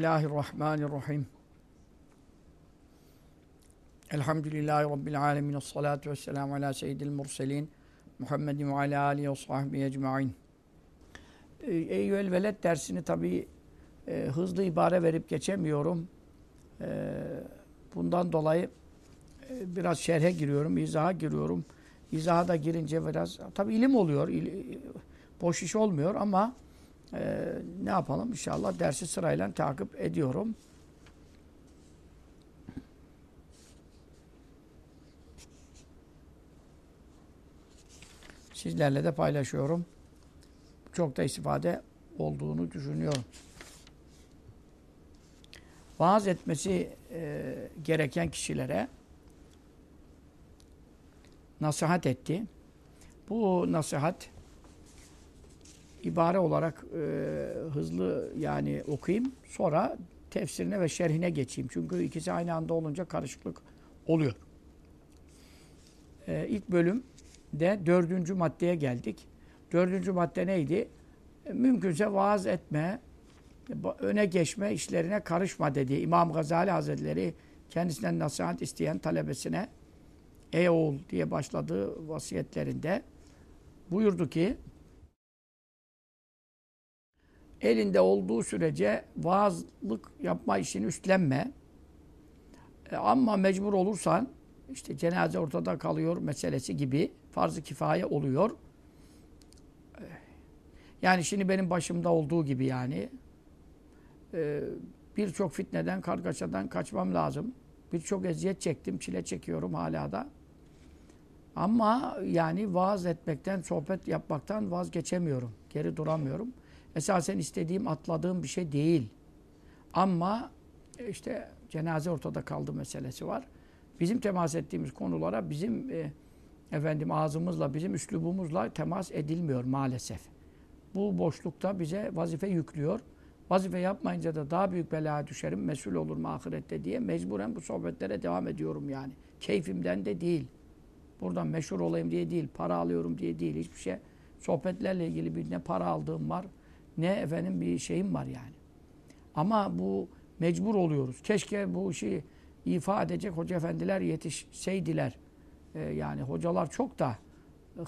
Bismillahirrahmanirrahim. Elhamdülillahi Rabbil alemin. Esselatu vesselamu ala seyyidil murselin. Muhammedin ve ala alihi ve sahbihi ecma'in. Ee, Eyyüel Veled dersini tabi e, hızlı ibare verip geçemiyorum. E, bundan dolayı e, biraz şerhe giriyorum, izaha giriyorum. İzaha da girince biraz, tabi ilim oluyor, il, boş iş olmuyor ama e, ne yapalım inşallah dersi sırayla takip ediyorum. Sizlerle de paylaşıyorum. Çok da istifade olduğunu düşünüyorum. Vaaz etmesi e, gereken kişilere nasihat etti. Bu nasihat ibare olarak e, hızlı yani okuyayım. Sonra tefsirine ve şerhine geçeyim. Çünkü ikisi aynı anda olunca karışıklık oluyor. E, ilk bölümde dördüncü maddeye geldik. Dördüncü madde neydi? E, mümkünse vaaz etme, öne geçme işlerine karışma dedi. İmam Gazali Hazretleri kendisinden nasihat isteyen talebesine ey oğul diye başladığı vasiyetlerinde buyurdu ki elinde olduğu sürece vaazlık yapma işini üstlenme. E, ama mecbur olursan işte cenaze ortada kalıyor meselesi gibi farz-ı kifaye oluyor. E, yani şimdi benim başımda olduğu gibi yani e, birçok fitneden, kargaşadan kaçmam lazım. Birçok eziyet çektim, çile çekiyorum hala da. Ama yani vaaz etmekten, sohbet yapmaktan vazgeçemiyorum. Geri duramıyorum esasen istediğim, atladığım bir şey değil. Ama e, işte cenaze ortada kaldı meselesi var. Bizim temas ettiğimiz konulara bizim e, efendim ağzımızla, bizim üslubumuzla temas edilmiyor maalesef. Bu boşlukta bize vazife yüklüyor. Vazife yapmayınca da daha büyük belaya düşerim, mesul olurum ahirette diye mecburen bu sohbetlere devam ediyorum yani. Keyfimden de değil. Buradan meşhur olayım diye değil, para alıyorum diye değil, hiçbir şey. Sohbetlerle ilgili bir ne para aldığım var, ne efendim bir şeyim var yani. Ama bu mecbur oluyoruz. Keşke bu işi ifa edecek hoca efendiler yetişseydiler. Ee, yani hocalar çok da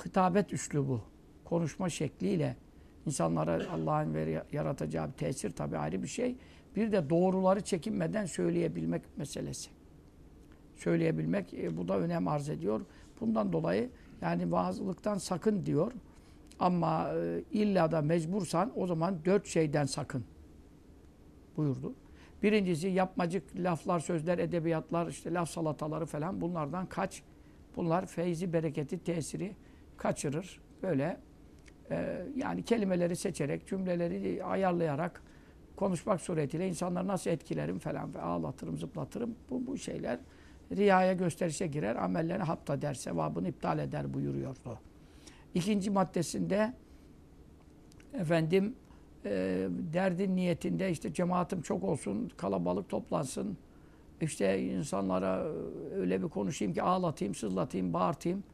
hitabet üslubu, konuşma şekliyle insanlara Allah'ın yaratacağı bir tesir tabii ayrı bir şey. Bir de doğruları çekinmeden söyleyebilmek meselesi. Söyleyebilmek e, bu da önem arz ediyor. Bundan dolayı yani vaazlıktan sakın diyor. Ama e, illa da mecbursan o zaman dört şeyden sakın buyurdu. Birincisi yapmacık laflar, sözler, edebiyatlar, işte laf salataları falan bunlardan kaç. Bunlar feyzi, bereketi, tesiri kaçırır. Böyle e, yani kelimeleri seçerek, cümleleri ayarlayarak konuşmak suretiyle insanları nasıl etkilerim falan ve ağlatırım, zıplatırım. Bu, bu şeyler riyaya gösterişe girer. Amellerini hapta der, sevabını iptal eder buyuruyordu. İkinci maddesinde efendim e, derdin niyetinde işte cemaatim çok olsun, kalabalık toplansın. İşte insanlara öyle bir konuşayım ki ağlatayım, sızlatayım, bağırtayım.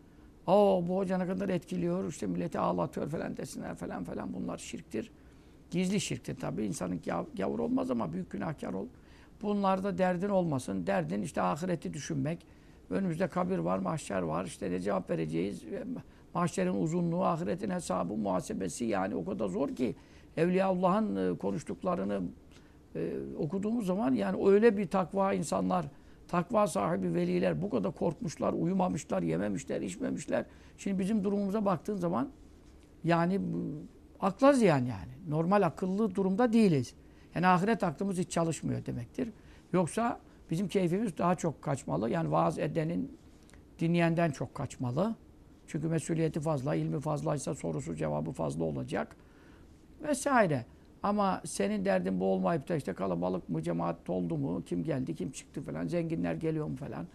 Aa bu hoca ne kadar etkiliyor, işte milleti ağlatıyor falan desinler falan falan bunlar şirktir. Gizli şirktir tabii. İnsanın gavur olmaz ama büyük günahkar ol. Bunlarda derdin olmasın. Derdin işte ahireti düşünmek. Önümüzde kabir var, mahşer var. İşte ne cevap vereceğiz? Mahşerin uzunluğu, ahiretin hesabı, muhasebesi yani o kadar zor ki Evliyaullah'ın e, konuştuklarını e, okuduğumuz zaman yani öyle bir takva insanlar, takva sahibi veliler bu kadar korkmuşlar, uyumamışlar, yememişler, içmemişler. Şimdi bizim durumumuza baktığın zaman yani akla ziyan yani. Normal akıllı durumda değiliz. Yani ahiret aklımız hiç çalışmıyor demektir. Yoksa bizim keyfimiz daha çok kaçmalı. Yani vaaz edenin dinleyenden çok kaçmalı. Çünkü mesuliyeti fazla, ilmi fazlaysa sorusu cevabı fazla olacak. Vesaire. Ama senin derdin bu olmayıp da işte kalabalık mı, cemaat oldu mu, kim geldi, kim çıktı falan, zenginler geliyor mu falan.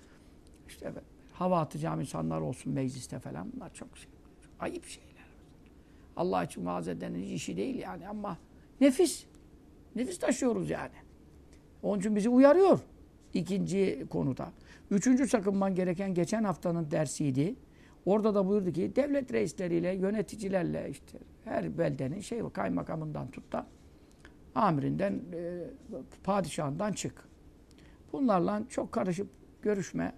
İşte evet, hava atacağım insanlar olsun mecliste falan. Bunlar çok şey, ayıp şeyler. Allah için vaaz işi değil yani ama nefis. Nefis taşıyoruz yani. Onun için bizi uyarıyor ikinci konuda. Üçüncü sakınman gereken geçen haftanın dersiydi. Orada da buyurdu ki devlet reisleriyle, yöneticilerle işte her beldenin şey kaymakamından tut da amirinden, e, padişahından çık. Bunlarla çok karışıp görüşme,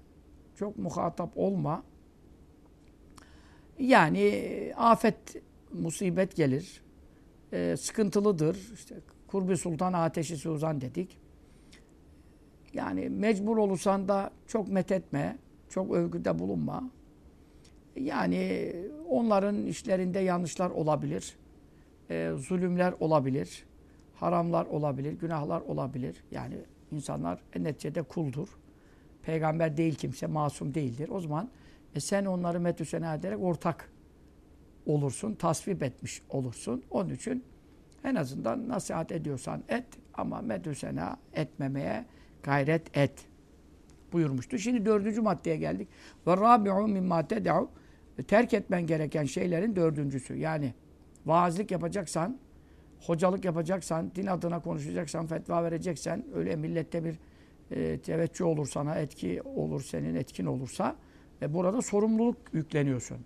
çok muhatap olma. Yani e, afet, musibet gelir. E, sıkıntılıdır. İşte kurbi sultan ateşi suzan dedik. Yani mecbur olursan da çok methetme, çok övgüde bulunma. Yani onların işlerinde yanlışlar olabilir. E, zulümler olabilir. Haramlar olabilir, günahlar olabilir. Yani insanlar en neticede kuldur. Peygamber değil kimse, masum değildir. O zaman e, sen onları metü sena ederek ortak olursun, tasvip etmiş olursun. Onun için en azından nasihat ediyorsan et ama metü sena etmemeye gayret et buyurmuştu. Şimdi dördüncü maddeye geldik. Ve rabi'u mimma ted'u terk etmen gereken şeylerin dördüncüsü. Yani vaazlık yapacaksan, hocalık yapacaksan, din adına konuşacaksan, fetva vereceksen, öyle millette bir e, teveccüh olur sana, etki olur senin, etkin olursa e, burada sorumluluk yükleniyorsun.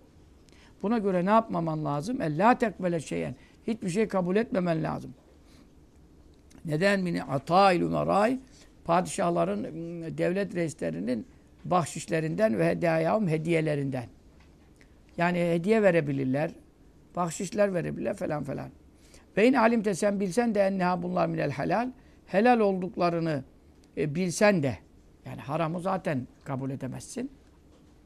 Buna göre ne yapmaman lazım? E, la tekbele şeyen. Hiçbir şey kabul etmemen lazım. Neden? Mini ata'il umeray padişahların, devlet reislerinin bahşişlerinden ve hediyayahum hediyelerinden. Yani hediye verebilirler, bahşişler verebilirler falan falan. Ve in alimte sen bilsen de enneha bunlar minel helal. Helal olduklarını e, bilsen de yani haramı zaten kabul edemezsin.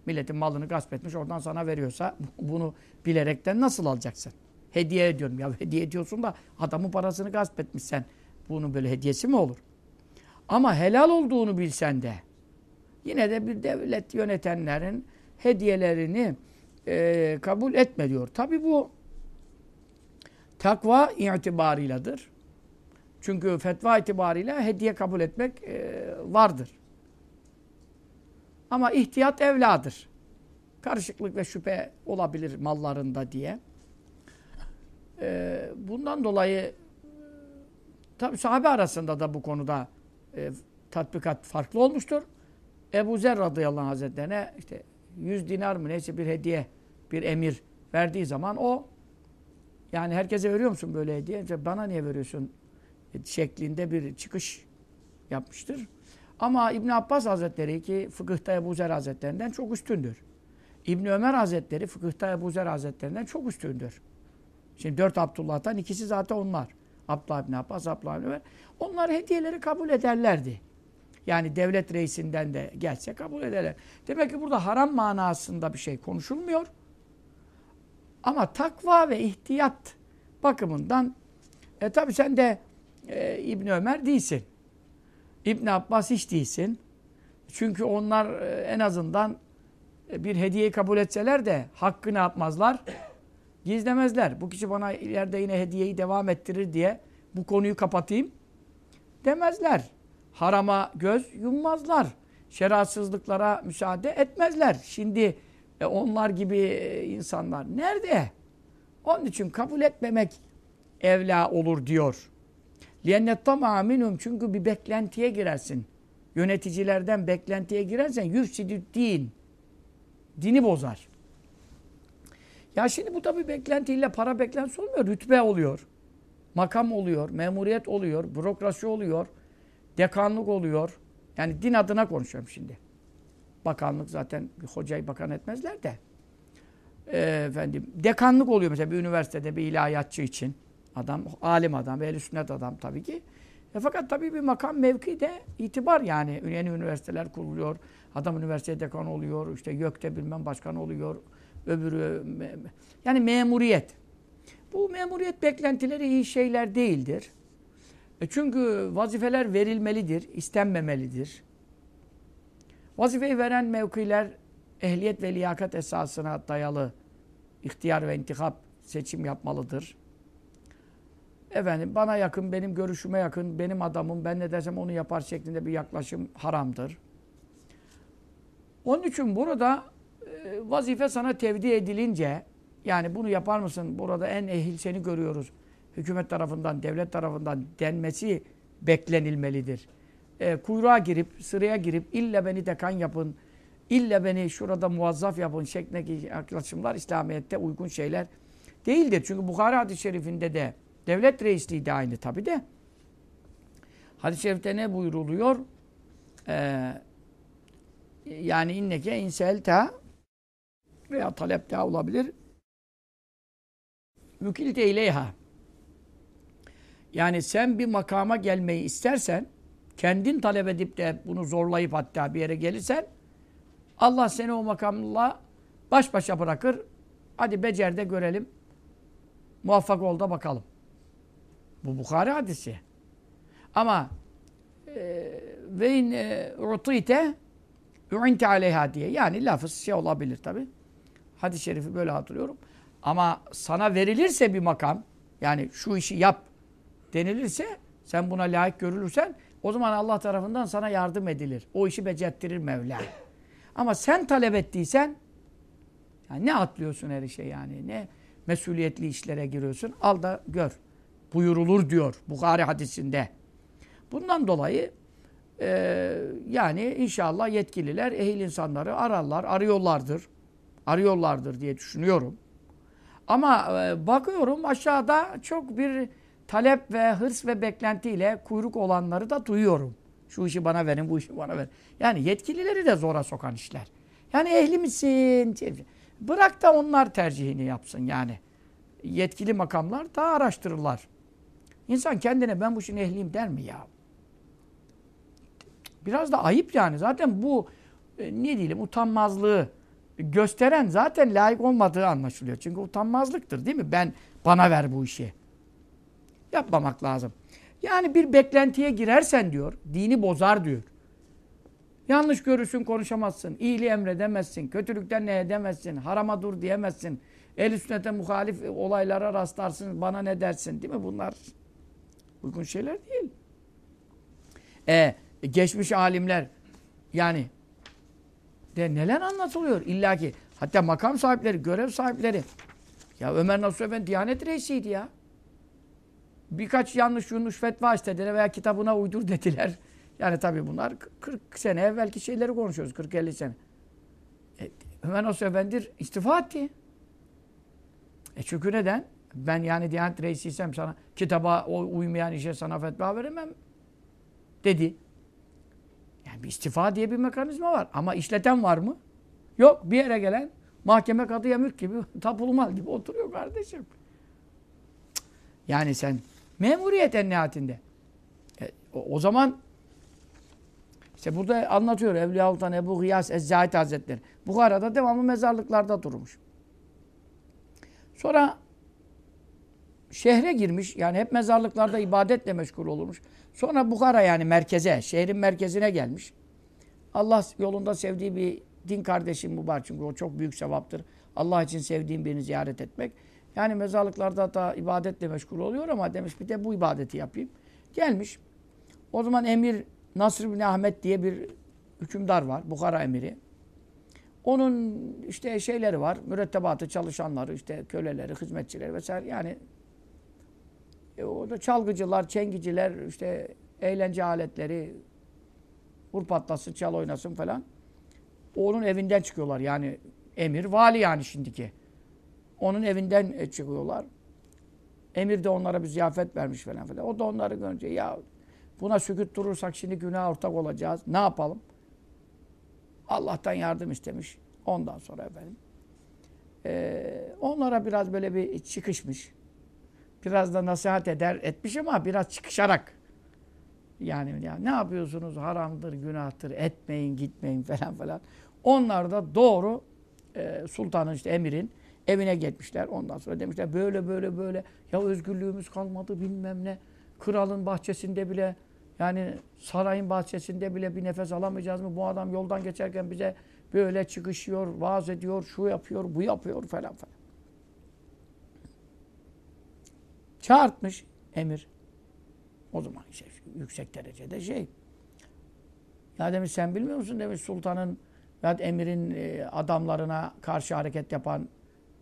Milletin malını gasp etmiş oradan sana veriyorsa bunu bilerekten nasıl alacaksın? Hediye ediyorum. Ya hediye ediyorsun da adamın parasını gasp etmişsen bunun böyle hediyesi mi olur? Ama helal olduğunu bilsen de yine de bir devlet yönetenlerin hediyelerini e, kabul etme diyor. Tabi bu takva itibarıyladır. Çünkü fetva itibarıyla hediye kabul etmek e, vardır. Ama ihtiyat evladır. Karışıklık ve şüphe olabilir mallarında diye. E, bundan dolayı tabi sahabe arasında da bu konuda e, tatbikat farklı olmuştur. Ebu Zer radıyallahu hazretlerine işte 100 dinar mı neyse bir hediye, bir emir verdiği zaman o yani herkese veriyor musun böyle hediye? İşte bana niye veriyorsun? Şeklinde bir çıkış yapmıştır. Ama İbn Abbas Hazretleri ki fıkıhta Ebu Zer Hazretlerinden çok üstündür. İbn Ömer Hazretleri fıkıhta Ebu Zer Hazretlerinden çok üstündür. Şimdi dört Abdullah'tan ikisi zaten onlar. Abdullah İbn Abbas, Abdullah İbn Ömer. Onlar hediyeleri kabul ederlerdi. Yani devlet reisinden de gelse kabul ederler. Demek ki burada haram manasında bir şey konuşulmuyor. Ama takva ve ihtiyat bakımından e tabi sen de e, İbn Ömer değilsin. İbn Abbas hiç değilsin. Çünkü onlar e, en azından e, bir hediyeyi kabul etseler de hakkı ne yapmazlar? Gizlemezler. Bu kişi bana ileride yine hediyeyi devam ettirir diye bu konuyu kapatayım demezler Harama göz yummazlar. Şeratsızlıklara müsaade etmezler. Şimdi e, onlar gibi e, insanlar nerede? Onun için kabul etmemek evla olur diyor. لِيَنَّ الطَّمَعَ مِنْهُمْ Çünkü bir beklentiye girersin. Yöneticilerden beklentiye girersen yürsidü din. Dini bozar. Ya şimdi bu tabi beklentiyle para beklentisi olmuyor. Rütbe oluyor. Makam oluyor. Memuriyet oluyor. Bürokrasi oluyor. Dekanlık oluyor. Yani din adına konuşuyorum şimdi. Bakanlık zaten hocayı bakan etmezler de. Ee, efendim dekanlık oluyor mesela bir üniversitede bir ilahiyatçı için. Adam, alim adam, ehl sünnet adam tabii ki. E fakat tabii bir makam mevki de itibar yani. Yeni üniversiteler kuruluyor. Adam üniversite dekanı oluyor. işte YÖK'te bilmem başkan oluyor. Öbürü yani memuriyet. Bu memuriyet beklentileri iyi şeyler değildir. E çünkü vazifeler verilmelidir, istenmemelidir. Vazifeyi veren mevkiler ehliyet ve liyakat esasına dayalı ihtiyar ve intikap seçim yapmalıdır. Efendim bana yakın, benim görüşüme yakın, benim adamım, ben ne dersem onu yapar şeklinde bir yaklaşım haramdır. Onun için burada e, vazife sana tevdi edilince yani bunu yapar mısın? Burada en ehil seni görüyoruz. Hükümet tarafından, devlet tarafından denmesi beklenilmelidir. E, kuyruğa girip, sıraya girip illa beni dekan yapın, illa beni şurada muvazzaf yapın şeklindeki yaklaşımlar İslamiyet'te uygun şeyler değildir. Çünkü Bukhara hadis-i şerifinde de devlet reisliği de aynı tabi de. Hadis-i şerifte ne buyuruluyor? Ee, yani inneke inselta veya talepte olabilir. Mükilte ileyha. Yani sen bir makama gelmeyi istersen, kendin talep edip de bunu zorlayıp hatta bir yere gelirsen, Allah seni o makamla baş başa bırakır. Hadi becer de görelim. Muvaffak ol da bakalım. Bu Bukhari hadisi. Ama e, ve in e, utite u'inte aleyha diye. Yani lafız şey olabilir tabi. Hadis-i şerifi böyle hatırlıyorum. Ama sana verilirse bir makam, yani şu işi yap denilirse, sen buna layık görülürsen, o zaman Allah tarafından sana yardım edilir. O işi becerttirir Mevla. Ama sen talep ettiysen, yani ne atlıyorsun her işe yani, ne mesuliyetli işlere giriyorsun, al da gör. Buyurulur diyor Bukhari hadisinde. Bundan dolayı e, yani inşallah yetkililer ehil insanları ararlar, arıyorlardır. Arıyorlardır diye düşünüyorum. Ama e, bakıyorum aşağıda çok bir talep ve hırs ve beklentiyle kuyruk olanları da duyuyorum. Şu işi bana verin, bu işi bana verin. Yani yetkilileri de zora sokan işler. Yani ehli misin? Bırak da onlar tercihini yapsın yani. Yetkili makamlar daha araştırırlar. İnsan kendine ben bu işin ehliyim der mi ya? Biraz da ayıp yani. Zaten bu e, ne diyelim utanmazlığı gösteren zaten layık olmadığı anlaşılıyor. Çünkü utanmazlıktır değil mi? Ben bana ver bu işi. Yapmamak lazım. Yani bir beklentiye girersen diyor, dini bozar diyor. Yanlış görürsün, konuşamazsın. İyiliği emredemezsin. Kötülükten ne edemezsin. Harama dur diyemezsin. El sünnete muhalif olaylara rastlarsın. Bana ne dersin? Değil mi? Bunlar uygun şeyler değil. E, geçmiş alimler yani de neler anlatılıyor? İlla ki hatta makam sahipleri, görev sahipleri. Ya Ömer Nasuh Efendi Diyanet Reisi'ydi ya. Birkaç yanlış yanlış fetva istediler veya kitabına uydur dediler. Yani tabii bunlar 40 sene evvelki şeyleri konuşuyoruz. 40-50 sene. E, Ömer Nasuh Efendi istifa etti. E çünkü neden? Ben yani Diyanet Reisiysem sana kitaba uymayan işe sana fetva veremem dedi. Yani bir istifa diye bir mekanizma var. Ama işleten var mı? Yok. Bir yere gelen mahkeme kadıya mülk gibi, tapulmal gibi oturuyor kardeşim. Yani sen memuriyet en. E, o, o zaman işte burada anlatıyor Evliyaultan Ebu Gıyas Ez-Zahid Hazretleri. Bukhara'da devamlı mezarlıklarda durmuş. Sonra şehre girmiş. Yani hep mezarlıklarda ibadetle meşgul olurmuş. Sonra Bukhara yani merkeze, şehrin merkezine gelmiş. Allah yolunda sevdiği bir din kardeşim mübarek çünkü o çok büyük sevaptır. Allah için sevdiğim birini ziyaret etmek. Yani mezarlıklarda da ibadetle meşgul oluyor ama demiş bir de bu ibadeti yapayım. Gelmiş. O zaman Emir Nasr bin Ahmet diye bir hükümdar var. Bukhara emiri. Onun işte şeyleri var. Mürettebatı çalışanları, işte köleleri, hizmetçileri vesaire. Yani e, orada çalgıcılar, çengiciler, işte eğlence aletleri, vur patlasın, çal oynasın falan. Onun evinden çıkıyorlar. Yani emir, vali yani şimdiki. Onun evinden e, çıkıyorlar. Emir de onlara bir ziyafet vermiş falan filan. O da onları görünce ya buna sükut durursak şimdi günah ortak olacağız. Ne yapalım? Allah'tan yardım istemiş. Ondan sonra efendim. Ee, onlara biraz böyle bir çıkışmış. Biraz da nasihat eder, etmiş ama biraz çıkışarak. Yani ya ne yapıyorsunuz? Haramdır, günahtır, etmeyin, gitmeyin falan falan. Onlar da doğru e, sultanın işte emirin evine gitmişler. Ondan sonra demişler böyle böyle böyle ya özgürlüğümüz kalmadı bilmem ne. Kralın bahçesinde bile yani sarayın bahçesinde bile bir nefes alamayacağız mı? Bu adam yoldan geçerken bize böyle çıkışıyor, vaaz ediyor, şu yapıyor, bu yapıyor falan falan. Çağırtmış emir. O zaman şey, yüksek derecede şey. Ya demiş sen bilmiyor musun demiş sultanın ya emirin e, adamlarına karşı hareket yapan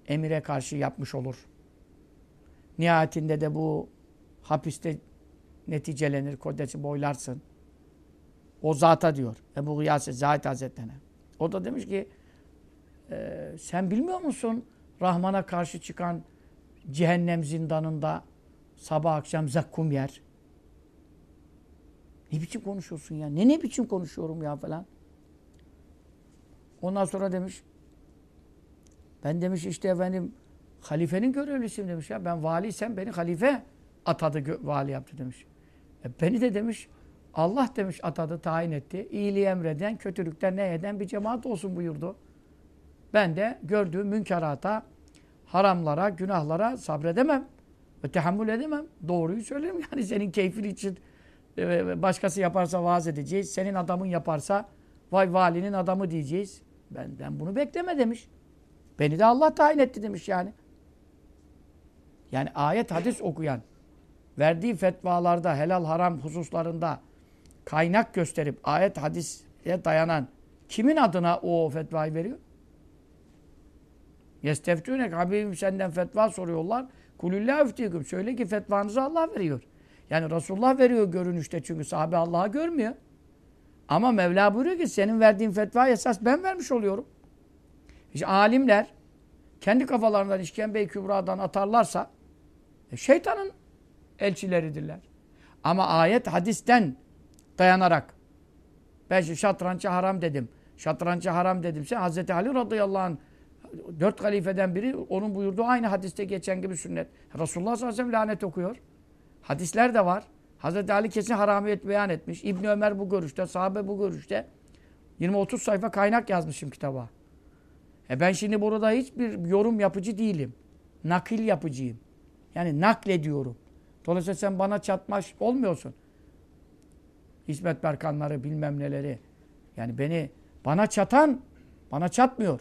emire karşı yapmış olur. Nihayetinde de bu hapiste neticelenir, kodesi boylarsın. O zata diyor. Ebu Gıyase Zahid Hazretlerine. O da demiş ki e, sen bilmiyor musun Rahman'a karşı çıkan cehennem zindanında sabah akşam zakkum yer. Ne biçim konuşuyorsun ya? Ne ne biçim konuşuyorum ya falan. Ondan sonra demiş ben demiş işte efendim halifenin görevlisiyim demiş ya. Ben valiysem beni halife atadı vali yaptı demiş. E beni de demiş Allah demiş atadı tayin etti. İyiliği emreden kötülükten ne eden bir cemaat olsun buyurdu. Ben de gördüğüm münkerata, haramlara, günahlara sabredemem. Ve tehammül edemem. Doğruyu söylerim. Yani senin keyfin için e, başkası yaparsa vaaz edeceğiz. Senin adamın yaparsa vay valinin adamı diyeceğiz. Ben, ben bunu bekleme demiş. Beni de Allah tayin etti demiş yani. Yani ayet hadis okuyan, verdiği fetvalarda, helal haram hususlarında kaynak gösterip ayet hadise dayanan kimin adına o fetvayı veriyor? Yesteftünek Habibim senden fetva soruyorlar. Kulillah üftiyüküm. Söyle ki fetvanızı Allah veriyor. Yani Resulullah veriyor görünüşte çünkü sahabe Allah'ı görmüyor. Ama Mevla buyuruyor ki senin verdiğin fetva esas ben vermiş oluyorum. İşte alimler kendi kafalarından işkembe-i kübradan atarlarsa e, şeytanın elçileridirler. Ama ayet hadisten dayanarak ben şatranca haram dedim. Şatranca haram dedim. Sen Hz. Ali radıyallahu anh dört halifeden biri onun buyurduğu aynı hadiste geçen gibi sünnet. Resulullah sallallahu aleyhi ve sellem lanet okuyor. Hadisler de var. Hazreti Ali kesin haramiyet beyan etmiş. İbni Ömer bu görüşte, sahabe bu görüşte. 20-30 sayfa kaynak yazmışım kitaba. E ben şimdi burada hiçbir yorum yapıcı değilim. Nakil yapıcıyım. Yani naklediyorum. Dolayısıyla sen bana çatmaş olmuyorsun. İsmet Berkanları bilmem neleri. Yani beni bana çatan bana çatmıyor.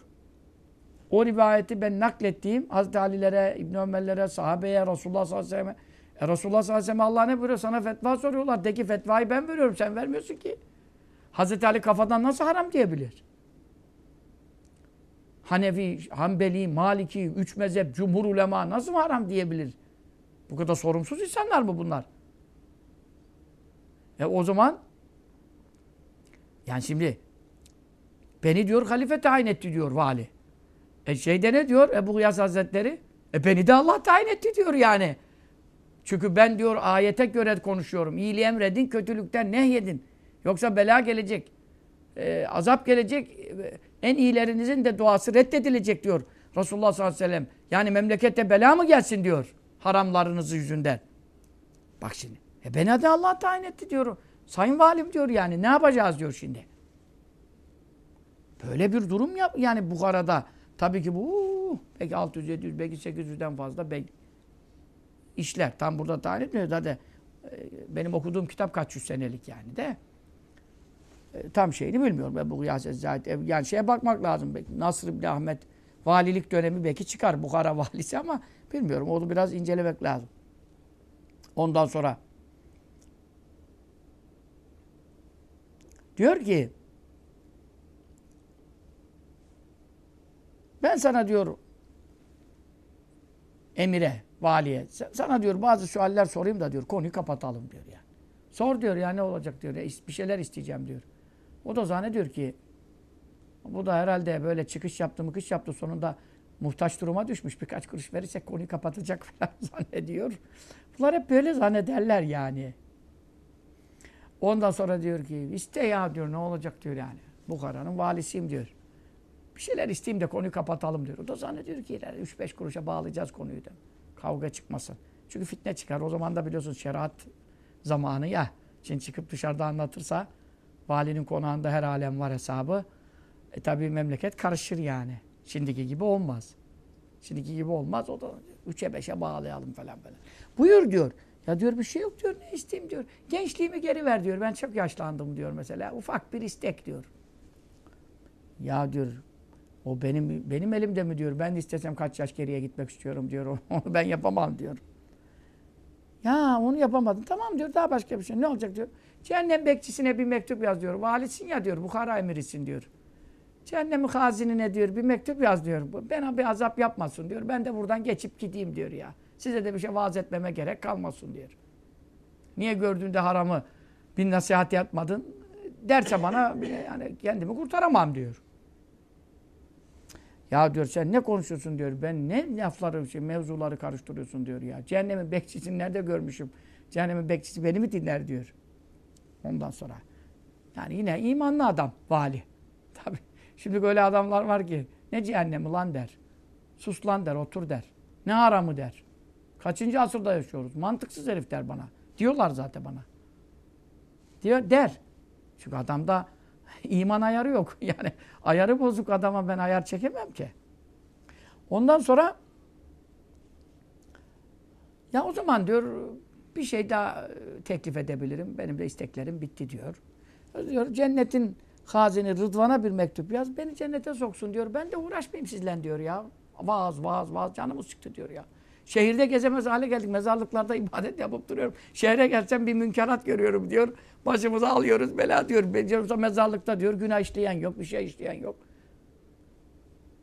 O rivayeti ben naklettiğim Hazreti Ali'lere, İbn Ömer'lere, sahabeye, Resulullah sallallahu aleyhi ve sellem. E Resulullah sallallahu aleyhi ve sellem Allah ne buyuruyor? Sana fetva soruyorlar. De ki fetvayı ben veriyorum. Sen vermiyorsun ki. Hazreti Ali kafadan nasıl haram diyebilir? Hanefi, Hanbeli, Maliki, üç mezhep, cumhur ulema nasıl haram diyebilir? Bu kadar sorumsuz insanlar mı bunlar? E o zaman yani şimdi beni diyor halife tayin etti diyor vali. E şeyde ne diyor Ebu Gıyas Hazretleri? E beni de Allah tayin etti diyor yani. Çünkü ben diyor ayete göre konuşuyorum. İyiliği emredin, kötülükten nehyedin. Yoksa bela gelecek. E, azap gelecek. E, en iyilerinizin de duası reddedilecek diyor. Resulullah sallallahu aleyhi ve sellem. Yani memlekette bela mı gelsin diyor. Haramlarınız yüzünden. Bak şimdi. E beni de Allah tayin etti diyor. Sayın valim diyor yani. Ne yapacağız diyor şimdi. Böyle bir durum yap yani Bukhara'da. Tabii ki bu uh, belki 600, 700, belki 800'den fazla belki işler. Tam burada tayin etmiyor. Zaten e, benim okuduğum kitap kaç yüz senelik yani de. E, tam şeyini bilmiyorum. Ben bu Yaset Zahid yani şeye bakmak lazım. Belki Nasr İbni Ahmet valilik dönemi belki çıkar Bukhara valisi ama bilmiyorum. Onu biraz incelemek lazım. Ondan sonra diyor ki ben sana diyor emire, valiye sana diyor bazı sualler sorayım da diyor konuyu kapatalım diyor yani. Sor diyor ya ne olacak diyor. Bir şeyler isteyeceğim diyor. O da zannediyor ki bu da herhalde böyle çıkış yaptı mıkış yaptı sonunda muhtaç duruma düşmüş. Birkaç kuruş verirsek konuyu kapatacak falan zannediyor. Bunlar hep böyle zannederler yani. Ondan sonra diyor ki iste ya diyor ne olacak diyor yani. Bukhara'nın valisiyim diyor. Bir şeyler isteyeyim de konuyu kapatalım diyor. O da zannediyor ki 3-5 kuruşa bağlayacağız konuyu da. Kavga çıkmasın. Çünkü fitne çıkar. O zaman da biliyorsunuz şeriat zamanı ya. Şimdi çıkıp dışarıda anlatırsa valinin konağında her alem var hesabı. E tabi memleket karışır yani. Şimdiki gibi olmaz. Şimdiki gibi olmaz. O da üçe beşe bağlayalım falan falan. Buyur diyor. Ya diyor bir şey yok diyor. Ne isteyeyim diyor. Gençliğimi geri ver diyor. Ben çok yaşlandım diyor mesela. Ufak bir istek diyor. Ya diyor o benim benim elimde mi diyor. Ben istesem kaç yaş geriye gitmek istiyorum diyor. Onu ben yapamam diyor. Ya onu yapamadın. Tamam diyor. Daha başka bir şey. Ne olacak diyor. Cehennem bekçisine bir mektup yaz diyor. Valisin ya diyor. Bukhara emirisin diyor. Cehennemin hazinine diyor bir mektup yaz diyor. Bana bir azap yapmasın diyor. Ben de buradan geçip gideyim diyor ya. Size de bir şey vaaz etmeme gerek kalmasın diyor. Niye gördüğünde haramı bir nasihat yapmadın? Derse bana yani kendimi kurtaramam diyor. Ya diyor sen ne konuşuyorsun diyor. Ben ne lafları, şey, mevzuları karıştırıyorsun diyor ya. Cehennemin bekçisini nerede görmüşüm? Cehennemin bekçisi beni mi dinler diyor. Ondan sonra. Yani yine imanlı adam vali. Tabii. Şimdi böyle adamlar var ki ne cehennemi lan der. Sus lan der, otur der. Ne haramı der. Kaçıncı asırda yaşıyoruz? Mantıksız herif der bana. Diyorlar zaten bana. Diyor der. Çünkü adamda iman ayarı yok. Yani ayarı bozuk adama ben ayar çekemem ki. Ondan sonra ya o zaman diyor bir şey daha teklif edebilirim. Benim de isteklerim bitti diyor. Diyor cennetin hazini Rıdvan'a bir mektup yaz. Beni cennete soksun diyor. Ben de uğraşmayayım sizle diyor ya. Vaaz vaaz vaaz canımız çıktı diyor ya. Şehirde gezemez hale geldik. Mezarlıklarda ibadet yapıp duruyorum. Şehre gelsem bir münkerat görüyorum diyor. Başımıza alıyoruz bela diyor. Beceriyorsa mezarlıkta diyor. Günah işleyen yok. Bir şey işleyen yok.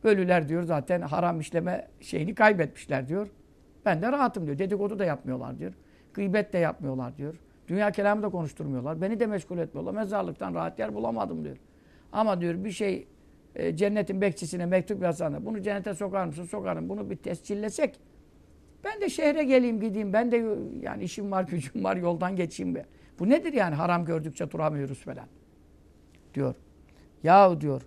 Ölüler diyor zaten haram işleme şeyini kaybetmişler diyor. Ben de rahatım diyor. Dedikodu da yapmıyorlar diyor. Gıybet de yapmıyorlar diyor. Dünya kelamı da konuşturmuyorlar. Beni de meşgul etmiyorlar. Mezarlıktan rahat yer bulamadım diyor. Ama diyor bir şey e, cennetin bekçisine mektup yazsana. Bunu cennete sokar mısın? Sokarım. Bunu bir tescillesek. Ben de şehre geleyim gideyim. Ben de yani işim var gücüm var yoldan geçeyim be. Bu nedir yani haram gördükçe duramıyoruz falan. Diyor. Yahu diyor.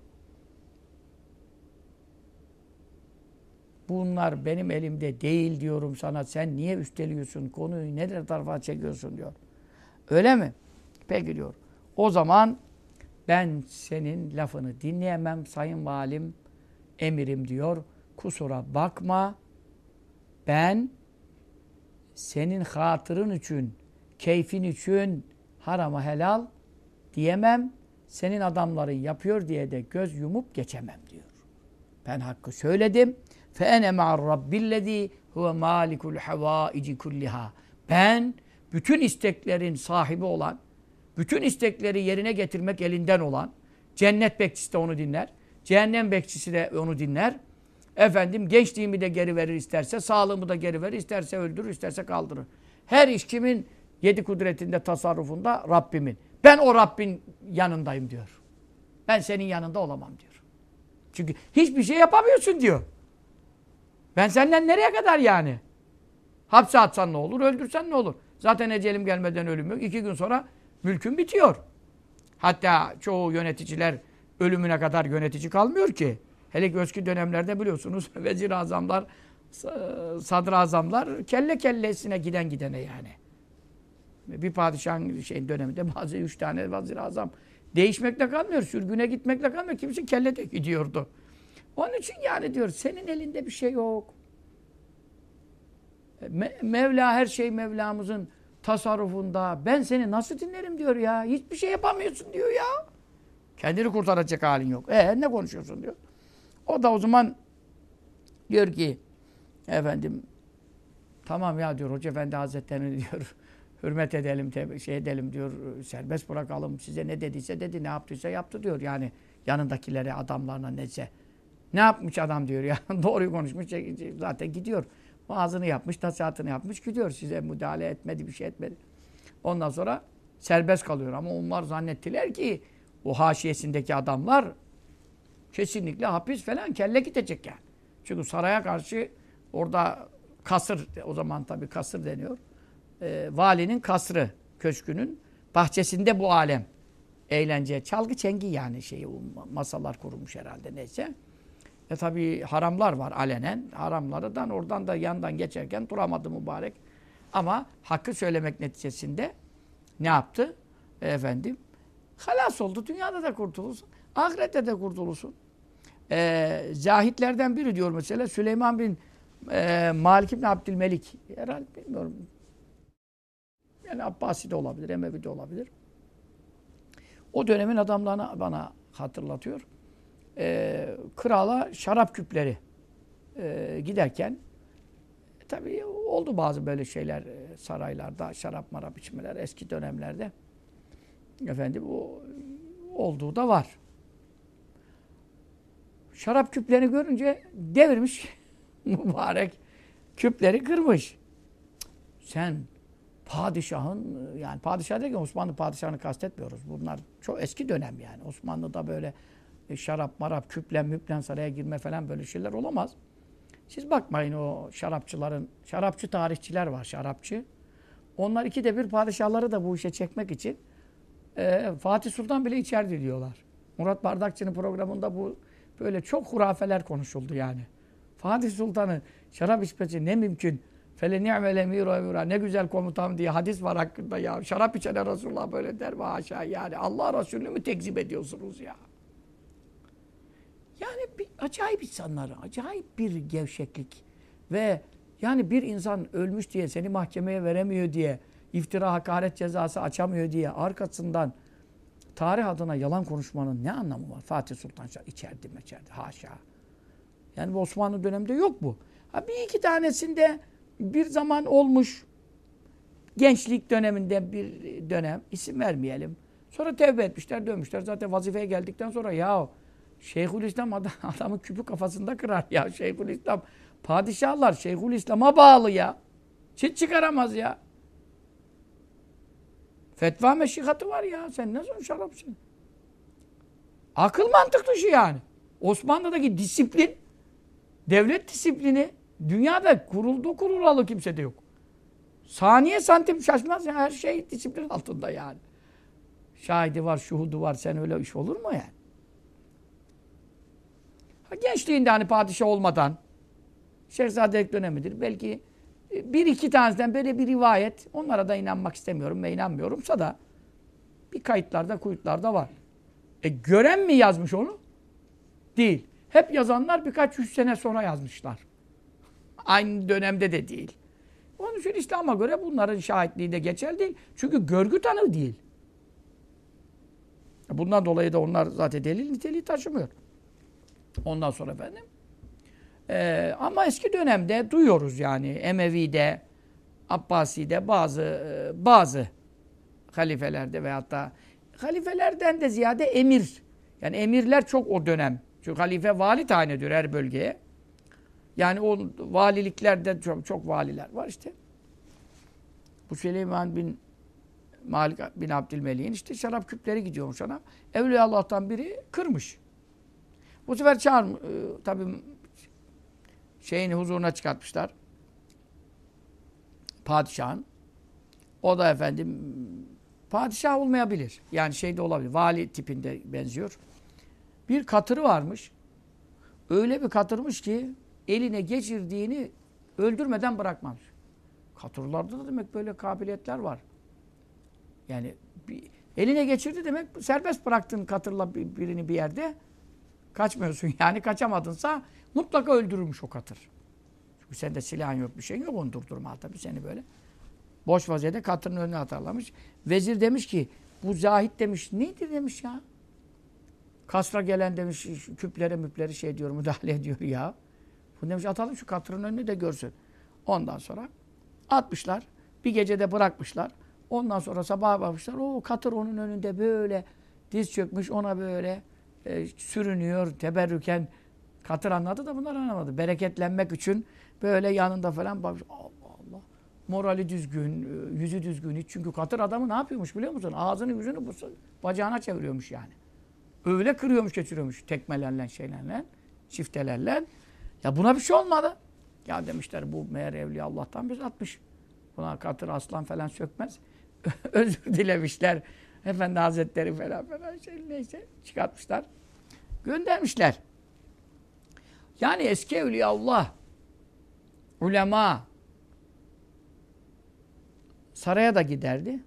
Bunlar benim elimde değil diyorum sana. Sen niye üsteliyorsun? Konuyu neler tarafa çekiyorsun diyor. Öyle mi? Peki diyor. O zaman ben senin lafını dinleyemem sayın valim, emirim diyor. Kusura bakma. Ben senin hatırın için, keyfin için harama helal diyemem. Senin adamların yapıyor diye de göz yumup geçemem diyor. Ben hakkı söyledim. Fe ene ma'ar rabbillezî huve malikul havaici kulliha. Ben bütün isteklerin sahibi olan, bütün istekleri yerine getirmek elinden olan, cennet bekçisi de onu dinler, cehennem bekçisi de onu dinler. Efendim gençliğimi de geri verir isterse, sağlığımı da geri verir, isterse öldürür, isterse kaldırır. Her iş kimin yedi kudretinde, tasarrufunda? Rabbimin. Ben o Rabbin yanındayım diyor. Ben senin yanında olamam diyor. Çünkü hiçbir şey yapamıyorsun diyor. Ben senden nereye kadar yani? Hapse atsan ne olur, öldürsen ne olur? Zaten ecelim gelmeden ölüm yok. İki gün sonra mülkün bitiyor. Hatta çoğu yöneticiler ölümüne kadar yönetici kalmıyor ki. Hele ki eski dönemlerde biliyorsunuz vezir azamlar, sadrazamlar kelle kellesine giden gidene yani. Bir padişahın şeyin döneminde bazı üç tane vezir azam değişmekle kalmıyor, sürgüne gitmekle kalmıyor. Kimisi kelle de gidiyordu. Onun için yani diyor senin elinde bir şey yok. Me Mevla her şey Mevlamızın tasarrufunda. Ben seni nasıl dinlerim diyor ya. Hiçbir şey yapamıyorsun diyor ya. Kendini kurtaracak halin yok. E ne konuşuyorsun diyor. O da o zaman diyor ki efendim tamam ya diyor Hoca Efendi Hazretlerini diyor hürmet edelim, şey edelim diyor, serbest bırakalım. Size ne dediyse dedi, ne yaptıysa yaptı diyor. Yani yanındakilere, adamlarına neyse. Ne yapmış adam diyor ya. Doğruyu konuşmuş, zaten gidiyor. Vaazını yapmış, nasihatını yapmış, gidiyor. Size müdahale etmedi, bir şey etmedi. Ondan sonra serbest kalıyor. Ama onlar zannettiler ki o haşiyesindeki adamlar kesinlikle hapis falan kelle gidecek yani. Çünkü saraya karşı orada kasır, o zaman tabii kasır deniyor. E, valinin kasrı, köşkünün bahçesinde bu alem. Eğlence, çalgı çengi yani şeyi, masalar kurulmuş herhalde neyse. E tabi haramlar var alenen. Haramlardan oradan da yandan geçerken duramadı mübarek. Ama hakkı söylemek neticesinde ne yaptı? E, efendim, halas oldu. Dünyada da kurtulursun. Ahirette de kurtulursun. E, zahitlerden biri diyor mesela Süleyman bin e, Malik bin Abdülmelik. Herhalde bilmiyorum. Yani Abbasi de olabilir, Emevi de olabilir. O dönemin adamlarını bana hatırlatıyor e, krala şarap küpleri e, giderken e, tabii oldu bazı böyle şeyler e, saraylarda şarap marap içmeler eski dönemlerde efendim o olduğu da var. Şarap küplerini görünce devirmiş mübarek küpleri kırmış. Sen padişahın yani padişah derken Osmanlı padişahını kastetmiyoruz. Bunlar çok eski dönem yani. Osmanlı'da böyle şarap, marap, küplen, müplen saraya girme falan böyle şeyler olamaz. Siz bakmayın o şarapçıların, şarapçı tarihçiler var, şarapçı. Onlar iki de bir padişahları da bu işe çekmek için e, Fatih Sultan bile içerdi diyorlar. Murat Bardakçı'nın programında bu böyle çok hurafeler konuşuldu yani. Fatih Sultan'ı şarap içmesi ne mümkün. Fele ni'mel emiru emira. Ne güzel komutan diye hadis var hakkında ya. Şarap içene Resulullah böyle der mi haşa yani. Allah Resulü'nü mü tekzip ediyorsunuz ya? Yani bir, acayip insanlar, acayip bir gevşeklik. Ve yani bir insan ölmüş diye seni mahkemeye veremiyor diye, iftira hakaret cezası açamıyor diye arkasından tarih adına yalan konuşmanın ne anlamı var? Fatih Sultan içerdi meçerdi haşa. Yani Osmanlı döneminde yok bu. Ha bir iki tanesinde bir zaman olmuş gençlik döneminde bir dönem isim vermeyelim. Sonra tevbe etmişler, dönmüşler. Zaten vazifeye geldikten sonra ya Şeyhülislam adam, adamın küpü kafasında kırar ya. Şeyhülislam padişahlar Şeyhülislam'a bağlı ya. Çit çıkaramaz ya. Fetva meşihatı var ya. Sen nasıl şarapsın? Akıl mantık dışı yani. Osmanlı'daki disiplin, devlet disiplini dünyada kuruldu kurulalı kimsede yok. Saniye santim şaşmaz ya. Her şey disiplin altında yani. Şahidi var, şuhudu var. Sen öyle iş olur mu yani? Gençliğinde hani padişah olmadan Şehzadelik dönemidir. Belki e, bir iki tanesinden böyle bir rivayet onlara da inanmak istemiyorum ve inanmıyorumsa da bir kayıtlarda kuyutlarda var. E gören mi yazmış onu? Değil. Hep yazanlar birkaç yüz sene sonra yazmışlar. Aynı dönemde de değil. Onun için İslam'a göre bunların şahitliği de geçerli değil. Çünkü görgü tanığı değil. Bundan dolayı da onlar zaten delil niteliği taşımıyor. Ondan sonra efendim. Ee, ama eski dönemde duyuyoruz yani Emevi'de, Abbasi'de bazı e, bazı halifelerde veyahut da halifelerden de ziyade emir. Yani emirler çok o dönem. Çünkü halife vali tayin ediyor her bölgeye. Yani o valiliklerde çok, çok valiler var işte. Bu Süleyman bin Malik bin Abdülmelik'in işte şarap küpleri gidiyormuş ona. Evliya Allah'tan biri kırmış. Bu sefer çağır, e, tabii şeyini huzuruna çıkartmışlar. Padişahın. O da efendim padişah olmayabilir. Yani şeyde olabilir. Vali tipinde benziyor. Bir katırı varmış. Öyle bir katırmış ki eline geçirdiğini öldürmeden bırakmamış. Katırlarda da demek böyle kabiliyetler var. Yani bir, eline geçirdi demek serbest bıraktın katırla birini bir yerde Kaçmıyorsun yani kaçamadınsa mutlaka öldürürmüş o katır. Çünkü sende silahın yok bir şeyin yok onu durdurma tabii seni böyle. Boş vaziyette katırın önüne atarlamış. Vezir demiş ki bu zahit demiş nedir demiş ya. Kasra gelen demiş küplere müpleri şey diyor müdahale ediyor ya. Bu demiş atalım şu katırın önüne de görsün. Ondan sonra atmışlar. Bir gecede bırakmışlar. Ondan sonra sabah bakmışlar. O katır onun önünde böyle diz çökmüş ona böyle e, sürünüyor, teberrüken katır anladı da bunlar anlamadı. Bereketlenmek için böyle yanında falan bakmış. Allah Allah. Morali düzgün, e, yüzü düzgün. Hiç çünkü katır adamı ne yapıyormuş biliyor musun? Ağzını yüzünü bacağına çeviriyormuş yani. Öyle kırıyormuş, geçiriyormuş tekmelerle, şeylerle, çiftelerle. Ya buna bir şey olmadı. Ya demişler bu meğer evliya Allah'tan biz atmış. Buna katır aslan falan sökmez. Özür dilemişler. Efendi Hazretleri falan falan şey neyse çıkartmışlar. Göndermişler. Yani eski evliyaullah, ulema saraya da giderdi.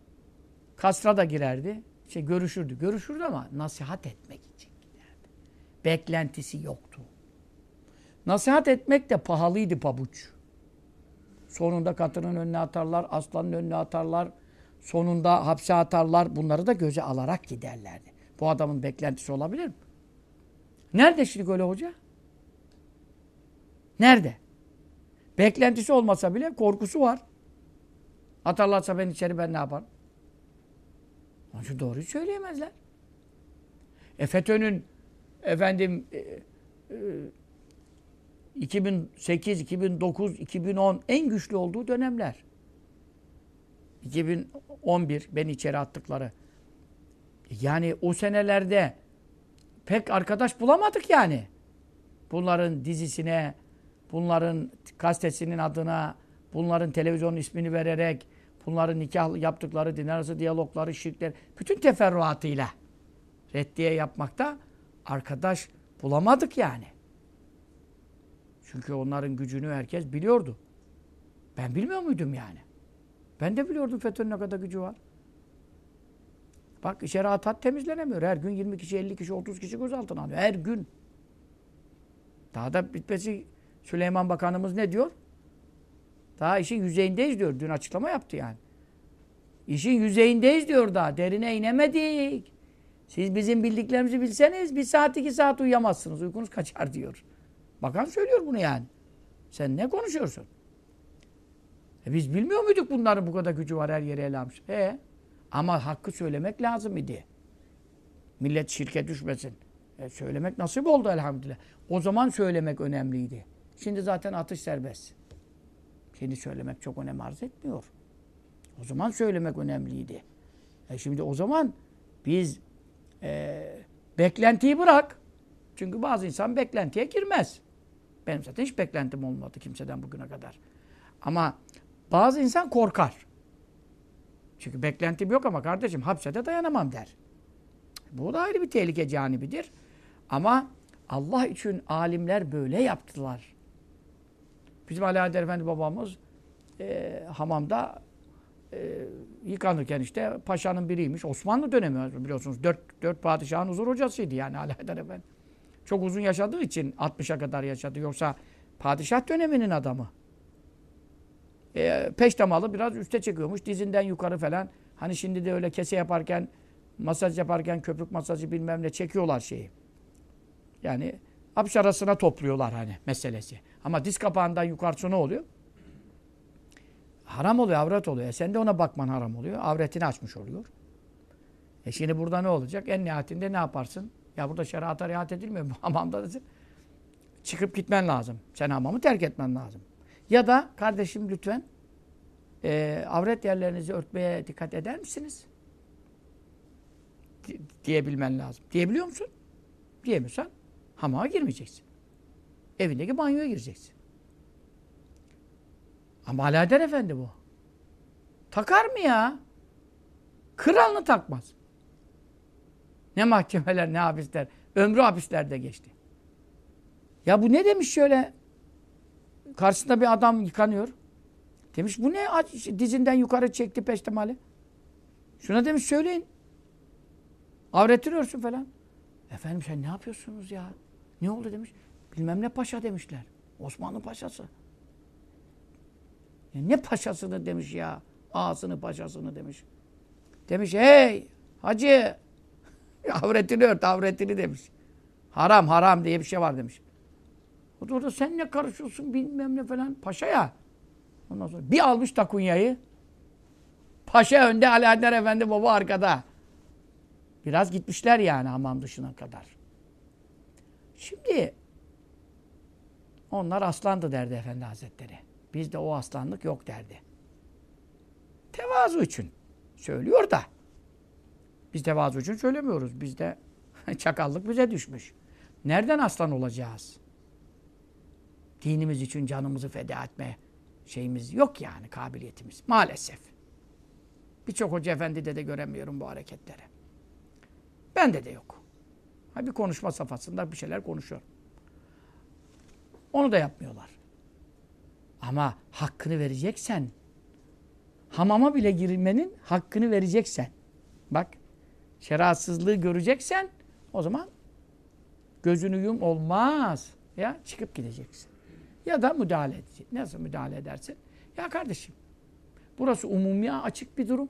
Kasra da girerdi. Şey görüşürdü. Görüşürdü ama nasihat etmek için giderdi. Beklentisi yoktu. Nasihat etmek de pahalıydı pabuç. Sonunda katının önüne atarlar, aslanın önüne atarlar, sonunda hapse atarlar. Bunları da göze alarak giderlerdi. Bu adamın beklentisi olabilir mi? Nerede şimdi öyle hoca? Nerede? Beklentisi olmasa bile korkusu var. Atarlarsa ben içeri ben ne yaparım? Onun doğruyu söyleyemezler. E FETÖ'nün efendim e, e, 2008, 2009, 2010 en güçlü olduğu dönemler. 2011 beni içeri attıkları. Yani o senelerde pek arkadaş bulamadık yani. Bunların dizisine, bunların gazetesinin adına, bunların televizyonun ismini vererek, bunların nikah yaptıkları din arası diyalogları, şirkler, bütün teferruatıyla reddiye yapmakta arkadaş bulamadık yani. Çünkü onların gücünü herkes biliyordu. Ben bilmiyor muydum yani? Ben de biliyordum FETÖ'nün ne kadar gücü var. Bak içeri atat temizlenemiyor. Her gün 20 kişi, 50 kişi, 30 kişi gözaltına alıyor. Her gün. Daha da bitmesi Süleyman Bakanımız ne diyor? Daha işin yüzeyindeyiz diyor. Dün açıklama yaptı yani. İşin yüzeyindeyiz diyor daha. Derine inemedik. Siz bizim bildiklerimizi bilseniz bir saat iki saat uyuyamazsınız. Uykunuz kaçar diyor. Bakan söylüyor bunu yani. Sen ne konuşuyorsun? E biz bilmiyor muyduk bunların bu kadar gücü var her yere ele almış. E ama hakkı söylemek lazım idi. Millet şirke düşmesin. E söylemek nasip oldu elhamdülillah. O zaman söylemek önemliydi. Şimdi zaten atış serbest. Şimdi söylemek çok önem arz etmiyor. O zaman söylemek önemliydi. E şimdi o zaman biz e, beklentiyi bırak. Çünkü bazı insan beklentiye girmez. Benim zaten hiç beklentim olmadı kimseden bugüne kadar. Ama bazı insan korkar. Çünkü beklentim yok ama kardeşim hapse de dayanamam der. Bu da ayrı bir tehlike canibidir. Ama Allah için alimler böyle yaptılar. Bizim Ali Adel Efendi babamız e, hamamda e, yıkanırken işte paşanın biriymiş. Osmanlı dönemi biliyorsunuz. Dört, dört padişahın huzur hocasıydı yani Ali Adel Efendi. Çok uzun yaşadığı için 60'a kadar yaşadı. Yoksa padişah döneminin adamı. E, peştemalı biraz üste çekiyormuş. Dizinden yukarı falan. Hani şimdi de öyle kese yaparken, masaj yaparken köpük masajı bilmem ne çekiyorlar şeyi. Yani hapş arasına topluyorlar hani meselesi. Ama diz kapağından yukarısı ne oluyor? Haram oluyor, avret oluyor. E sen de ona bakman haram oluyor. Avretini açmış oluyor. E şimdi burada ne olacak? En nihayetinde ne yaparsın? Ya burada şerata riayet edilmiyor mu? Hamamda desin. Çıkıp gitmen lazım. Sen hamamı terk etmen lazım. Ya da kardeşim lütfen e, avret yerlerinizi örtmeye dikkat eder misiniz? Di diyebilmen lazım. Diyebiliyor musun? Diyemiyorsan hamama girmeyeceksin. Evindeki banyoya gireceksin. Ama Alaeddin Efendi bu. Takar mı ya? Kralını takmaz. Ne mahkemeler, ne hapisler. Ömrü hapislerde geçti. Ya bu ne demiş şöyle? Karşısında bir adam yıkanıyor. Demiş bu ne? Dizinden yukarı çekti peştemali. Şuna demiş söyleyin. Avretini falan. Efendim sen ne yapıyorsunuz ya? Ne oldu demiş. Bilmem ne paşa demişler. Osmanlı paşası. Ya ne paşasını demiş ya. Ağasını paşasını demiş. Demiş hey hacı avretini ört avretini demiş. Haram haram diye bir şey var demiş. O da orada sen ne karışıyorsun bilmem ne falan. Paşa ya. Ondan sonra bir almış takunyayı. Paşa önde Alaaddin Efendi baba arkada. Biraz gitmişler yani hamam dışına kadar. Şimdi onlar aslandı derdi Efendi Hazretleri. Bizde o aslanlık yok derdi. Tevazu için söylüyor da. Biz tevazu için söylemiyoruz. Bizde çakallık bize düşmüş. Nereden aslan olacağız? Dinimiz için canımızı feda etme şeyimiz yok yani kabiliyetimiz. Maalesef. Birçok hoca efendide de göremiyorum bu hareketleri. Bende de yok. Ha bir konuşma safhasında bir şeyler konuşuyor. Onu da yapmıyorlar. Ama hakkını vereceksen, hamama bile girmenin hakkını vereceksen, bak, şeratsızlığı göreceksen, o zaman gözünü yum olmaz. Ya çıkıp gideceksin. Ya da müdahale edeceksin. Nasıl müdahale edersin? Ya kardeşim, burası umumiye açık bir durum.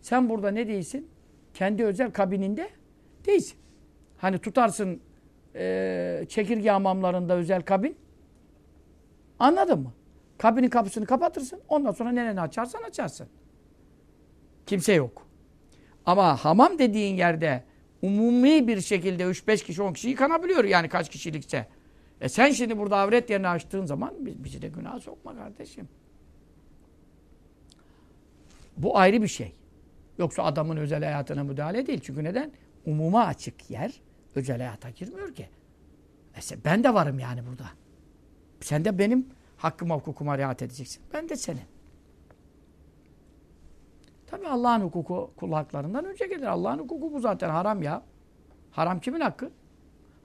Sen burada ne değilsin? Kendi özel kabininde değilsin. Hani tutarsın e, çekirge hamamlarında özel kabin. Anladın mı? Kabinin kapısını kapatırsın. Ondan sonra nereni açarsan açarsın. Kimse yok. Ama hamam dediğin yerde umumi bir şekilde 3-5 kişi 10 kişi yıkanabiliyor yani kaç kişilikse. E sen şimdi burada avret yerini açtığın zaman bizi de günah sokma kardeşim. Bu ayrı bir şey. Yoksa adamın özel hayatına müdahale değil. Çünkü neden? Umuma açık yer özel hayata girmiyor ki. Mesela ben de varım yani burada. Sen de benim hakkıma hukukuma riayet edeceksin. Ben de senin. Tabi Allah'ın hukuku kul haklarından önce gelir. Allah'ın hukuku bu zaten haram ya. Haram kimin hakkı?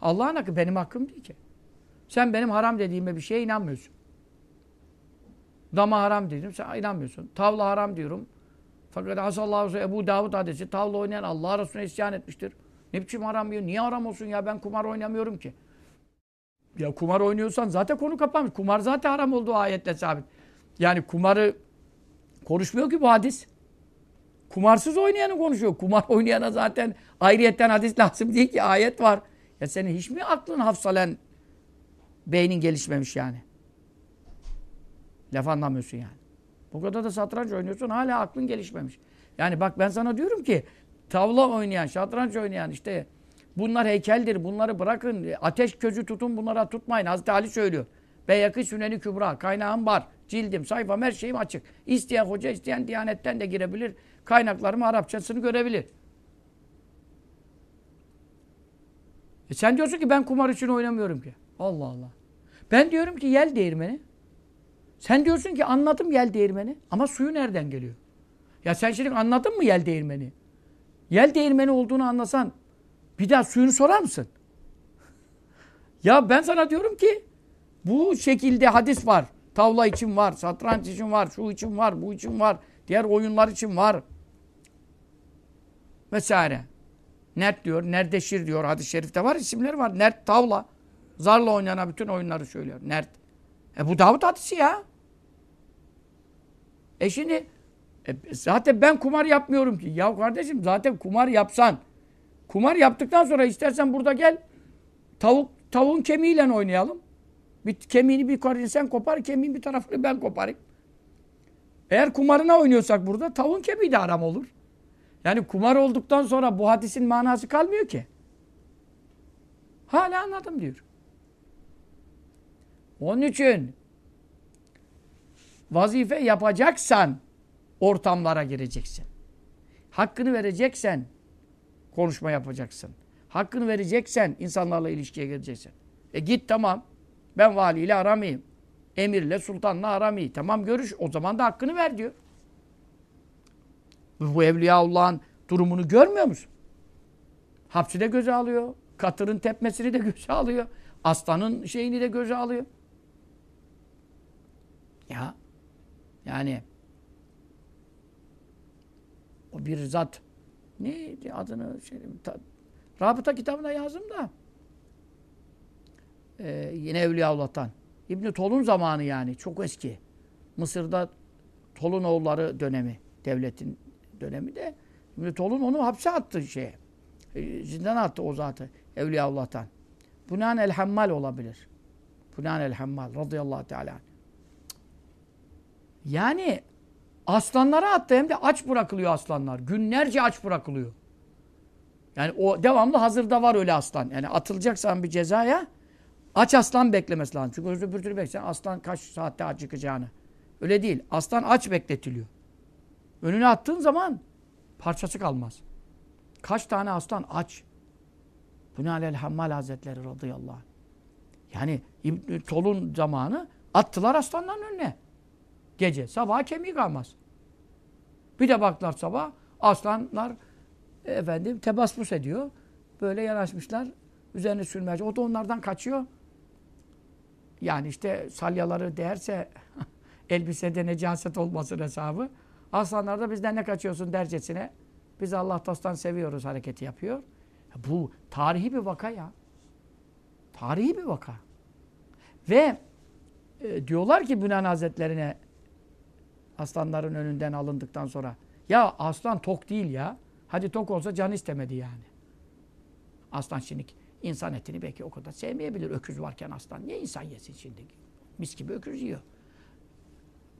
Allah'ın hakkı. Benim hakkım değil ki. Sen benim haram dediğime bir şeye inanmıyorsun. Dama haram dedim sen inanmıyorsun. Tavla haram diyorum. Fakat Hasallahu Ebu Davud hadisi tavla oynayan Allah Resulüne isyan etmiştir. Ne biçim haram diyor? Niye haram olsun ya? Ben kumar oynamıyorum ki. Ya kumar oynuyorsan zaten konu kapanmış. Kumar zaten haram olduğu ayetle sabit. Yani kumarı konuşmuyor ki bu hadis. Kumarsız oynayanı konuşuyor. Kumar oynayana zaten ayrıyetten hadis lazım değil ki ayet var. Ya senin hiç mi aklın hafsalen beynin gelişmemiş yani? Laf anlamıyorsun yani. Bu kadar da satranç oynuyorsun hala aklın gelişmemiş. Yani bak ben sana diyorum ki tavla oynayan, şatranç oynayan işte bunlar heykeldir. Bunları bırakın. Ateş közü tutun bunlara tutmayın. Hazreti Ali söylüyor. Beyakı Süneni Kübra. Kaynağım var. Cildim, sayfam, her şeyim açık. İsteyen hoca, isteyen diyanetten de girebilir. Kaynaklarımı Arapçasını görebilir. E sen diyorsun ki ben kumar için oynamıyorum ki. Allah Allah. Ben diyorum ki yel değirmeni. Sen diyorsun ki anladım yel değirmeni. Ama suyu nereden geliyor? Ya sen şimdi anladın mı yel değirmeni? Yel değirmeni olduğunu anlasan bir daha suyunu sorar mısın? Ya ben sana diyorum ki bu şekilde hadis var. Tavla için var, satranç için var, şu için var, bu için var, diğer oyunlar için var. Vesaire. Nert diyor, nerdeşir diyor hadis-i şerifte var, isimleri var. Nert tavla. Zarla oynanan bütün oyunları söylüyor. Nert. E bu Davut hadisi ya. E şimdi e, zaten ben kumar yapmıyorum ki. Ya kardeşim zaten kumar yapsan kumar yaptıktan sonra istersen burada gel tavuk tavuğun kemiğiyle oynayalım. Bir kemiğini bir koparın sen kopar, kemiğin bir tarafını ben koparayım. Eğer kumarına oynuyorsak burada tavuğun kemiği de haram olur. Yani kumar olduktan sonra bu hadisin manası kalmıyor ki. Hala anladım diyor. Onun için vazife yapacaksan ortamlara gireceksin. Hakkını vereceksen konuşma yapacaksın. Hakkını vereceksen insanlarla ilişkiye gireceksin. E git tamam. Ben valiyle aramayayım. Emirle, sultanla aramayayım. Tamam görüş. O zaman da hakkını ver diyor. Bu Evliyaullah'ın durumunu görmüyor musun? Hapsi de göze alıyor. Katırın tepmesini de göze alıyor. Aslanın şeyini de göze alıyor. Ya yani o bir zat neydi adını şey, ta, Rabıta kitabında yazdım da ee, yine Evliyaullah'tan. İbni Tolun zamanı yani. Çok eski. Mısır'da Tolun oğulları dönemi. Devletin dönemi de. İbni Tolun onu hapse attı şeye. E, zindana attı o zatı. Evliyaullah'tan. Bunan el olabilir. Bunan el Hammal radıyallahu teala. Yani aslanlara attı hem de aç bırakılıyor aslanlar. Günlerce aç bırakılıyor. Yani o devamlı hazırda var öyle aslan. Yani atılacaksan bir cezaya aç aslan beklemesi lazım. Çünkü öbür türlü beksen aslan kaç saatte acıkacağını. Öyle değil. Aslan aç bekletiliyor. Önüne attığın zaman parçası kalmaz. Kaç tane aslan aç. Bunalel Hammal Hazretleri radıyallahu anh. Yani Tolun zamanı attılar aslanların önüne. Gece. Sabah kemiği kalmaz. Bir de baklar sabah aslanlar efendim tebasmus ediyor. Böyle yanaşmışlar. Üzerine sürmeye. O da onlardan kaçıyor. Yani işte salyaları değerse elbisede necaset olmasın hesabı. Aslanlar da bizden ne kaçıyorsun dercesine. Biz Allah dosttan seviyoruz hareketi yapıyor. Bu tarihi bir vaka ya. Tarihi bir vaka. Ve e, diyorlar ki Bünan Hazretlerine aslanların önünden alındıktan sonra ya aslan tok değil ya. Hadi tok olsa can istemedi yani. Aslan şimdi insan etini belki o kadar sevmeyebilir. Öküz varken aslan. Niye insan yesin şimdi? Mis gibi öküz yiyor.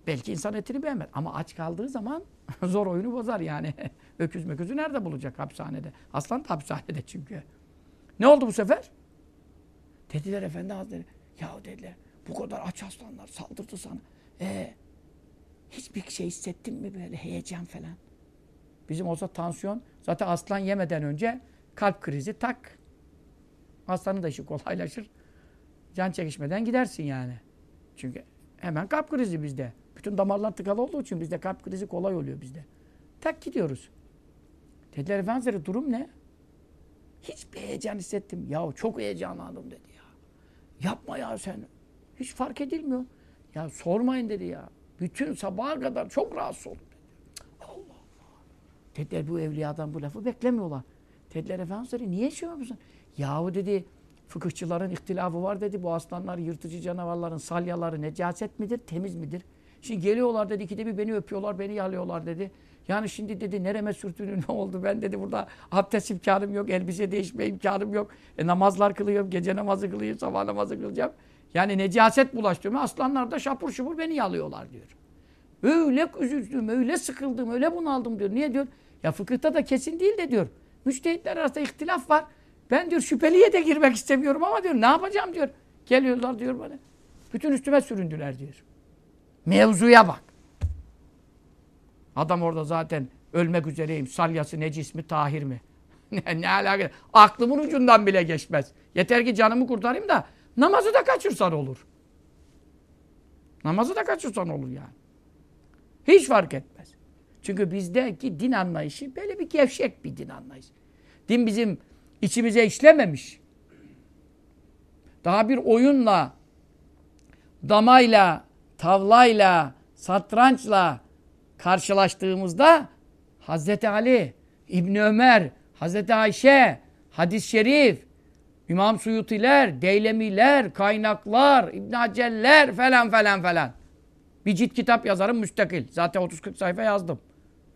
Belki insan etini beğenmez. Ama aç kaldığı zaman zor oyunu bozar yani. Öküz möküzü nerede bulacak hapishanede? Aslan da hapishanede çünkü. Ne oldu bu sefer? Dediler efendi hazretleri. Ya dediler bu kadar aç aslanlar saldırdı sana. Ee, hiçbir şey hissettin mi böyle heyecan falan? Bizim olsa tansiyon zaten aslan yemeden önce kalp krizi tak. Aslanın da işi kolaylaşır. Can çekişmeden gidersin yani. Çünkü hemen kalp krizi bizde. Bütün damarlar tıkalı olduğu için bizde kalp krizi kolay oluyor bizde. Tak gidiyoruz. Dediler Efendimiz durum ne? Hiçbir heyecan hissettim. Ya çok heyecanlandım dedi ya. Yapma ya sen. Hiç fark edilmiyor. Ya sormayın dedi ya. Bütün sabaha kadar çok rahatsız oldum. Allah Allah. Dediler bu evliyadan bu lafı beklemiyorlar. Dediler Efendimiz niye şey yapıyorsun? Yahu dedi fıkıhçıların ihtilafı var dedi. Bu aslanlar, yırtıcı canavarların salyaları necaset midir, temiz midir? Şimdi geliyorlar dedi ki de bir beni öpüyorlar, beni yalıyorlar dedi. Yani şimdi dedi nereme sürtünün ne oldu? Ben dedi burada abdest imkanım yok, elbise değişme imkanım yok. E, namazlar kılıyorum, gece namazı kılıyorum, sabah namazı kılacağım. Yani necaset bulaştırıyor. Aslanlar da şapur şupur beni yalıyorlar diyor. Öyle üzüldüm, öyle sıkıldım, öyle bunaldım diyor. Niye diyor? Ya fıkıhta da kesin değil de diyor. Müçtehitler arasında ihtilaf var. Ben diyor şüpheliye de girmek istemiyorum ama diyor ne yapacağım diyor. Geliyorlar diyor bana. Bütün üstüme süründüler diyor. Mevzuya bak. Adam orada zaten ölmek üzereyim. Salyası necis mi, tahir mi? ne, ne alaka? Aklımın ucundan bile geçmez. Yeter ki canımı kurtarayım da namazı da kaçırsan olur. Namazı da kaçırsan olur yani. Hiç fark etmez. Çünkü bizdeki din anlayışı böyle bir gevşek bir din anlayışı. Din bizim içimize işlememiş. Daha bir oyunla, damayla, tavlayla, satrançla karşılaştığımızda Hazreti Ali, İbni Ömer, Hazreti Ayşe, hadis-i şerif, İmam Suyutiler, Deylemiler, kaynaklar, İbn Haceller falan falan falan. Bir cilt kitap yazarım müstakil. Zaten 30-40 sayfa yazdım.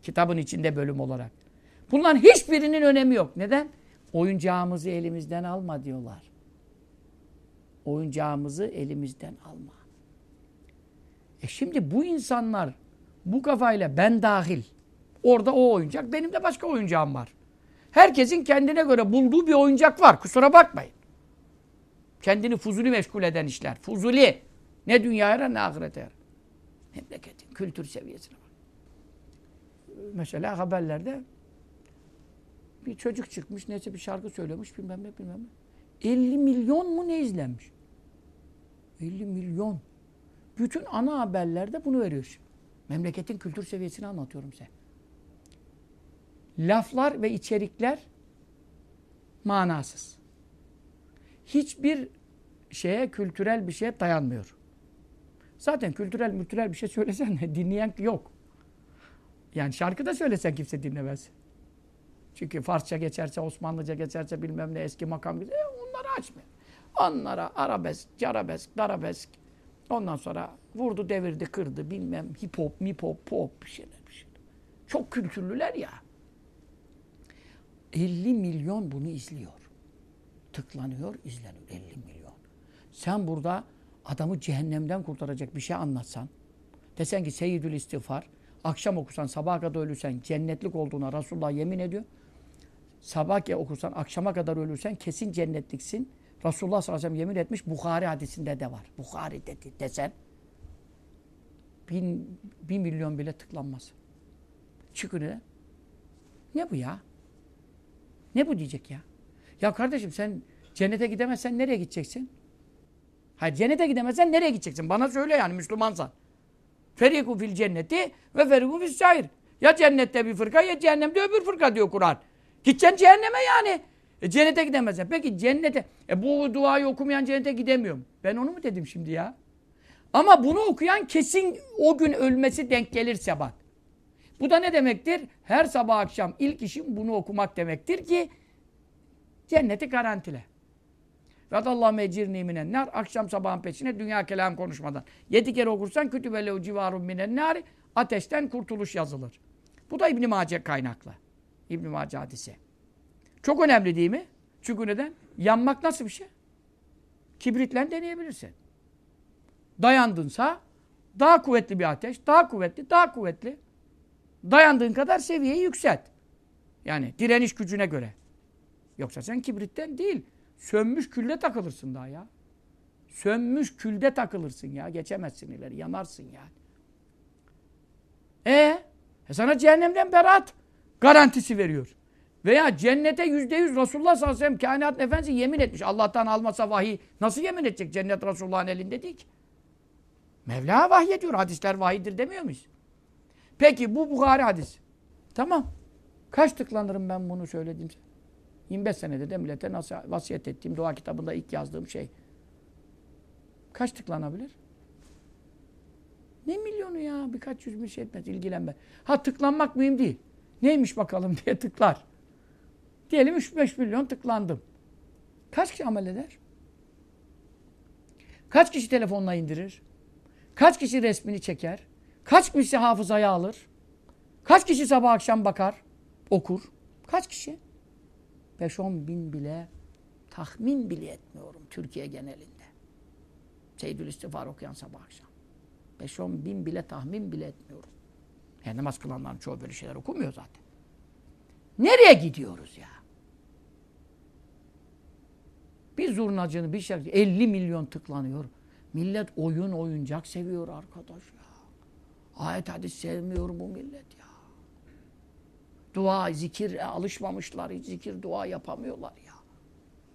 Kitabın içinde bölüm olarak. Bunların hiçbirinin önemi yok. Neden? Oyuncağımızı elimizden alma diyorlar. Oyuncağımızı elimizden alma. E şimdi bu insanlar bu kafayla ben dahil. Orada o oyuncak, benim de başka oyuncağım var. Herkesin kendine göre bulduğu bir oyuncak var. Kusura bakmayın. Kendini fuzuli meşgul eden işler. Fuzuli. Ne dünyaya ne ahirete yarar. Memleketin kültür seviyesine bak. Mesela haberlerde bir çocuk çıkmış, neyse bir şarkı söylüyormuş bilmem ne bilmem ne. 50 milyon mu ne izlenmiş? 50 milyon. Bütün ana haberlerde bunu veriyor şimdi. Memleketin kültür seviyesini anlatıyorum size. Laflar ve içerikler manasız. Hiçbir şeye, kültürel bir şeye dayanmıyor. Zaten kültürel, kültürel bir şey söylesen dinleyen yok. Yani şarkı da söylesen kimse dinlemez. Çünkü Farsça geçerse, Osmanlıca geçerse bilmem ne eski makam güzel. Onları açmıyor. Onlara arabesk, carabesk, darabesk. Ondan sonra vurdu, devirdi, kırdı bilmem hip hop, mip hop, pop bir şeyler bir şeyler. Çok kültürlüler ya. 50 milyon bunu izliyor. Tıklanıyor, izleniyor. 50 milyon. Sen burada adamı cehennemden kurtaracak bir şey anlatsan, desen ki seyyidül istiğfar, akşam okusan, sabaha kadar ölürsen cennetlik olduğuna Resulullah yemin ediyor. Sabah okursan, akşama kadar ölürsen kesin cennetliksin. Resulullah sallallahu aleyhi ve sellem yemin etmiş, Bukhari hadisinde de var. Bukhari dedi desen, bin, bir milyon bile tıklanmaz. Çıkın ne? Ne bu ya? Ne bu diyecek ya? Ya kardeşim sen cennete gidemezsen nereye gideceksin? Hayır cennete gidemezsen nereye gideceksin? Bana söyle yani Müslümansan. Feriku fil cenneti ve feriku fil sair. Ya cennette bir fırka ya cehennemde öbür fırka diyor Kur'an. Gideceksin cehenneme yani. E, cennete gidemezsen. Peki cennete, e, bu duayı okumayan cennete gidemiyorum. Ben onu mu dedim şimdi ya? Ama bunu okuyan kesin o gün ölmesi denk gelirse bak. Bu da ne demektir? Her sabah akşam ilk işim bunu okumak demektir ki cenneti garantile. Radallahu mecirni minen nar. Akşam sabahın peşine dünya kelam konuşmadan. Yedi kere okursan kütübele civarun minen nari. Ateşten kurtuluş yazılır. Bu da İbn-i Mace kaynaklı. İbn-i Mace hadisi. Çok önemli değil mi? Çünkü neden? Yanmak nasıl bir şey? Kibritle deneyebilirsin. Dayandınsa daha kuvvetli bir ateş, daha kuvvetli, daha kuvvetli. Dayandığın kadar seviyeyi yükselt. Yani direniş gücüne göre. Yoksa sen kibritten değil, sönmüş külde takılırsın daha ya. Sönmüş külde takılırsın ya. Geçemezsin ileri, yanarsın yani. E, e sana cehennemden berat garantisi veriyor. Veya cennete yüzde yüz Resulullah sallallahu aleyhi ve sellem kainat efendisi yemin etmiş. Allah'tan almasa vahiy nasıl yemin edecek? Cennet Resulullah'ın elinde değil ki. Mevla vahiy ediyor. Hadisler vahiydir demiyor muyuz? Peki bu Bukhari hadis. Tamam. Kaç tıklanırım ben bunu söyledim. 25 senede de millete nasıl vasiyet ettiğim dua kitabında ilk yazdığım şey. Kaç tıklanabilir? Ne milyonu ya? Birkaç yüz bir şey etmez. ilgilenme. Ha tıklanmak mühim değil. Neymiş bakalım diye tıklar. Diyelim 3-5 milyon tıklandım. Kaç kişi amel eder? Kaç kişi telefonla indirir? Kaç kişi resmini çeker? Kaç kişi hafızaya alır? Kaç kişi sabah akşam bakar, okur? Kaç kişi? 5-10 bin bile tahmin bile etmiyorum Türkiye genelinde. Seyyidül İstiğfar okuyan sabah akşam. 5-10 bin bile tahmin bile etmiyorum. Yani namaz kılanların çoğu böyle şeyler okumuyor zaten. Nereye gidiyoruz ya? Bir zurnacını bir şey 50 milyon tıklanıyor. Millet oyun oyuncak seviyor arkadaş ya. Ayet hadis sevmiyor bu millet ya. Dua, zikir alışmamışlar. Hiç zikir, dua yapamıyorlar ya.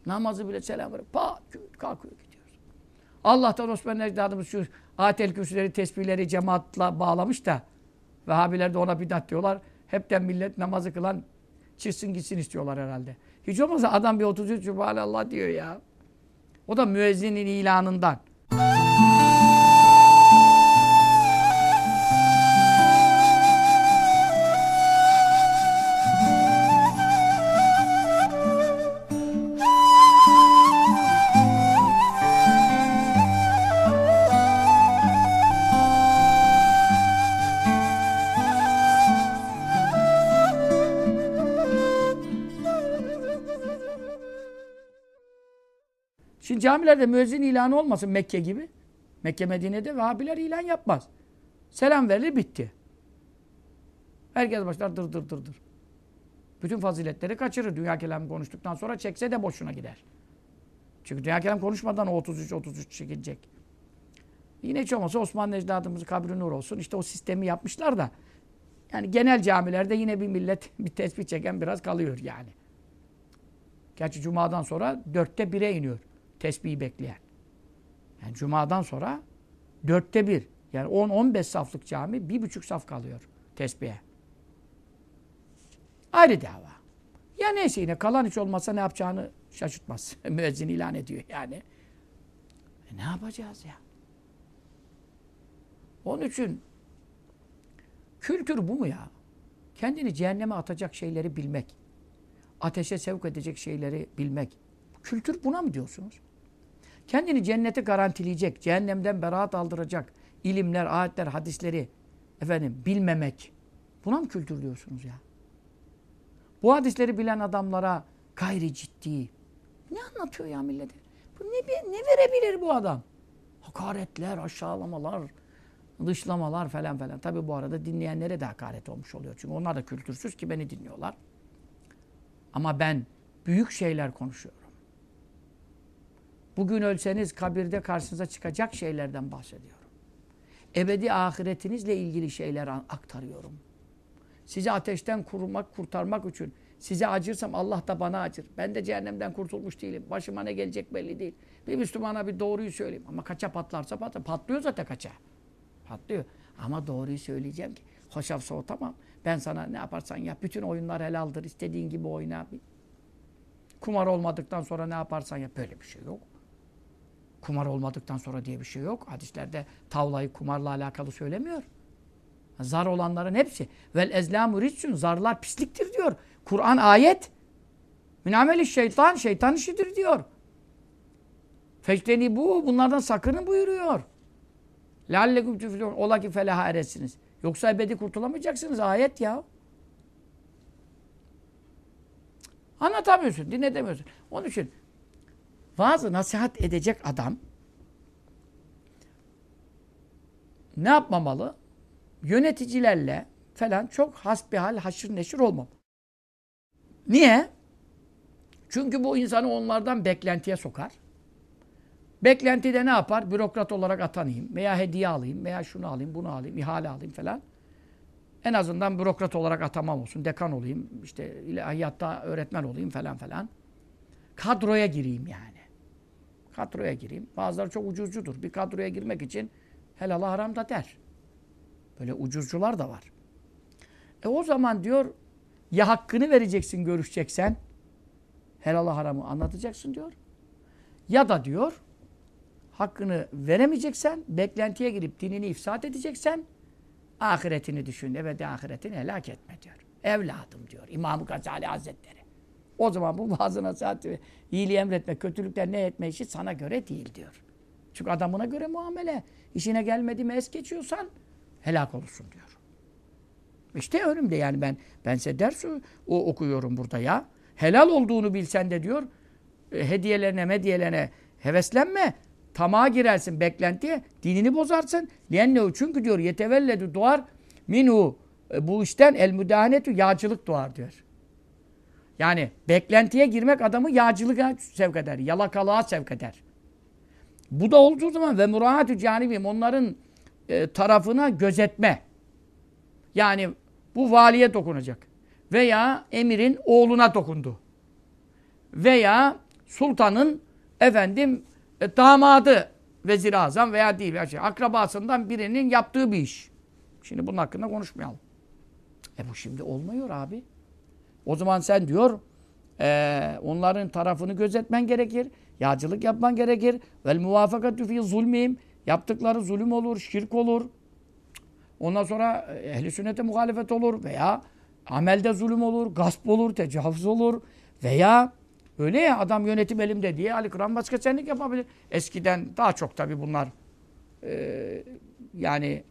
Namazı bile selam verip pat kalkıyor gidiyoruz. Allah'tan Osman Ecdadımız şu ayetel kürsüleri, tesbihleri cemaatla bağlamış da Vehhabiler de ona bidat diyorlar. Hepten millet namazı kılan çıksın gitsin istiyorlar herhalde. Hiç olmazsa adam bir 33 Subhanallah diyor ya. O da müezzinin ilanından. Camilerde müezzin ilanı olmasın Mekke gibi. Mekke Medine'de Vehhabiler ilan yapmaz. Selam verilir bitti. Herkes başlar dır dır dır dır. Bütün faziletleri kaçırır. Dünya kelamı konuştuktan sonra çekse de boşuna gider. Çünkü dünya kelam konuşmadan o 33-33 çekilecek. Yine hiç olmazsa Osman Necdadımız kabri nur olsun. İşte o sistemi yapmışlar da. Yani genel camilerde yine bir millet bir tespih çeken biraz kalıyor yani. Gerçi Cuma'dan sonra dörtte bire iniyor tesbihi bekleyen. Yani Cuma'dan sonra dörtte bir. Yani 10-15 saflık cami bir buçuk saf kalıyor tesbihe. Ayrı dava. Ya neyse yine kalan hiç olmazsa ne yapacağını şaşırtmaz. Müezzin ilan ediyor yani. E ne yapacağız ya? Onun için kültür bu mu ya? Kendini cehenneme atacak şeyleri bilmek. Ateşe sevk edecek şeyleri bilmek. Kültür buna mı diyorsunuz? Kendini cennete garantileyecek, cehennemden beraat aldıracak ilimler, ayetler, hadisleri efendim bilmemek. Buna mı kültür diyorsunuz ya? Bu hadisleri bilen adamlara gayri ciddi. Ne anlatıyor ya millete? Bu ne, ne verebilir bu adam? Hakaretler, aşağılamalar, dışlamalar falan falan. Tabi bu arada dinleyenlere de hakaret olmuş oluyor. Çünkü onlar da kültürsüz ki beni dinliyorlar. Ama ben büyük şeyler konuşuyorum. Bugün ölseniz kabirde karşınıza çıkacak şeylerden bahsediyorum. Ebedi ahiretinizle ilgili şeyler aktarıyorum. Sizi ateşten kurmak, kurtarmak için size acırsam Allah da bana acır. Ben de cehennemden kurtulmuş değilim. Başıma ne gelecek belli değil. Bir Müslümana bir doğruyu söyleyeyim. Ama kaça patlarsa patlar. Patlıyor zaten kaça. Patlıyor. Ama doğruyu söyleyeceğim ki hoşaf soğutamam. Ben sana ne yaparsan yap. Bütün oyunlar helaldir. İstediğin gibi oyna. Kumar olmadıktan sonra ne yaparsan yap. Böyle bir şey yok. Kumar olmadıktan sonra diye bir şey yok. Hadislerde tavlayı kumarla alakalı söylemiyor. Zar olanların hepsi. Vel ezlamu ritsün. Zarlar pisliktir diyor. Kur'an ayet. Minameli şeytan. Şeytan işidir diyor. Fecteni bu. Bunlardan sakının buyuruyor. Lallekum tüflûn. Ola ki felaha eresiniz. Yoksa ebedi kurtulamayacaksınız. Ayet ya. Anlatamıyorsun, dinletemiyorsun. Onun için vaazı nasihat edecek adam ne yapmamalı? Yöneticilerle falan çok hasbihal haşır neşir olmam. Niye? Çünkü bu insanı onlardan beklentiye sokar. Beklentide ne yapar? Bürokrat olarak atanayım veya hediye alayım veya şunu alayım, bunu alayım, ihale alayım falan. En azından bürokrat olarak atamam olsun, dekan olayım, işte ilahiyatta öğretmen olayım falan falan. Kadroya gireyim yani. Kadroya gireyim. Bazıları çok ucuzcudur. Bir kadroya girmek için helala haram da der. Böyle ucuzcular da var. E o zaman diyor ya hakkını vereceksin görüşeceksen helalı haramı anlatacaksın diyor. Ya da diyor hakkını veremeyeceksen, beklentiye girip dinini ifsat edeceksen ahiretini düşün, ebedi ahiretini helak etme diyor. Evladım diyor İmam Gazali Hazretleri. O zaman bu bazı nasihat ve iyiliği emretme, kötülükler ne etme işi sana göre değil diyor. Çünkü adamına göre muamele. işine gelmedi mi es geçiyorsan helak olursun diyor. İşte önümde yani ben ben size ders o, okuyorum burada ya. Helal olduğunu bilsen de diyor e, hediyelerine medyelerine heveslenme. Tamağa girersin beklentiye. Dinini bozarsın. Liennehu çünkü diyor yetevelledü doğar minhu e, bu işten el müdahanetü yağcılık doğar diyor. Yani beklentiye girmek adamı yağcılığa sevk eder. Yalakalığa sevk eder. Bu da olduğu zaman ve murahatü canibim onların e, tarafına gözetme. Yani bu valiye dokunacak. Veya emirin oğluna dokundu. Veya sultanın efendim e, damadı vezir azam veya değil şey, akrabasından birinin yaptığı bir iş. Şimdi bunun hakkında konuşmayalım. E bu şimdi olmuyor abi. O zaman sen diyor e, onların tarafını gözetmen gerekir. Yağcılık yapman gerekir. Vel muvafakatü fi zulmihim. Yaptıkları zulüm olur, şirk olur. Ondan sonra ehli sünnete muhalefet olur veya amelde zulüm olur, gasp olur, tecavüz olur veya öyle ya adam yönetim elimde diye Ali Kıran başkasenlik yapabilir. Eskiden daha çok tabii bunlar e, yani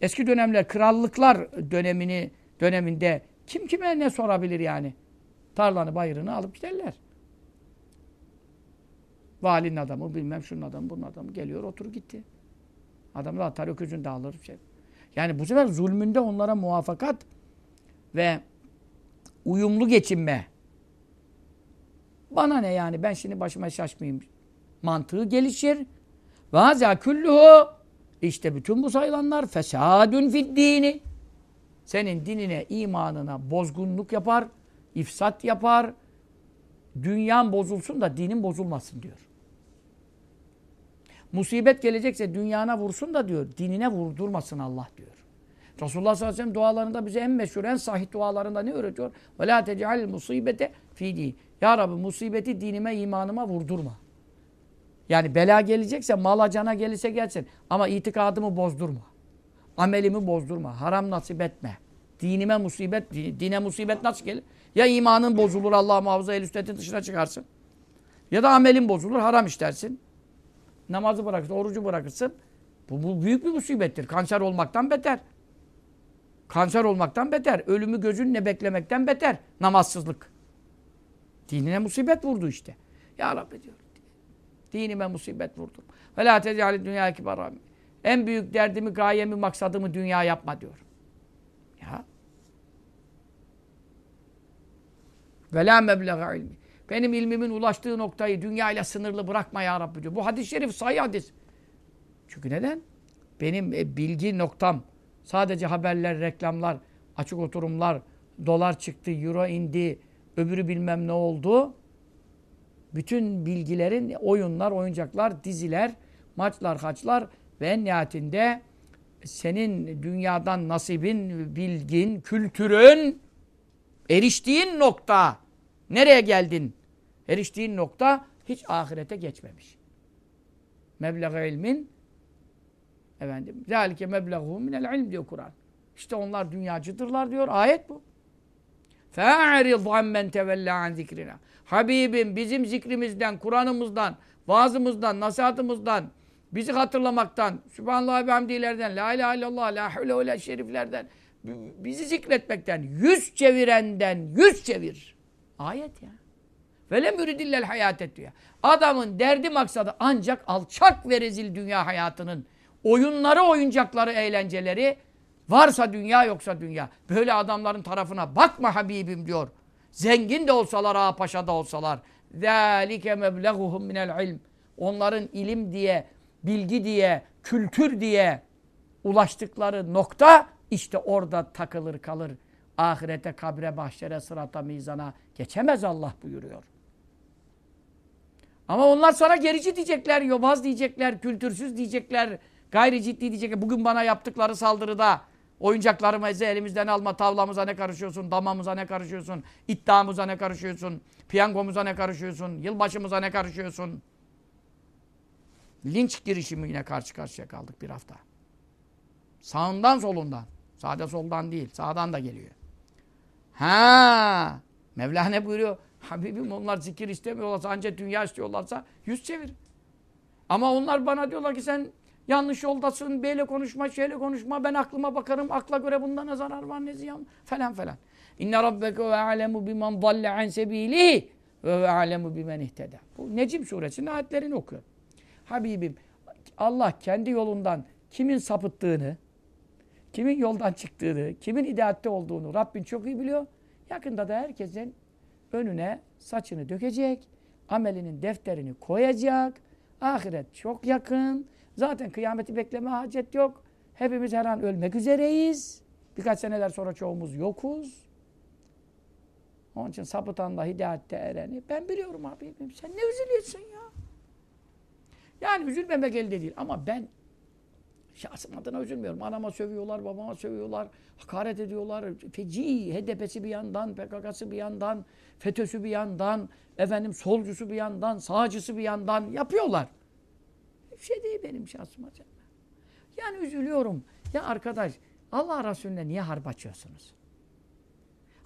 eski dönemler krallıklar dönemini döneminde kim kime ne sorabilir yani? Tarlanı bayırını alıp giderler. Valinin adamı bilmem şunun adamı bunun adamı geliyor otur gitti. Adam da atar öküzünü de alır. Şey. Yani bu sefer zulmünde onlara muvafakat ve uyumlu geçinme. Bana ne yani ben şimdi başıma şaşmayayım. Mantığı gelişir. Ve hazâ külluhu işte bütün bu sayılanlar fesadun fid dini Senin dinine, imanına bozgunluk yapar, ifsat yapar. Dünyan bozulsun da dinin bozulmasın diyor. Musibet gelecekse dünyana vursun da diyor, dinine vurdurmasın Allah diyor. Resulullah sallallahu aleyhi ve sellem dualarında bize en meşhur, en sahih dualarında ne öğretiyor? وَلَا تَجْعَلِ musibete fi Ya Rabbi musibeti dinime, imanıma vurdurma. Yani bela gelecekse, mala cana gelirse gelsin. Ama itikadımı bozdurma. Amelimi bozdurma. Haram nasip etme. Dinime musibet, dine musibet nasıl gelir? Ya imanın bozulur, Allah muhafaza el sünnetin dışına çıkarsın. Ya da amelin bozulur, haram işlersin. Namazı bırakırsın, orucu bırakırsın. Bu, bu büyük bir musibettir. Kanser olmaktan beter. Kanser olmaktan beter. Ölümü gözünle beklemekten beter. Namazsızlık. Dinine musibet vurdu işte. Ya Rabbi diyor. Dinime musibet vurdu. Ve la tecali dünya kibara. En büyük derdimi, gayemi, maksadımı dünya yapma diyor. Ya. Ve la meblega ilmi. Benim ilmimin ulaştığı noktayı dünya ile sınırlı bırakma ya Rabbi diyor. Bu hadis-i şerif sahih hadis. Çünkü neden? Benim e, bilgi noktam sadece haberler, reklamlar, açık oturumlar, dolar çıktı, euro indi, öbürü bilmem ne oldu. Bütün bilgilerin oyunlar, oyuncaklar, diziler, maçlar, haçlar ve en nihayetinde senin dünyadan nasibin, bilgin, kültürün eriştiğin nokta nereye geldin? Eriştiğin nokta hiç ahirete geçmemiş. Meblağa ilmin efendim zalike meblağuhum minel ilm diyor Kur'an. İşte onlar dünyacıdırlar diyor. Ayet bu. فَاَعْرِضْ عَمَّنْ تَوَلَّا عَنْ zikrina. Habibim bizim zikrimizden, Kur'an'ımızdan, vaazımızdan, nasihatımızdan, bizi hatırlamaktan, Sübhanallah ve hamdilerden, La ilahe illallah, La havle ve la şeriflerden, bizi zikretmekten, yüz çevirenden yüz çevir. Ayet ya. Vele müridillel hayatet diyor. Adamın derdi maksadı ancak alçak ve rezil dünya hayatının oyunları, oyuncakları, eğlenceleri varsa dünya yoksa dünya. Böyle adamların tarafına bakma Habibim diyor. Zengin de olsalar, ağa paşa da olsalar. ذَٰلِكَ مَبْلَغُهُمْ مِنَ ilm. Onların ilim diye, bilgi diye, kültür diye ulaştıkları nokta işte orada takılır kalır. Ahirete, kabre, bahşere, sırata, mizana geçemez Allah buyuruyor. Ama onlar sana gerici diyecekler, yobaz diyecekler, kültürsüz diyecekler, gayri ciddi diyecekler. Bugün bana yaptıkları saldırıda Oyuncaklarımızı elimizden alma, tavlamıza ne karışıyorsun, damamıza ne karışıyorsun, iddiamıza ne karışıyorsun, piyangomuza ne karışıyorsun, yılbaşımıza ne karışıyorsun. Linç girişimiyle karşı karşıya kaldık bir hafta. Sağından solundan. Sağda soldan değil, sağdan da geliyor. Ha, Mevla ne buyuruyor? Habibim onlar zikir istemiyorlarsa, ancak dünya istiyorlarsa yüz çevir. Ama onlar bana diyorlar ki sen yanlış yoldasın, böyle konuşma, şöyle konuşma, ben aklıma bakarım, akla göre bunda ne zarar var, ne ziyan falan falan. İnne rabbeke ve alemu bimen dalle an sebilihi ve ve alemu bimen ihteda. Bu Necim suresinin ayetlerini okuyor. Habibim, Allah kendi yolundan kimin sapıttığını, kimin yoldan çıktığını, kimin hidayatte olduğunu Rabbin çok iyi biliyor. Yakında da herkesin önüne saçını dökecek, amelinin defterini koyacak. Ahiret çok yakın. Zaten kıyameti bekleme hacet yok. Hepimiz her an ölmek üzereyiz. Birkaç seneler sonra çoğumuz yokuz. Onun için sapıtanla hidayette ereni ben biliyorum abim. Sen ne üzülüyorsun ya? Yani üzülmemek elde değil. Ama ben şahsım adına üzülmüyorum. Anama sövüyorlar, babama sövüyorlar, hakaret ediyorlar. Feci, HDP'si bir yandan, PKK'sı bir yandan, FETÖ'sü bir yandan, efendim solcusu bir yandan, sağcısı bir yandan yapıyorlar. Bir şey değil benim şahsıma. Yani üzülüyorum. Ya arkadaş, Allah Resulüne niye harp açıyorsunuz?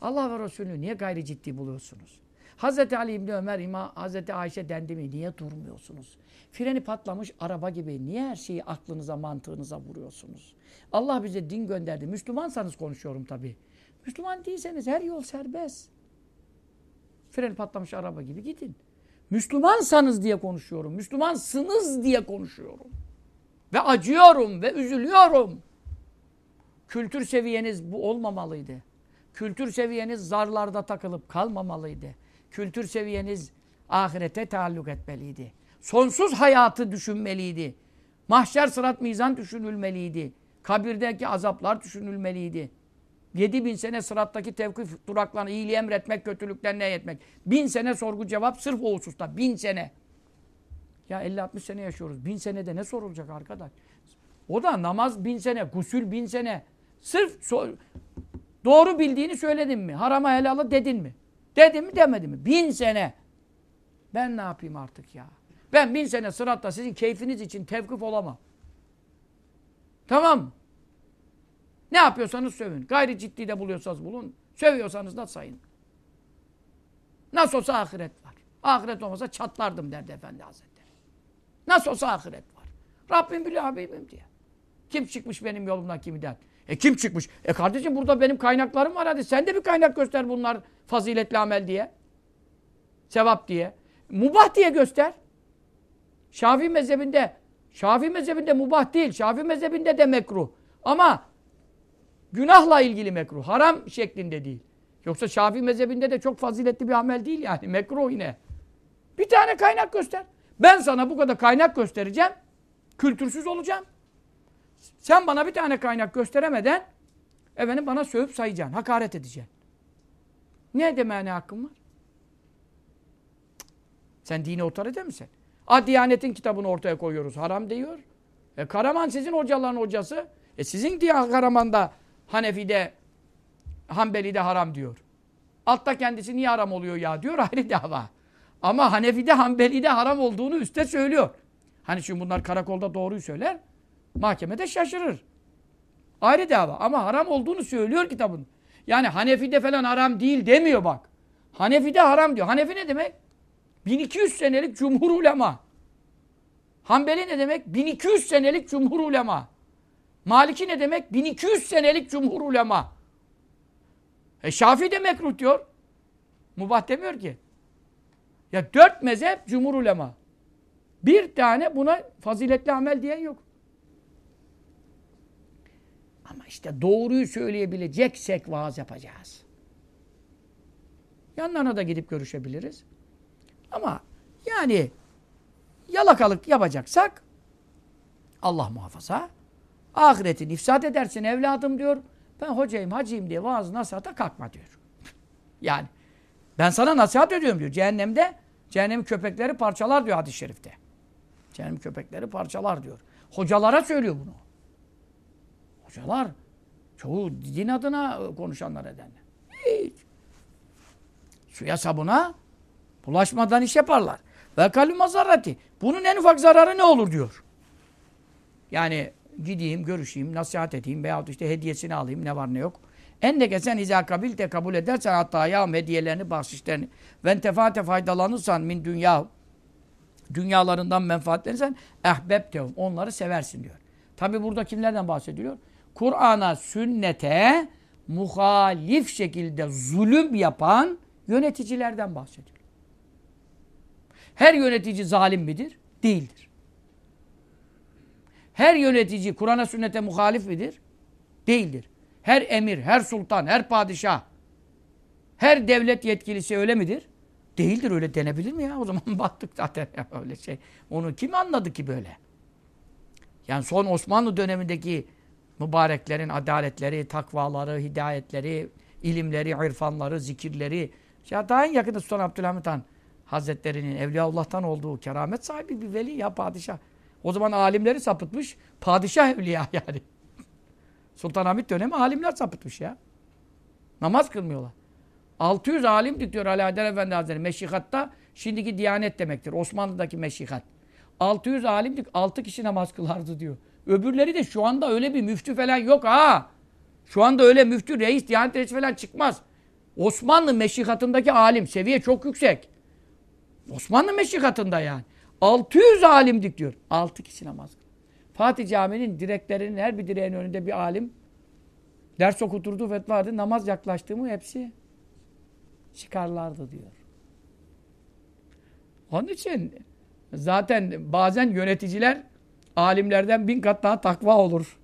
Allah ve Resulü niye gayri ciddi buluyorsunuz? Hazreti Ali İbni Ömer, İma, Hazreti Ayşe dendi mi niye durmuyorsunuz? Freni patlamış araba gibi niye her şeyi aklınıza, mantığınıza vuruyorsunuz? Allah bize din gönderdi. Müslümansanız konuşuyorum tabii. Müslüman değilseniz her yol serbest. Freni patlamış araba gibi gidin. Müslümansanız diye konuşuyorum. Müslümansınız diye konuşuyorum. Ve acıyorum ve üzülüyorum. Kültür seviyeniz bu olmamalıydı. Kültür seviyeniz zarlarda takılıp kalmamalıydı. Kültür seviyeniz ahirete taalluk etmeliydi. Sonsuz hayatı düşünmeliydi. Mahşer sırat mizan düşünülmeliydi. Kabirdeki azaplar düşünülmeliydi. 7 bin sene sırattaki tevkif duraklarını iyiliği emretmek, kötülükten ne etmek. Bin sene sorgu cevap sırf o hususta. Bin sene. Ya 50-60 sene yaşıyoruz. Bin senede ne sorulacak arkadaş? O da namaz bin sene, gusül bin sene. Sırf so doğru bildiğini söyledin mi? Harama helalı dedin mi? Dedin mi demedin mi? Bin sene. Ben ne yapayım artık ya? Ben bin sene sıratta sizin keyfiniz için tevkif olamam. Tamam Ne yapıyorsanız sövün. Gayri ciddi de buluyorsanız bulun. Sövüyorsanız da sayın. Nasıl olsa ahiret var. Ahiret olmasa çatlardım derdi Efendi Hazretleri. Nasıl olsa ahiret var. Rabbim biliyor Habibim diye. Kim çıkmış benim yolumdan kimiden? E kim çıkmış? E kardeşim burada benim kaynaklarım var hadi. Sen de bir kaynak göster bunlar faziletli amel diye. Sevap diye. Mubah diye göster. Şafii mezhebinde Şafii mezhebinde mubah değil. Şafii mezhebinde de mekruh. Ama günahla ilgili mekruh. Haram şeklinde değil. Yoksa Şafii mezhebinde de çok faziletli bir amel değil yani. Mekruh yine. Bir tane kaynak göster. Ben sana bu kadar kaynak göstereceğim. Kültürsüz olacağım. Sen bana bir tane kaynak gösteremeden efendim bana sövüp sayacaksın. Hakaret edeceksin. Ne demeye ne hakkın var? Sen dini otorite misin? A Diyanet'in kitabını ortaya koyuyoruz. Haram diyor. E Karaman sizin hocaların hocası. E sizin diye Karaman'da Hanefi'de Hanbeli'de haram diyor. Altta kendisi niye haram oluyor ya diyor ayrı dava. Ama Hanefi'de Hanbeli'de haram olduğunu üste söylüyor. Hani şimdi bunlar karakolda doğruyu söyler. Mahkemede şaşırır. Ayrı dava ama haram olduğunu söylüyor kitabın. Yani Hanefi'de falan haram değil demiyor bak. Hanefi'de haram diyor. Hanefi ne demek? 1200 senelik cumhur ulema. Hanbeli ne demek? 1200 senelik cumhur ulema. Maliki ne demek? 1200 senelik cumhur ulema. E Şafii de mekruh diyor. Mubah demiyor ki. Ya dört mezhep cumhur ulema. Bir tane buna faziletli amel diyen yok. Ama işte doğruyu söyleyebileceksek vaaz yapacağız. Yanlarına da gidip görüşebiliriz. Ama yani yalakalık yapacaksak Allah muhafaza ahiretini ifsad edersin evladım diyor. Ben hocayım, hacıyım diye vaaz nasihata kalkma diyor. yani ben sana nasihat ediyorum diyor. Cehennemde cehennemin köpekleri parçalar diyor hadis-i şerifte. Cehennem köpekleri parçalar diyor. Hocalara söylüyor bunu. Hocalar Çoğu din adına konuşanlar edenler. Hiç. Suya sabuna bulaşmadan iş yaparlar. Ve kalü mazarrati. Bunun en ufak zararı ne olur diyor. Yani gideyim, görüşeyim, nasihat edeyim veyahut işte hediyesini alayım ne var ne yok. En de sen izâ kabilte kabul edersen hatta ya hediyelerini, bahşişlerini ve tefate faydalanırsan min dünya dünyalarından menfaatlenirsen ehbebtehum. Onları seversin diyor. Tabi burada kimlerden bahsediliyor? Kur'an'a, sünnete muhalif şekilde zulüm yapan yöneticilerden bahsediyor. Her yönetici zalim midir? Değildir. Her yönetici Kur'an'a sünnete muhalif midir? Değildir. Her emir, her sultan, her padişah, her devlet yetkilisi öyle midir? Değildir öyle denebilir mi ya? O zaman battık zaten ya öyle şey. Onu kim anladı ki böyle? Yani son Osmanlı dönemindeki mübareklerin adaletleri, takvaları, hidayetleri, ilimleri, irfanları, zikirleri. Ya daha en yakında Sultan Abdülhamit Han Hazretleri'nin Evliyaullah'tan olduğu keramet sahibi bir veli ya padişah. O zaman alimleri sapıtmış. Padişah evliya yani. Sultan Hamid dönemi alimler sapıtmış ya. Namaz kılmıyorlar. 600 alim diyor Ali Haydar Efendi Hazretleri meşikatta şimdiki diyanet demektir. Osmanlı'daki meşikat. 600 alim 6 kişi namaz kılardı diyor. Öbürleri de şu anda öyle bir müftü falan yok ha. Şu anda öyle müftü, reis, diyanet reisi falan çıkmaz. Osmanlı meşikatındaki alim seviye çok yüksek. Osmanlı meşikatında yani. 600 alimdik diyor. 6 kişi namaz. Fatih Camii'nin direklerinin her bir direğin önünde bir alim ders okuturdu fetva vardı. Namaz yaklaştı mı hepsi çıkarlardı diyor. Onun için zaten bazen yöneticiler alimlerden bin kat daha takva olur.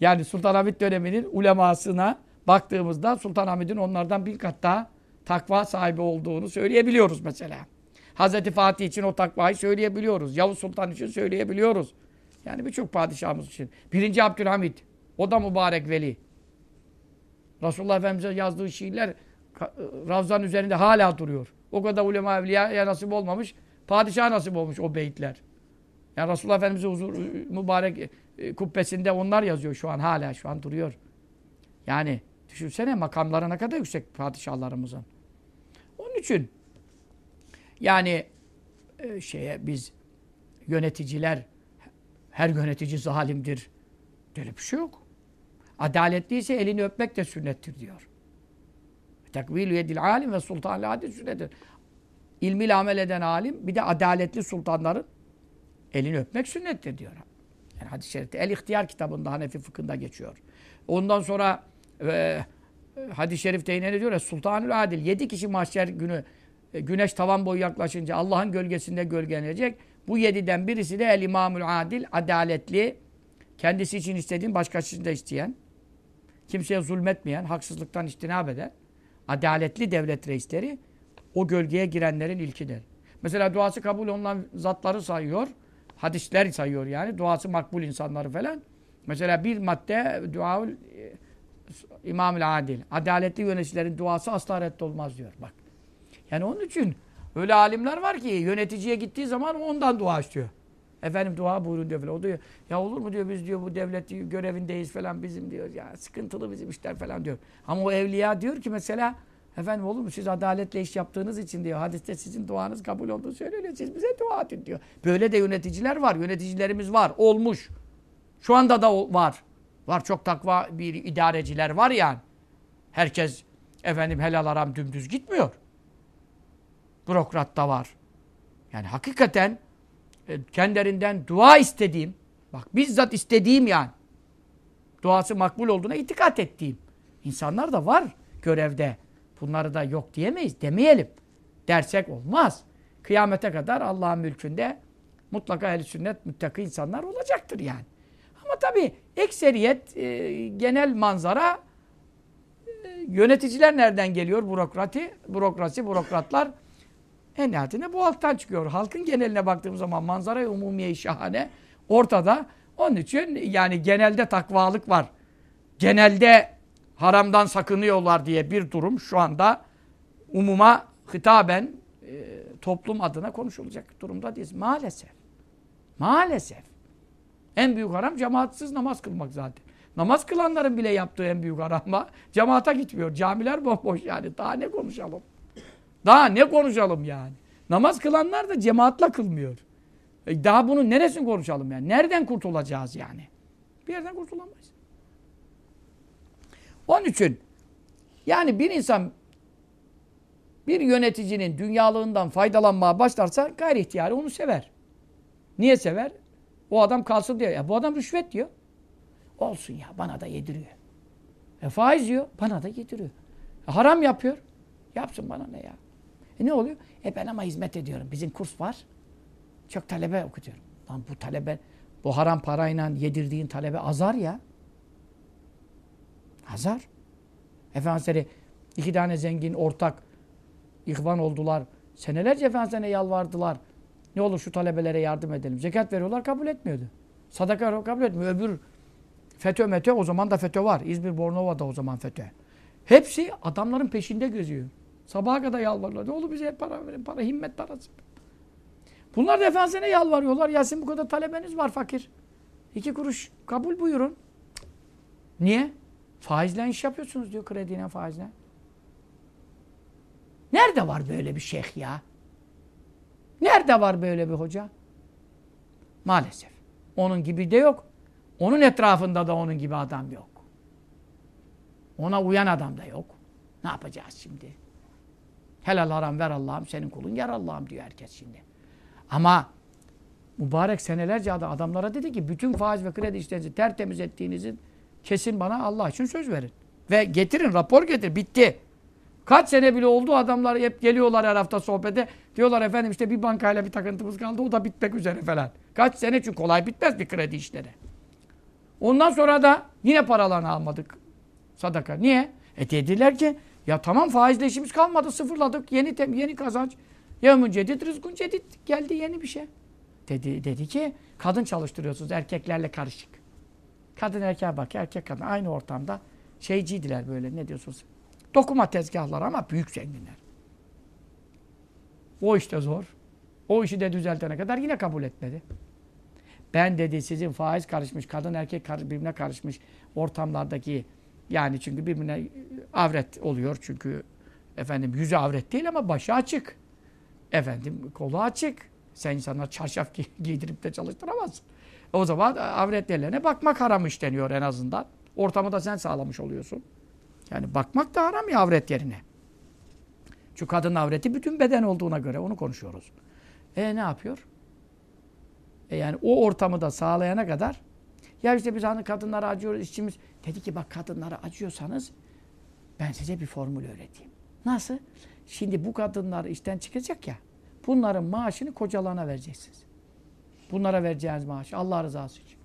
Yani Sultanahmet döneminin ulemasına baktığımızda Sultanahmet'in onlardan bin kat daha takva sahibi olduğunu söyleyebiliyoruz mesela. Hazreti Fatih için o takvayı söyleyebiliyoruz. Yavuz Sultan için söyleyebiliyoruz. Yani birçok padişahımız için. Birinci Abdülhamit. O da mübarek veli. Resulullah Efendimiz'e yazdığı şiirler Ravza'nın üzerinde hala duruyor. O kadar ulema evliyaya nasip olmamış. Padişah nasip olmuş o beyitler. Yani Resulullah Efendimiz'e huzur mübarek e, kubbesinde onlar yazıyor şu an hala şu an duruyor. Yani düşünsene makamları ne kadar yüksek padişahlarımızın. Onun için yani e, şeye biz yöneticiler her yönetici zalimdir. Böyle bir şey yok. Adaletliyse elini öpmek de sünnettir diyor. Tekvilü yedil alim ve sultan adil sünnettir. İlmiyle amel eden alim bir de adaletli sultanların elini öpmek sünnettir diyor. Yani hadis-i şerifte El İhtiyar kitabında Hanefi fıkhında geçiyor. Ondan sonra e, hadis-i şerifte yine ne diyor ya Sultanül Adil yedi kişi mahşer günü e, güneş tavan boyu yaklaşınca Allah'ın gölgesinde gölgelenecek. Bu yediden birisi de El İmamül Adil adaletli kendisi için istediğin başkası için de isteyen kimseye zulmetmeyen, haksızlıktan iştinab eden adaletli devlet reisleri o gölgeye girenlerin ilkidir. Mesela duası kabul olunan zatları sayıyor. Hadisler sayıyor yani. Duası makbul insanları falan. Mesela bir madde dua e, İmam-ı Adil. Adaletli yöneticilerin duası asla reddolmaz diyor. Bak. Yani onun için öyle alimler var ki yöneticiye gittiği zaman ondan dua istiyor. Efendim dua buyurun diyor falan. O diyor ya olur mu diyor biz diyor bu devlet görevindeyiz falan bizim diyor. Ya sıkıntılı bizim işler falan diyor. Ama o evliya diyor ki mesela efendim olur mu siz adaletle iş yaptığınız için diyor. Hadiste sizin duanız kabul olduğu söyleniyor. Siz bize dua edin diyor. Böyle de yöneticiler var. Yöneticilerimiz var. Olmuş. Şu anda da var. Var çok takva bir idareciler var yani. Herkes efendim helal aram dümdüz gitmiyor. Bürokrat da var. Yani hakikaten e, kendilerinden dua istediğim, bak bizzat istediğim yani, duası makbul olduğuna itikat ettiğim insanlar da var görevde. Bunları da yok diyemeyiz, demeyelim. Dersek olmaz. Kıyamete kadar Allah'ın mülkünde mutlaka ehl sünnet müttaki insanlar olacaktır yani. Ama tabii ekseriyet, e, genel manzara e, yöneticiler nereden geliyor? Bürokrati, bürokrasi, bürokratlar en nihayetinde bu halktan çıkıyor. Halkın geneline baktığımız zaman manzara umumiye şahane ortada. Onun için yani genelde takvalık var. Genelde haramdan sakınıyorlar diye bir durum şu anda umuma hitaben e, toplum adına konuşulacak durumda değiliz. Maalesef. Maalesef. En büyük haram cemaatsiz namaz kılmak zaten. Namaz kılanların bile yaptığı en büyük arama cemaata gitmiyor. Camiler bomboş yani. Daha ne konuşalım? Daha ne konuşalım yani? Namaz kılanlar da cemaatla kılmıyor. E daha bunun neresini konuşalım yani? Nereden kurtulacağız yani? Bir yerden kurtulamayız. Onun için yani bir insan bir yöneticinin dünyalığından faydalanmaya başlarsa gayri ihtiyari onu sever. Niye sever? O adam kalsın diye. Ya bu adam rüşvet diyor. Olsun ya bana da yediriyor. E faiz yiyor bana da yediriyor. E haram yapıyor. Yapsın bana ne ya. E ne oluyor? E ben ama hizmet ediyorum. Bizim kurs var. Çok talebe okutuyorum. Lan bu talebe bu haram parayla yedirdiğin talebe azar ya. Azar. Efendimiz iki tane zengin ortak ihvan oldular. Senelerce Efendimiz'e yalvardılar. Ne olur şu talebelere yardım edelim. Zekat veriyorlar kabul etmiyordu. Sadaka kabul etmiyor. Öbür FETÖ METÖ o zaman da FETÖ var. İzmir Bornova'da o zaman FETÖ. Hepsi adamların peşinde geziyor. Sabaha kadar yalvarıyorlar. Ne olur bize para verin. Para, himmet parası. Bunlar da Efendimiz'e yalvarıyorlar. Ya bu kadar talebeniz var fakir. İki kuruş kabul buyurun. Niye? Faizle iş yapıyorsunuz diyor krediyle faizle. Nerede var böyle bir şeyh ya? Nerede var böyle bir hoca? Maalesef. Onun gibi de yok. Onun etrafında da onun gibi adam yok. Ona uyan adam da yok. Ne yapacağız şimdi? Helal haram ver Allah'ım senin kulun yer Allah'ım diyor herkes şimdi. Ama mübarek senelerce adamlara dedi ki bütün faiz ve kredi işlerinizi tertemiz ettiğinizi kesin bana Allah için söz verin. Ve getirin rapor getir bitti. Kaç sene bile oldu adamlar hep geliyorlar her hafta sohbete. Diyorlar efendim işte bir bankayla bir takıntımız kaldı o da bitmek üzere falan. Kaç sene çünkü kolay bitmez bir kredi işleri. Ondan sonra da yine paralarını almadık sadaka. Niye? E dediler ki ya tamam faizle işimiz kalmadı sıfırladık yeni tem yeni kazanç. Yevmün cedid rızkun cedid geldi yeni bir şey. Dedi, dedi ki kadın çalıştırıyorsunuz erkeklerle karışık. Kadın erkeğe bak erkek kadın aynı ortamda şeyciydiler böyle ne diyorsunuz? Dokuma tezgahları ama büyük zenginler. O işte zor. O işi de düzeltene kadar yine kabul etmedi. Ben dedi sizin faiz karışmış, kadın erkek birbirine karışmış ortamlardaki yani çünkü birbirine avret oluyor çünkü efendim yüzü avret değil ama başı açık. Efendim kolu açık. Sen insanlar çarşaf gi giydirip de çalıştıramazsın. O zaman avretlerine bakmak haram işleniyor en azından. Ortamı da sen sağlamış oluyorsun. Yani bakmak da haram ya avret yerine. Çünkü kadın avreti bütün beden olduğuna göre onu konuşuyoruz. E ne yapıyor? E yani o ortamı da sağlayana kadar ya işte biz hani kadınlara acıyoruz işçimiz. Dedi ki bak kadınlara acıyorsanız ben size bir formül öğreteyim. Nasıl? Şimdi bu kadınlar işten çıkacak ya. Bunların maaşını kocalarına vereceksiniz. Bunlara vereceğiniz maaş Allah rızası için.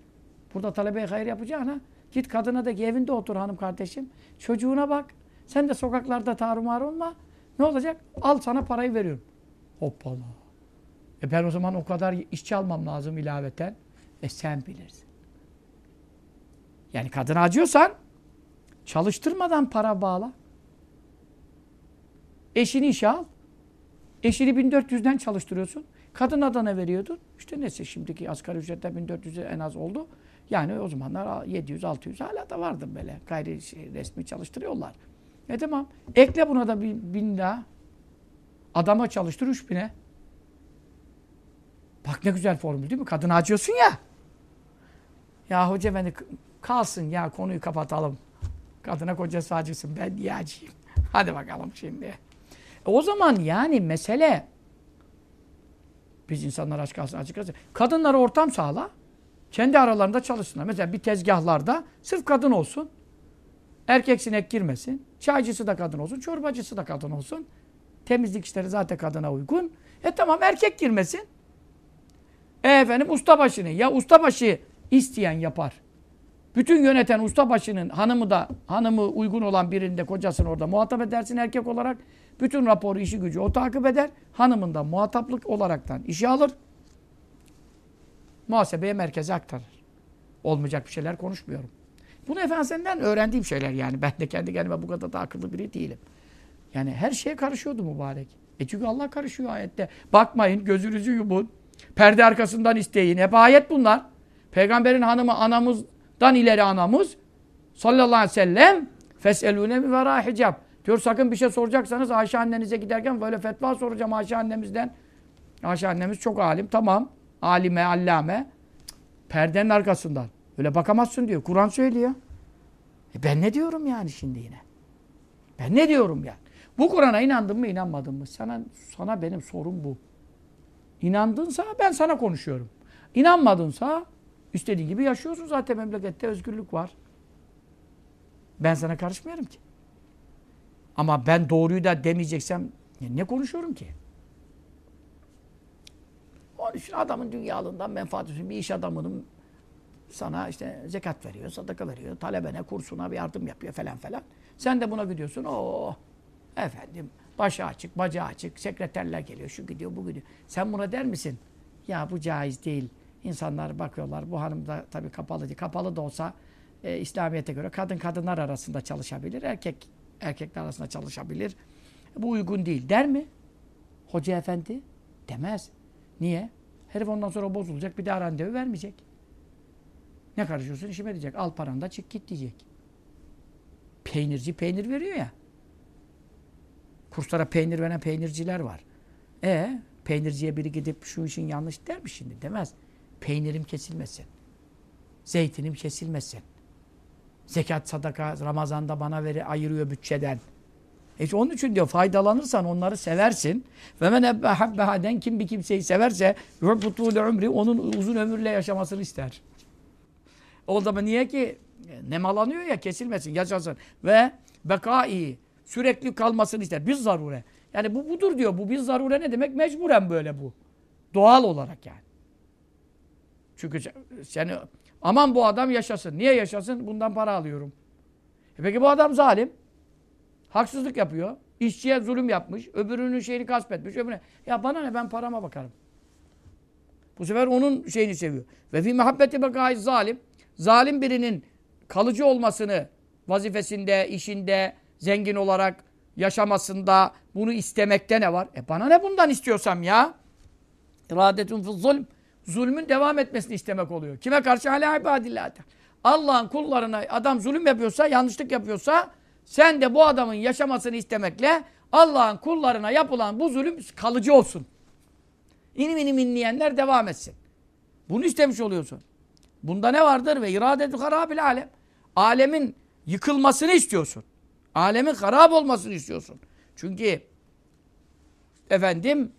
Burada talebeye hayır yapacağına git kadına da ki evinde otur hanım kardeşim. Çocuğuna bak. Sen de sokaklarda tarumar olma. Ne olacak? Al sana parayı veriyorum. Hoppala. E ben o zaman o kadar işçi almam lazım ilaveten. E sen bilirsin. Yani kadın acıyorsan çalıştırmadan para bağla. Eşini işe al. Eşini 1400'den çalıştırıyorsun. Kadın adana veriyordun. İşte neyse şimdiki asgari ücretler 1400 en az oldu. Yani o zamanlar 700-600 hala da vardı böyle. Gayri şey, resmi çalıştırıyorlar. E tamam. Ekle buna da bir bin daha. Adama çalıştır üç bine. Bak ne güzel formül değil mi? Kadın acıyorsun ya. Ya hoca beni kalsın ya konuyu kapatalım. Kadına kocası acısın ben niye acıyım? Hadi bakalım şimdi. E o zaman yani mesele biz insanlar aç kalsın açık kalsın. Kadınlara ortam sağla. Kendi aralarında çalışsınlar. Mesela bir tezgahlarda sırf kadın olsun. Erkek sinek girmesin. Çaycısı da kadın olsun. Çorbacısı da kadın olsun. Temizlik işleri zaten kadına uygun. E tamam erkek girmesin. E efendim ustabaşını. Ya ustabaşı isteyen yapar. Bütün yöneten ustabaşının hanımı da hanımı uygun olan birinde kocasını orada muhatap edersin erkek olarak. Bütün raporu, işi gücü o takip eder. Hanımından muhataplık olaraktan işi alır. Muhasebeye merkeze aktarır. Olmayacak bir şeyler konuşmuyorum. Bunu Efendimiz'den öğrendiğim şeyler yani. Ben de kendi kendime bu kadar da akıllı biri değilim. Yani her şeye karışıyordu mübarek. E çünkü Allah karışıyor ayette. Bakmayın, gözünüzü yumun. Perde arkasından isteyin. Hep ayet bunlar. Peygamberin hanımı anamızdan ileri anamız. sallallahu aleyhi ve sellem feselûne mi verâ hicab. Diyor sakın bir şey soracaksanız Ayşe annenize giderken böyle fetva soracağım Ayşe annemizden. Ayşe annemiz çok alim. Tamam. Alime, allame. Perdenin arkasından. Öyle bakamazsın diyor. Kur'an söylüyor. E ben ne diyorum yani şimdi yine? Ben ne diyorum yani? Bu Kur'an'a inandın mı inanmadın mı? Sana, sana benim sorum bu. İnandınsa ben sana konuşuyorum. İnanmadınsa istediğin gibi yaşıyorsun zaten memlekette özgürlük var. Ben sana karışmıyorum ki. Ama ben doğruyu da demeyeceksem ne konuşuyorum ki? Onun için adamın dünyalığından menfaat için bir iş adamının sana işte zekat veriyor, sadaka veriyor, talebene, kursuna bir yardım yapıyor falan falan. Sen de buna gidiyorsun. O efendim başı açık, bacağı açık, sekreterler geliyor, şu gidiyor, bu gidiyor. Sen buna der misin? Ya bu caiz değil. İnsanlar bakıyorlar. Bu hanım da tabii kapalı değil. Kapalı da olsa e, İslamiyet'e göre kadın kadınlar arasında çalışabilir. Erkek erkekler arasında çalışabilir. Bu uygun değil der mi? Hoca efendi demez. Niye? Herif ondan sonra bozulacak bir daha randevu vermeyecek. Ne karışıyorsun işime diyecek. Al paranı da çık git diyecek. Peynirci peynir veriyor ya. Kurslara peynir veren peynirciler var. E peynirciye biri gidip şu işin yanlış der mi şimdi? Demez. Peynirim kesilmesin. Zeytinim kesilmesin. Zekat, sadaka Ramazan'da bana veri, ayırıyor bütçeden. E onun için diyor faydalanırsan onları seversin. Ve men habbehaden kim bir kimseyi severse yuhbutul ömrü onun uzun ömürle yaşamasını ister. O zaman niye ki nemalanıyor ya kesilmesin, yaşasın. Ve bekai sürekli kalmasını ister. Biz zarure. Yani bu budur diyor. Bu biz zarure ne demek? Mecburen böyle bu. Doğal olarak yani. Çünkü seni aman bu adam yaşasın. Niye yaşasın? Bundan para alıyorum. E peki bu adam zalim. Haksızlık yapıyor. İşçiye zulüm yapmış. Öbürünün şeyini gasp etmiş. Öbürüne. Ya bana ne ben parama bakarım. Bu sefer onun şeyini seviyor. Ve fi muhabbeti bekâi zalim. Zalim birinin kalıcı olmasını vazifesinde, işinde, zengin olarak yaşamasında bunu istemekte ne var? E bana ne bundan istiyorsam ya? İradetun fil zulm. Zulmün devam etmesini istemek oluyor. Kime karşı? Hala ibadillâh. Allah'ın kullarına adam zulüm yapıyorsa, yanlışlık yapıyorsa sen de bu adamın yaşamasını istemekle Allah'ın kullarına yapılan bu zulüm kalıcı olsun. İnim inim inleyenler devam etsin. Bunu istemiş oluyorsun. Bunda ne vardır? Ve iradetü harabil alem. Alemin yıkılmasını istiyorsun. Alemin harap olmasını istiyorsun. Çünkü efendim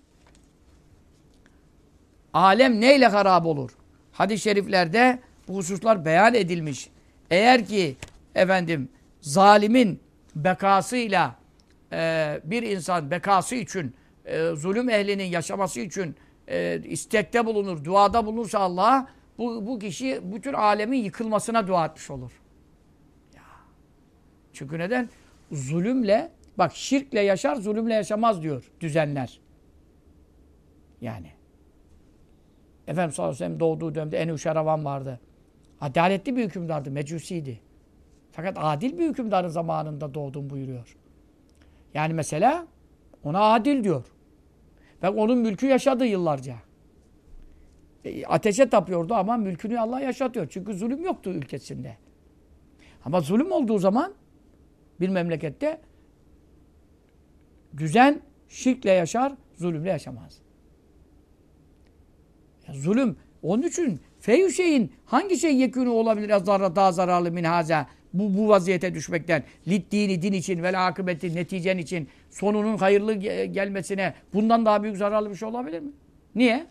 alem neyle harap olur? Hadis-i şeriflerde bu hususlar beyan edilmiş. Eğer ki efendim zalimin bekasıyla e, bir insan bekası için e, zulüm ehlinin yaşaması için e, istekte bulunur, duada bulunursa Allah'a bu, bu kişi bütün alemin yıkılmasına dua etmiş olur. Ya. Çünkü neden? Zulümle, bak şirkle yaşar, zulümle yaşamaz diyor düzenler. Yani. Efendimiz sallallahu aleyhi ve doğduğu dönemde Ebu Şeravan vardı. Adaletli bir hükümdardı, mecusiydi. Fakat adil bir hükümdarın zamanında doğdum buyuruyor. Yani mesela ona adil diyor. Ve onun mülkü yaşadı yıllarca. E, ateşe tapıyordu ama mülkünü Allah yaşatıyor. Çünkü zulüm yoktu ülkesinde. Ama zulüm olduğu zaman bir memlekette düzen şirkle yaşar, zulümle yaşamaz. Zulüm. Onun için feyü şeyin hangi şey yekûnü olabilir azarra daha zararlı min haza bu, bu vaziyete düşmekten lid dini din için ve akıbeti neticen için sonunun hayırlı gelmesine bundan daha büyük zararlı bir şey olabilir mi? Niye?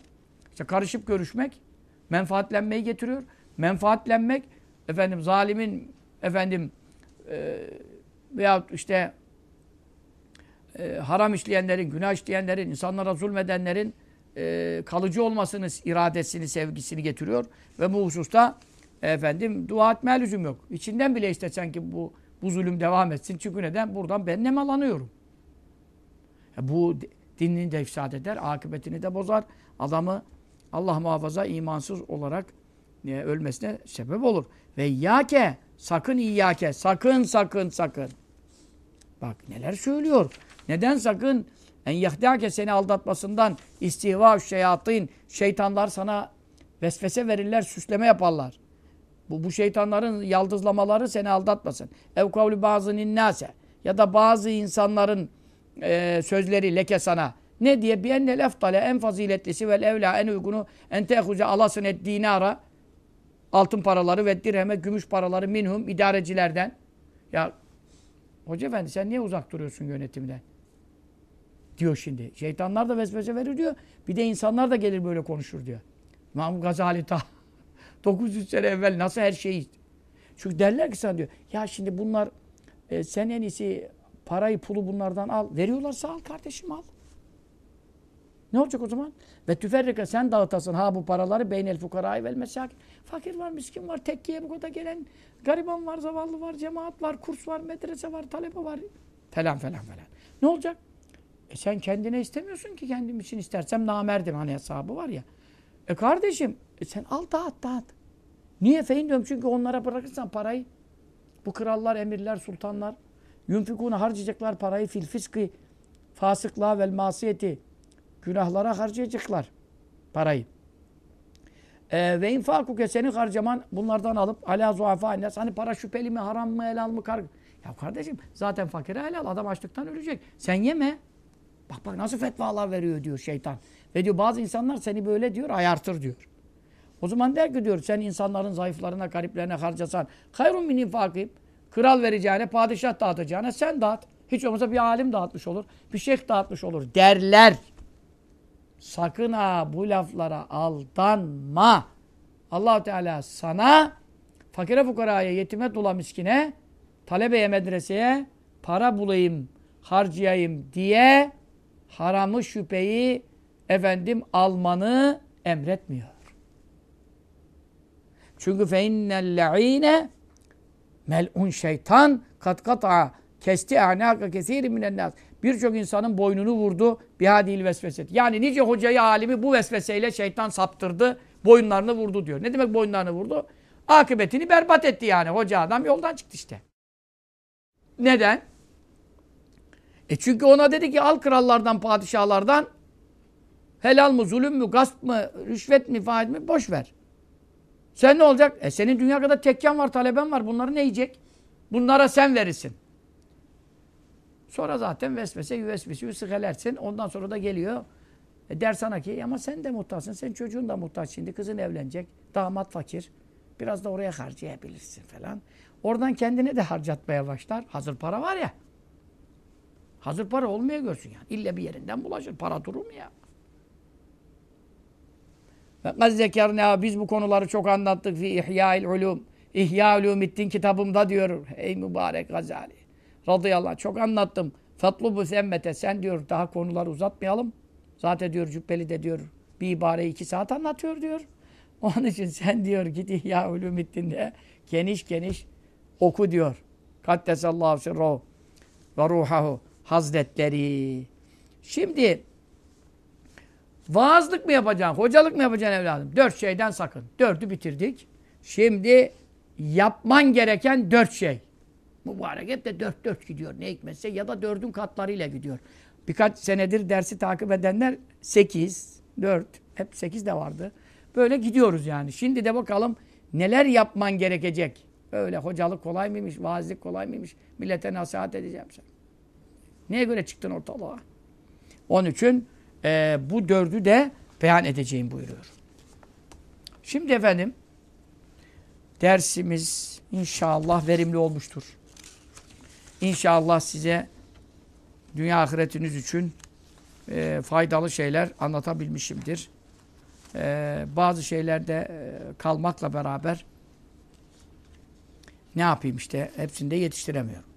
İşte karışıp görüşmek menfaatlenmeyi getiriyor. Menfaatlenmek efendim zalimin efendim e, veyahut işte e, haram işleyenlerin, günah işleyenlerin, insanlara zulmedenlerin e, kalıcı olmasını, iradesini, sevgisini getiriyor. Ve bu hususta efendim dua etmeye lüzum yok. İçinden bile istesen ki bu bu zulüm devam etsin. Çünkü neden? Buradan ben nemalanıyorum. E, bu dinini de ifsad eder, akıbetini de bozar. Adamı Allah muhafaza imansız olarak e, ölmesine sebep olur. Ve yake sakın iyyake sakın sakın sakın. Bak neler söylüyor. Neden sakın? En yahdâke seni aldatmasından istihva şeyatîn şeytanlar sana vesvese verirler, süsleme yaparlar. Bu, bu şeytanların yaldızlamaları seni aldatmasın. Ev kavli bazı ninnase. Ya da bazı insanların e, sözleri leke sana. Ne diye? Bir ennel eftale en faziletlisi vel evla en uygunu en tehuze alasın et dinara altın paraları ve dirheme gümüş paraları minhum idarecilerden. Ya hoca efendi sen niye uzak duruyorsun yönetimden? Diyor şimdi. Şeytanlar da vesvese verir diyor. Bir de insanlar da gelir böyle konuşur diyor. İmam Gazali ta 900 sene evvel nasıl her şeyi çünkü derler ki sana diyor ya şimdi bunlar e, sen en iyisi parayı pulu bunlardan al. Veriyorlarsa al kardeşim al. Ne olacak o zaman? Ve tüferrike sen dağıtasın ha bu paraları beynel fukarayı vel mesakin. Fakir var, miskin var, tekkiye bu kadar gelen gariban var, zavallı var, cemaat var, kurs var, medrese var, talebe var falan falan falan. Ne olacak? E sen kendine istemiyorsun ki kendim için istersem namerdim hani hesabı var ya. E kardeşim e sen al dağıt dağıt. Niye feyin diyorum çünkü onlara bırakırsan parayı bu krallar, emirler, sultanlar yunfikuna harcayacaklar parayı fil fiskı fasıklığa vel masiyeti günahlara harcayacaklar parayı. Ee, ve infakuke senin harcaman bunlardan alıp ala zuafa innes. Hani para şüpheli mi, haram mı, helal mı, kar Ya kardeşim zaten fakire helal. Adam açlıktan ölecek. Sen yeme. Bak bak nasıl fetvalar veriyor diyor şeytan. Ve diyor bazı insanlar seni böyle diyor ayartır diyor. O zaman der ki diyor sen insanların zayıflarına, gariplerine harcasan hayrun min infakib. Kral vereceğine, padişah dağıtacağına sen dağıt. Hiç olmazsa bir alim dağıtmış olur. Bir şeyh dağıtmış olur derler. Sakın ha bu laflara aldanma. allah Teala sana fakire fukaraya, yetime dula miskine, talebeye, medreseye para bulayım, harcayayım diye haramı şüpheyi efendim almanı emretmiyor. Çünkü fe innel le'ine mel'un şeytan kat kata kesti a'naka kesiri minen nas. Birçok insanın boynunu vurdu bihadil vesveset. Yani nice hocayı alimi bu vesveseyle şeytan saptırdı, boyunlarını vurdu diyor. Ne demek boyunlarını vurdu? Akıbetini berbat etti yani. Hoca adam yoldan çıktı işte. Neden? E çünkü ona dedi ki al krallardan, padişahlardan helal mı, zulüm mü, gasp mı, rüşvet mi, faiz mi boş ver. Sen ne olacak? E senin dünya kadar tekkan var, taleben var. Bunları ne yiyecek? Bunlara sen verirsin. Sonra zaten vesvese yüvesvesi sıkılersin. Ondan sonra da geliyor. E der sana ki ama sen de muhtaçsın. Sen çocuğun da muhtaç şimdi. Kızın evlenecek. Damat fakir. Biraz da oraya harcayabilirsin falan. Oradan kendine de harcatmaya başlar. Hazır para var ya. Hazır para olmaya görsün yani. İlle bir yerinden bulaşır. Para durur mu ya? Ve zekerna biz bu konuları çok anlattık fi İhya'il ulum. İhya Ulumiddin kitabımda diyor. Ey mübarek Gazali. Radıyallahu anh. Çok anlattım. Fatlu bu semmete. Sen diyor daha konuları uzatmayalım. Zaten diyor Cübbeli de diyor bir ibare iki saat anlatıyor diyor. Onun için sen diyor git İhya Ulumiddin'de geniş geniş oku diyor. Kaddesallahu sirruhu ve ruhahu hazretleri. Şimdi vaazlık mı yapacaksın, hocalık mı yapacaksın evladım? Dört şeyden sakın. Dördü bitirdik. Şimdi yapman gereken dört şey. Mübarek hep de dört dört gidiyor ne hikmetse ya da dördün katlarıyla gidiyor. Birkaç senedir dersi takip edenler sekiz, dört, hep sekiz de vardı. Böyle gidiyoruz yani. Şimdi de bakalım neler yapman gerekecek. Öyle hocalık kolay mıymış, vaazlık kolay mıymış? Millete nasihat edeceğim sen. Neye göre çıktın ortalığa? Onun için e, bu dördü de beyan edeceğim buyuruyor. Şimdi efendim dersimiz inşallah verimli olmuştur. İnşallah size dünya ahiretiniz için e, faydalı şeyler anlatabilmişimdir. E, bazı şeylerde e, kalmakla beraber ne yapayım işte hepsini de yetiştiremiyorum.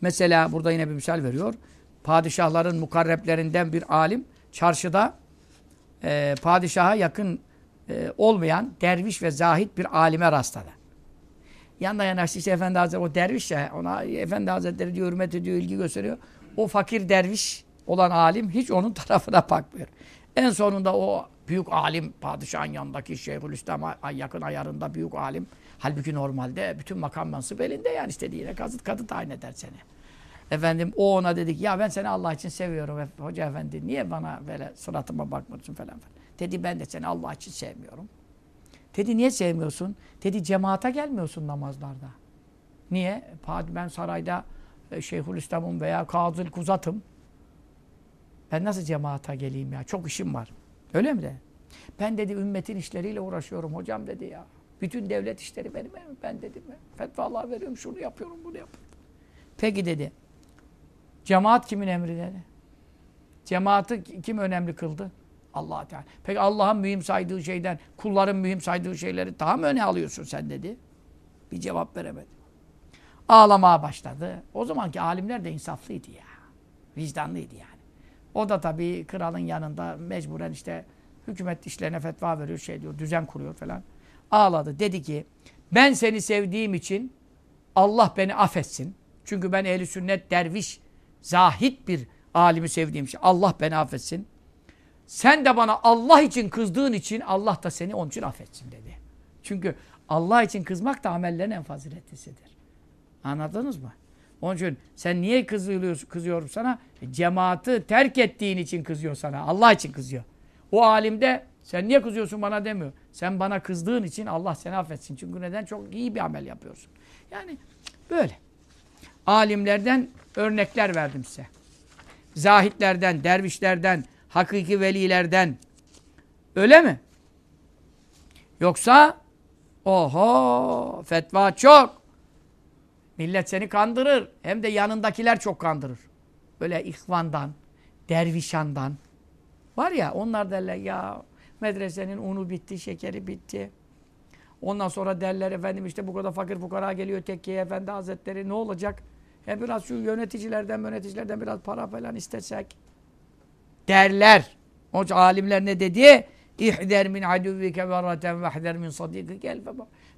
Mesela burada yine bir misal veriyor. Padişahların mukarreplerinden bir alim çarşıda e, padişaha yakın e, olmayan derviş ve zahit bir alime rastladı. Yanına yanaştı işte Efendi Hazretleri o derviş ya ona Efendi Hazretleri diyor hürmet ediyor, ilgi gösteriyor. O fakir derviş olan alim hiç onun tarafına bakmıyor. En sonunda o büyük alim padişahın yanındaki Şeyhülislam'a yakın ayarında büyük alim. Halbuki normalde bütün makam mansıp elinde yani istediğine kazıt kadı tayin eder seni. Efendim o ona dedik ya ben seni Allah için seviyorum hoca efendi niye bana böyle suratıma bakmıyorsun falan falan. Dedi ben de seni Allah için sevmiyorum. Dedi niye sevmiyorsun? Dedi cemaate gelmiyorsun namazlarda. Niye? Ben sarayda e, Şeyhülislam'ım veya Kazıl Kuzat'ım. Ben nasıl cemaata geleyim ya? Çok işim var. Öyle mi de? Ben dedi ümmetin işleriyle uğraşıyorum hocam dedi ya. Bütün devlet işleri benim elim. Ben dedim fetvalar veriyorum, şunu yapıyorum, bunu yapıyorum. Peki dedi. Cemaat kimin emri dedi. Cemaati kim önemli kıldı? allah Teala. Peki Allah'ın mühim saydığı şeyden, kulların mühim saydığı şeyleri daha mı öne alıyorsun sen dedi. Bir cevap veremedi. Ağlamaya başladı. O zamanki alimler de insaflıydı ya. Vicdanlıydı yani. O da tabii kralın yanında mecburen işte hükümet işlerine fetva veriyor, şey diyor, düzen kuruyor falan. Ağladı. Dedi ki ben seni sevdiğim için Allah beni affetsin. Çünkü ben ehli sünnet, derviş, zahit bir alimi sevdiğim için Allah beni affetsin. Sen de bana Allah için kızdığın için Allah da seni onun için affetsin dedi. Çünkü Allah için kızmak da amellerin en faziletlisidir. Anladınız mı? Onun için sen niye kızıyorsun, kızıyorum sana? E, cemaati terk ettiğin için kızıyor sana. Allah için kızıyor. O alimde sen niye kızıyorsun bana demiyor. Sen bana kızdığın için Allah seni affetsin. Çünkü neden? Çok iyi bir amel yapıyorsun. Yani böyle. Alimlerden örnekler verdim size. Zahitlerden, dervişlerden, hakiki velilerden. Öyle mi? Yoksa oho fetva çok. Millet seni kandırır. Hem de yanındakiler çok kandırır. Böyle ihvandan, dervişandan. Var ya onlar derler ya medresenin unu bitti, şekeri bitti. Ondan sonra derler efendim işte bu kadar fakir fukara geliyor tekkiye efendi hazretleri ne olacak? He biraz şu yöneticilerden yöneticilerden biraz para falan istesek derler. O alimler ne dedi? İhder min aduvvike verraten vehder min sadikike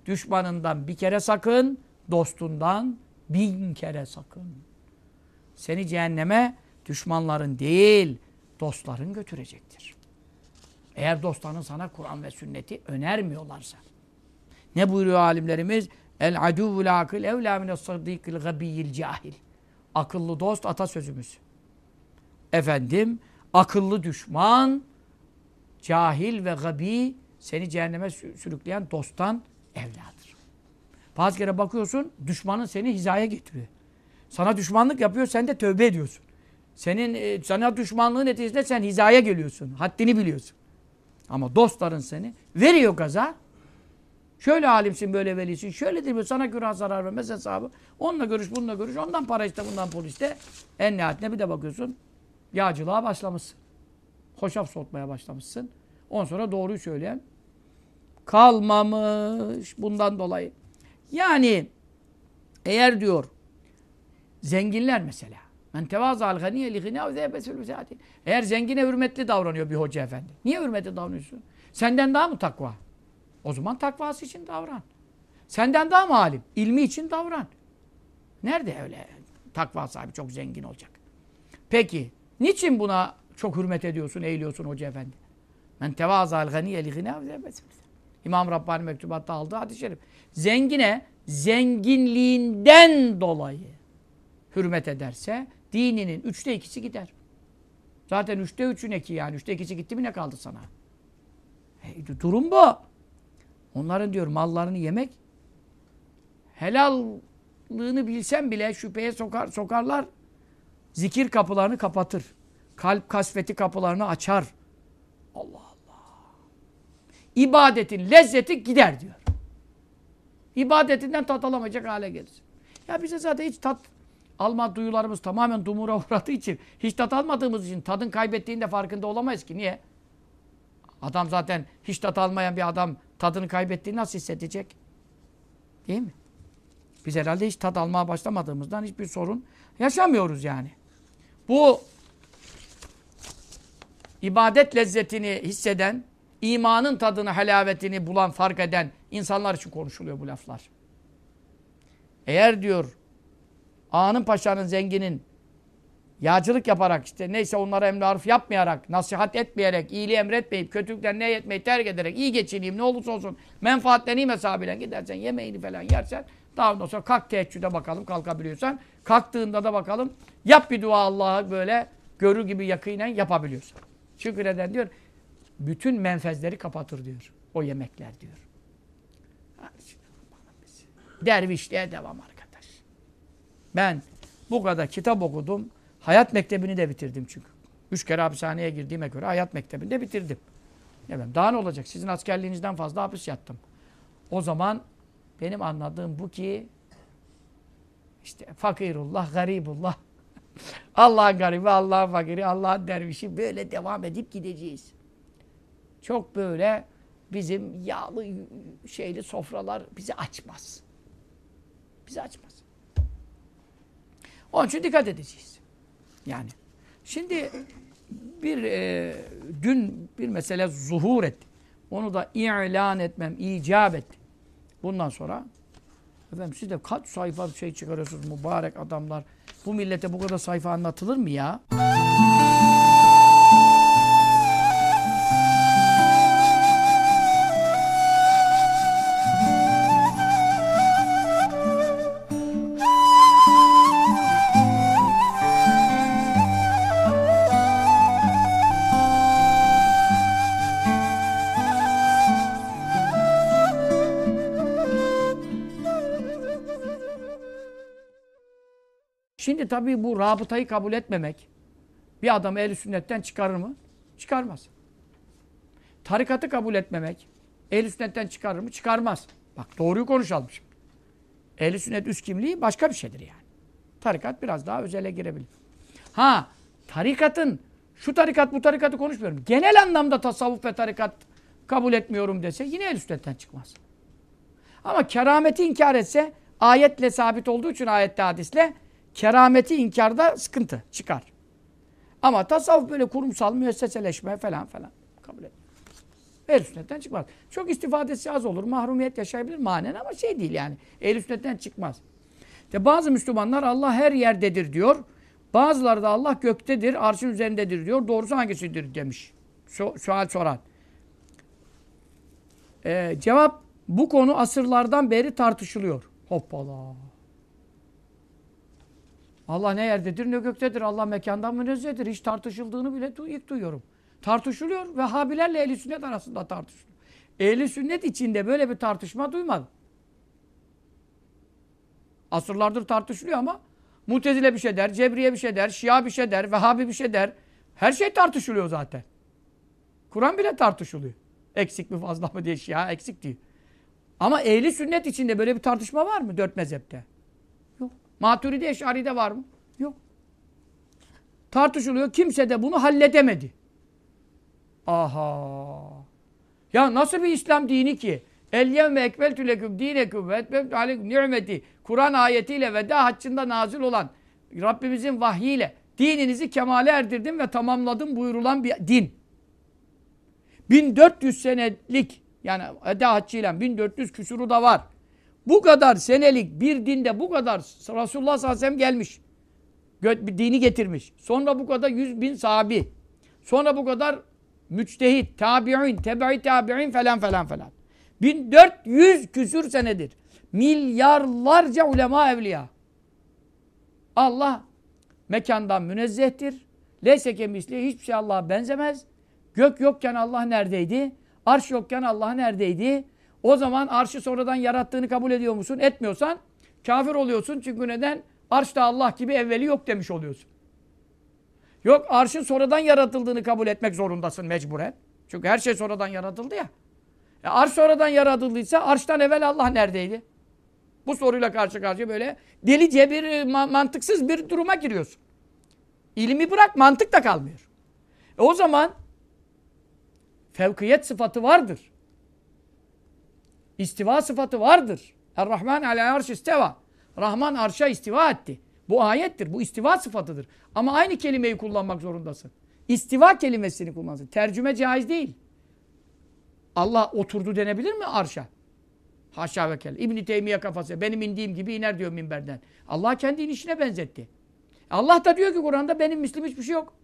Düşmanından bir kere sakın, dostundan bin kere sakın. Seni cehenneme düşmanların değil, dostların götürecektir. Eğer dostların sana Kur'an ve sünneti önermiyorlarsa. Ne buyuruyor alimlerimiz? El aduvul akıl evlâ mines sadîkil gabiyyil cahil. Akıllı dost atasözümüz. Efendim, akıllı düşman, cahil ve gabi seni cehenneme sürükleyen dosttan evladır. Bazı kere bakıyorsun, düşmanın seni hizaya getiriyor. Sana düşmanlık yapıyor, sen de tövbe ediyorsun. Senin e, sana düşmanlığın neticesinde sen hizaya geliyorsun. Haddini biliyorsun. Ama dostların seni veriyor gaza. Şöyle alimsin, böyle velisin. Şöyle değil mi? Sana günah zarar vermez hesabı. Onunla görüş, bununla görüş. Ondan para iste, bundan pul iste. En nihayetinde bir de bakıyorsun. Yağcılığa başlamışsın. Hoşaf soğutmaya başlamışsın. Ondan sonra doğruyu söyleyen kalmamış bundan dolayı. Yani eğer diyor zenginler mesela Men tevazal ganiye li gina ve Eğer zengine hürmetli davranıyor bir hoca efendi. Niye hürmetli davranıyorsun? Senden daha mı takva? O zaman takvası için davran. Senden daha mı alim? İlmi için davran. Nerede öyle takva sahibi çok zengin olacak? Peki, niçin buna çok hürmet ediyorsun, eğiliyorsun hoca efendi? Men tevazal ganiye li gina İmam Rabbani mektubatta aldığı hadis-i şerif. Zengine zenginliğinden dolayı hürmet ederse dininin üçte ikisi gider. Zaten üçte üçün eki yani. Üçte ikisi gitti mi ne kaldı sana? E, durum bu. Onların diyor mallarını yemek helallığını bilsen bile şüpheye sokar, sokarlar. Zikir kapılarını kapatır. Kalp kasveti kapılarını açar. Allah Allah. İbadetin lezzeti gider diyor. İbadetinden tat alamayacak hale gelir. Ya bize zaten hiç tat alma duyularımız tamamen dumura uğradığı için hiç tat almadığımız için tadın kaybettiğinde farkında olamayız ki. Niye? Adam zaten hiç tat almayan bir adam tadını kaybettiğini nasıl hissedecek? Değil mi? Biz herhalde hiç tat almaya başlamadığımızdan hiçbir sorun yaşamıyoruz yani. Bu ibadet lezzetini hisseden, imanın tadını, halavetini bulan, fark eden insanlar için konuşuluyor bu laflar. Eğer diyor ağanın paşanın zenginin yağcılık yaparak işte neyse onlara emri arif yapmayarak, nasihat etmeyerek, iyiliği emretmeyip, kötülükten ne etmeyi terk ederek, iyi geçineyim ne olursa olsun menfaatleneyim hesabıyla gidersen, yemeğini falan yersen daha ondan sonra kalk teheccüde bakalım kalkabiliyorsan. Kalktığında da bakalım yap bir dua Allah'a böyle görür gibi yakinen yapabiliyorsan. Çünkü neden diyor? Bütün menfezleri kapatır diyor. O yemekler diyor. Dervişliğe devam. Ben bu kadar kitap okudum. Hayat mektebini de bitirdim çünkü. Üç kere hapishaneye girdiğime göre hayat mektebini de bitirdim. Evet, daha ne olacak? Sizin askerliğinizden fazla hapis yattım. O zaman benim anladığım bu ki işte fakirullah, garibullah. Allah'ın garibi, Allah'ın fakiri, Allah'ın dervişi böyle devam edip gideceğiz. Çok böyle bizim yağlı şeyli sofralar bizi açmaz. Bizi açmaz. Onun için dikkat edeceğiz. Yani şimdi bir e, dün bir mesele zuhur etti. Onu da ilan etmem icap etti. Bundan sonra efendim siz de kaç sayfa şey çıkarıyorsunuz mübarek adamlar. Bu millete bu kadar sayfa anlatılır mı ya? Şimdi tabii bu rabıtayı kabul etmemek bir adamı ehl sünnetten çıkarır mı? Çıkarmaz. Tarikatı kabul etmemek ehl sünnetten çıkarır mı? Çıkarmaz. Bak doğruyu konuşalım şimdi. ehl sünnet üst kimliği başka bir şeydir yani. Tarikat biraz daha özele girebilir. Ha, tarikatın şu tarikat bu tarikatı konuşmuyorum. Genel anlamda tasavvuf ve tarikat kabul etmiyorum dese yine ehl sünnetten çıkmaz. Ama kerameti inkar etse ayetle sabit olduğu için ayette hadisle kerameti inkarda sıkıntı çıkar. Ama tasavvuf böyle kurumsal müesseseleşme falan falan kabul et. Ehl sünnetten çıkmaz. Çok istifadesi az olur. Mahrumiyet yaşayabilir manen ama şey değil yani. Ehl sünnetten çıkmaz. De bazı Müslümanlar Allah her yerdedir diyor. Bazıları da Allah göktedir, arşın üzerindedir diyor. Doğrusu hangisidir demiş. Su sual soran. Ee, cevap bu konu asırlardan beri tartışılıyor. Hoppala. Allah ne yerdedir ne göktedir. Allah mekandan münezzehtir. Hiç tartışıldığını bile du ilk duyuyorum. Tartışılıyor. ve Habilerle ehli sünnet arasında tartışılıyor. Ehli sünnet içinde böyle bir tartışma duymadım. Asırlardır tartışılıyor ama Mutezile bir şey der, Cebriye bir şey der, Şia bir şey der, Vehhabi bir şey der. Her şey tartışılıyor zaten. Kur'an bile tartışılıyor. Eksik mi fazla mı diye Şia eksik diyor. Ama ehli sünnet içinde böyle bir tartışma var mı dört mezhepte? Maturidi Eşari'de var mı? Yok. Tartışılıyor. Kimse de bunu halledemedi. Aha. Ya nasıl bir İslam dini ki? El yevme ekveltü leküm dineküm ve etmemtü aleyküm ni'meti. Kur'an ayetiyle veda haccında nazil olan Rabbimizin vahyiyle dininizi kemale erdirdim ve tamamladım buyurulan bir din. 1400 senelik yani eda haccıyla 1400 küsuru da var. Bu kadar senelik bir dinde bu kadar Resulullah sallallahu aleyhi ve sellem gelmiş. Dini getirmiş. Sonra bu kadar yüz bin sahabi. Sonra bu kadar müçtehit, tabi'in, tebe'i tabi'in falan falan falan. 1400 küsür senedir. Milyarlarca ulema evliya. Allah mekandan münezzehtir. Leyse kemisli hiçbir şey Allah'a benzemez. Gök yokken Allah neredeydi? Arş yokken Allah neredeydi? O zaman arşı sonradan yarattığını kabul ediyor musun? Etmiyorsan kafir oluyorsun. Çünkü neden? Arş da Allah gibi evveli yok demiş oluyorsun. Yok arşın sonradan yaratıldığını kabul etmek zorundasın mecburen. Çünkü her şey sonradan yaratıldı ya. E arş sonradan yaratıldıysa arştan evvel Allah neredeydi? Bu soruyla karşı karşıya böyle delice bir e, mantıksız bir duruma giriyorsun. İlmi bırak mantık da kalmıyor. E o zaman fevkiyet sıfatı vardır. İstiva sıfatı vardır. Er-Rahman ala arş istiva. Rahman arşa istiva etti. Bu ayettir. Bu istiva sıfatıdır. Ama aynı kelimeyi kullanmak zorundasın. İstiva kelimesini kullanırsın. Tercüme caiz değil. Allah oturdu denebilir mi arşa? Haşa ve kelle. İbn-i Teymiye kafası. Benim indiğim gibi iner diyor minberden. Allah kendi inişine benzetti. Allah da diyor ki Kur'an'da benim mislim hiçbir şey yok.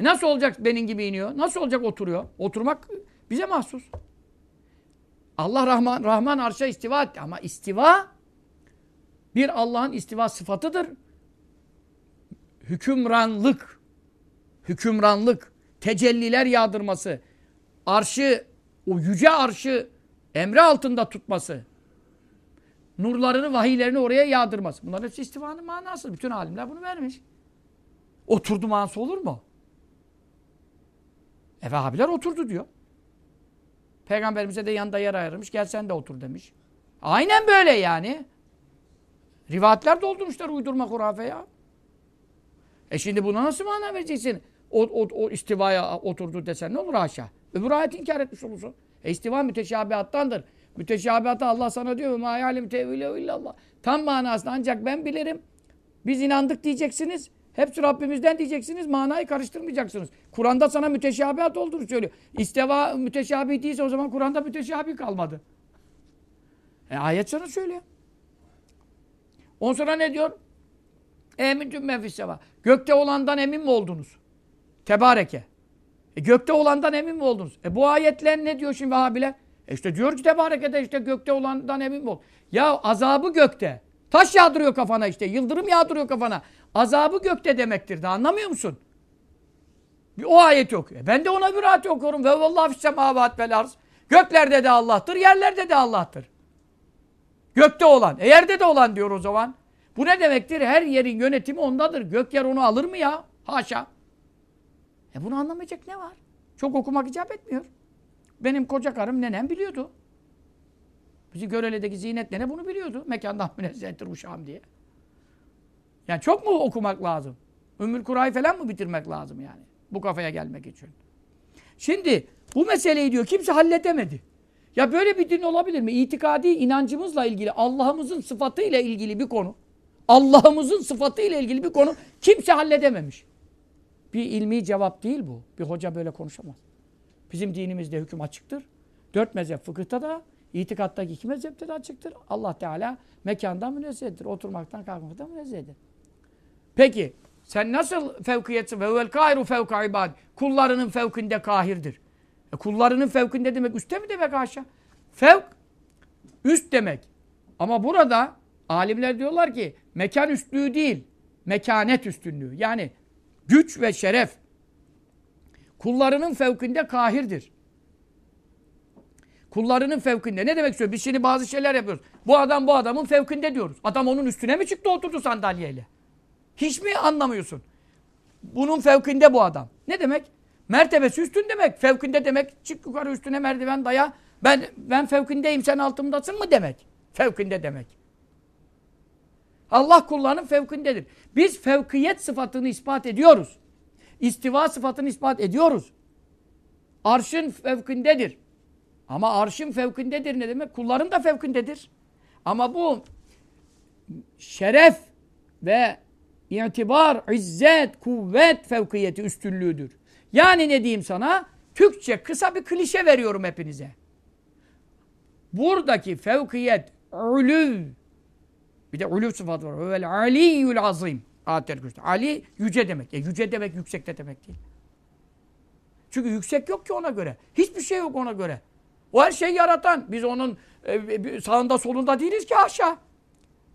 E nasıl olacak benim gibi iniyor? Nasıl olacak oturuyor? Oturmak bize mahsus. Allah Rahman, Rahman arşa istiva etti. Ama istiva bir Allah'ın istiva sıfatıdır. Hükümranlık. Hükümranlık tecelliler yağdırması, arşı, o yüce arşı emri altında tutması, nurlarını, vahiylerini oraya yağdırması. Bunların hepsi istivanın manası. Bütün alimler bunu vermiş. Oturdu manası olur mu? E Vehhabiler oturdu diyor. Peygamberimize de yanında yer ayırmış. Gel sen de otur demiş. Aynen böyle yani. Rivayetler doldurmuşlar uydurma hurafe ya. E şimdi buna nasıl mana vereceksin? O, o, o istivaya oturdu desen ne olur haşa? Öbür ayet inkar etmiş olursun. E istiva müteşabihattandır. Müteşabihatı Allah sana diyor. Ma yalim tevile illallah. Tam manasında ancak ben bilirim. Biz inandık diyeceksiniz. Hepsi Rabbimizden diyeceksiniz. Manayı karıştırmayacaksınız. Kur'an'da sana müteşabihat olduğunu söylüyor. İsteva müteşabih değilse o zaman Kur'an'da müteşabih kalmadı. E ayet sana söylüyor. On sonra ne diyor? Emintüm menfisseva. Gökte olandan emin mi oldunuz? Tebareke. E gökte olandan emin mi oldunuz? E bu ayetler ne diyor şimdi Vehhabiler? E işte diyor ki tebarekede işte gökte olandan emin mi ol? Ya azabı gökte. Taş yağdırıyor kafana işte. Yıldırım yağdırıyor kafana. Azabı gökte demektir de anlamıyor musun? Bir o ayet yok. Ben de ona bir ayet okuyorum. Ve vallahi fissemavat vel arz. Göklerde de Allah'tır, yerlerde de Allah'tır. Gökte olan. E yerde de olan diyor o zaman. Bu ne demektir? Her yerin yönetimi ondadır. Gök yer onu alır mı ya? Haşa. E bunu anlamayacak ne var? Çok okumak icap etmiyor. Benim koca karım nenem biliyordu. Bizi Görele'deki Zinet nene bunu biliyordu. Mekandan münezzehtir uşağım diye. Yani çok mu okumak lazım? Ümmül Kura'yı falan mı bitirmek lazım yani? Bu kafaya gelmek için. Şimdi bu meseleyi diyor kimse halledemedi. Ya böyle bir din olabilir mi? İtikadi inancımızla ilgili Allah'ımızın sıfatıyla ilgili bir konu. Allah'ımızın sıfatıyla ilgili bir konu kimse halledememiş. Bir ilmi cevap değil bu. Bir hoca böyle konuşamaz. Bizim dinimizde hüküm açıktır. Dört mezhep fıkıhta da, itikattaki iki mezhepte de açıktır. Allah Teala mekandan münezzehtir. Oturmaktan kalkmaktan münezzehtir. Peki sen nasıl fevkiyetsin? Ve vel kairu fevka ibad. Kullarının fevkinde kahirdir. E kullarının fevkinde demek üstte mi demek aşağı? Fevk üst demek. Ama burada alimler diyorlar ki mekan üstlüğü değil, mekanet üstünlüğü. Yani güç ve şeref kullarının fevkinde kahirdir. Kullarının fevkinde. Ne demek istiyor? Biz şimdi bazı şeyler yapıyoruz. Bu adam bu adamın fevkinde diyoruz. Adam onun üstüne mi çıktı oturdu sandalyeyle? Hiç mi anlamıyorsun? Bunun fevkinde bu adam. Ne demek? Mertebesi üstün demek. Fevkinde demek. Çık yukarı üstüne merdiven daya. Ben ben fevkindeyim sen altımdasın mı demek. Fevkinde demek. Allah kullarının fevkindedir. Biz fevkiyet sıfatını ispat ediyoruz. İstiva sıfatını ispat ediyoruz. Arşın fevkindedir. Ama arşın fevkindedir ne demek? Kulların da fevkindedir. Ama bu şeref ve itibar, izzet, kuvvet fevkiyeti üstünlüğüdür. Yani ne diyeyim sana? Türkçe kısa bir klişe veriyorum hepinize. Buradaki fevkiyet, ulüv, bir de ulüv sıfatı var. Vel aliyyül azim. Ali yüce demek. E yüce demek yüksek de demek değil. Çünkü yüksek yok ki ona göre. Hiçbir şey yok ona göre. O her şeyi yaratan. Biz onun e, sağında solunda değiliz ki aşağı.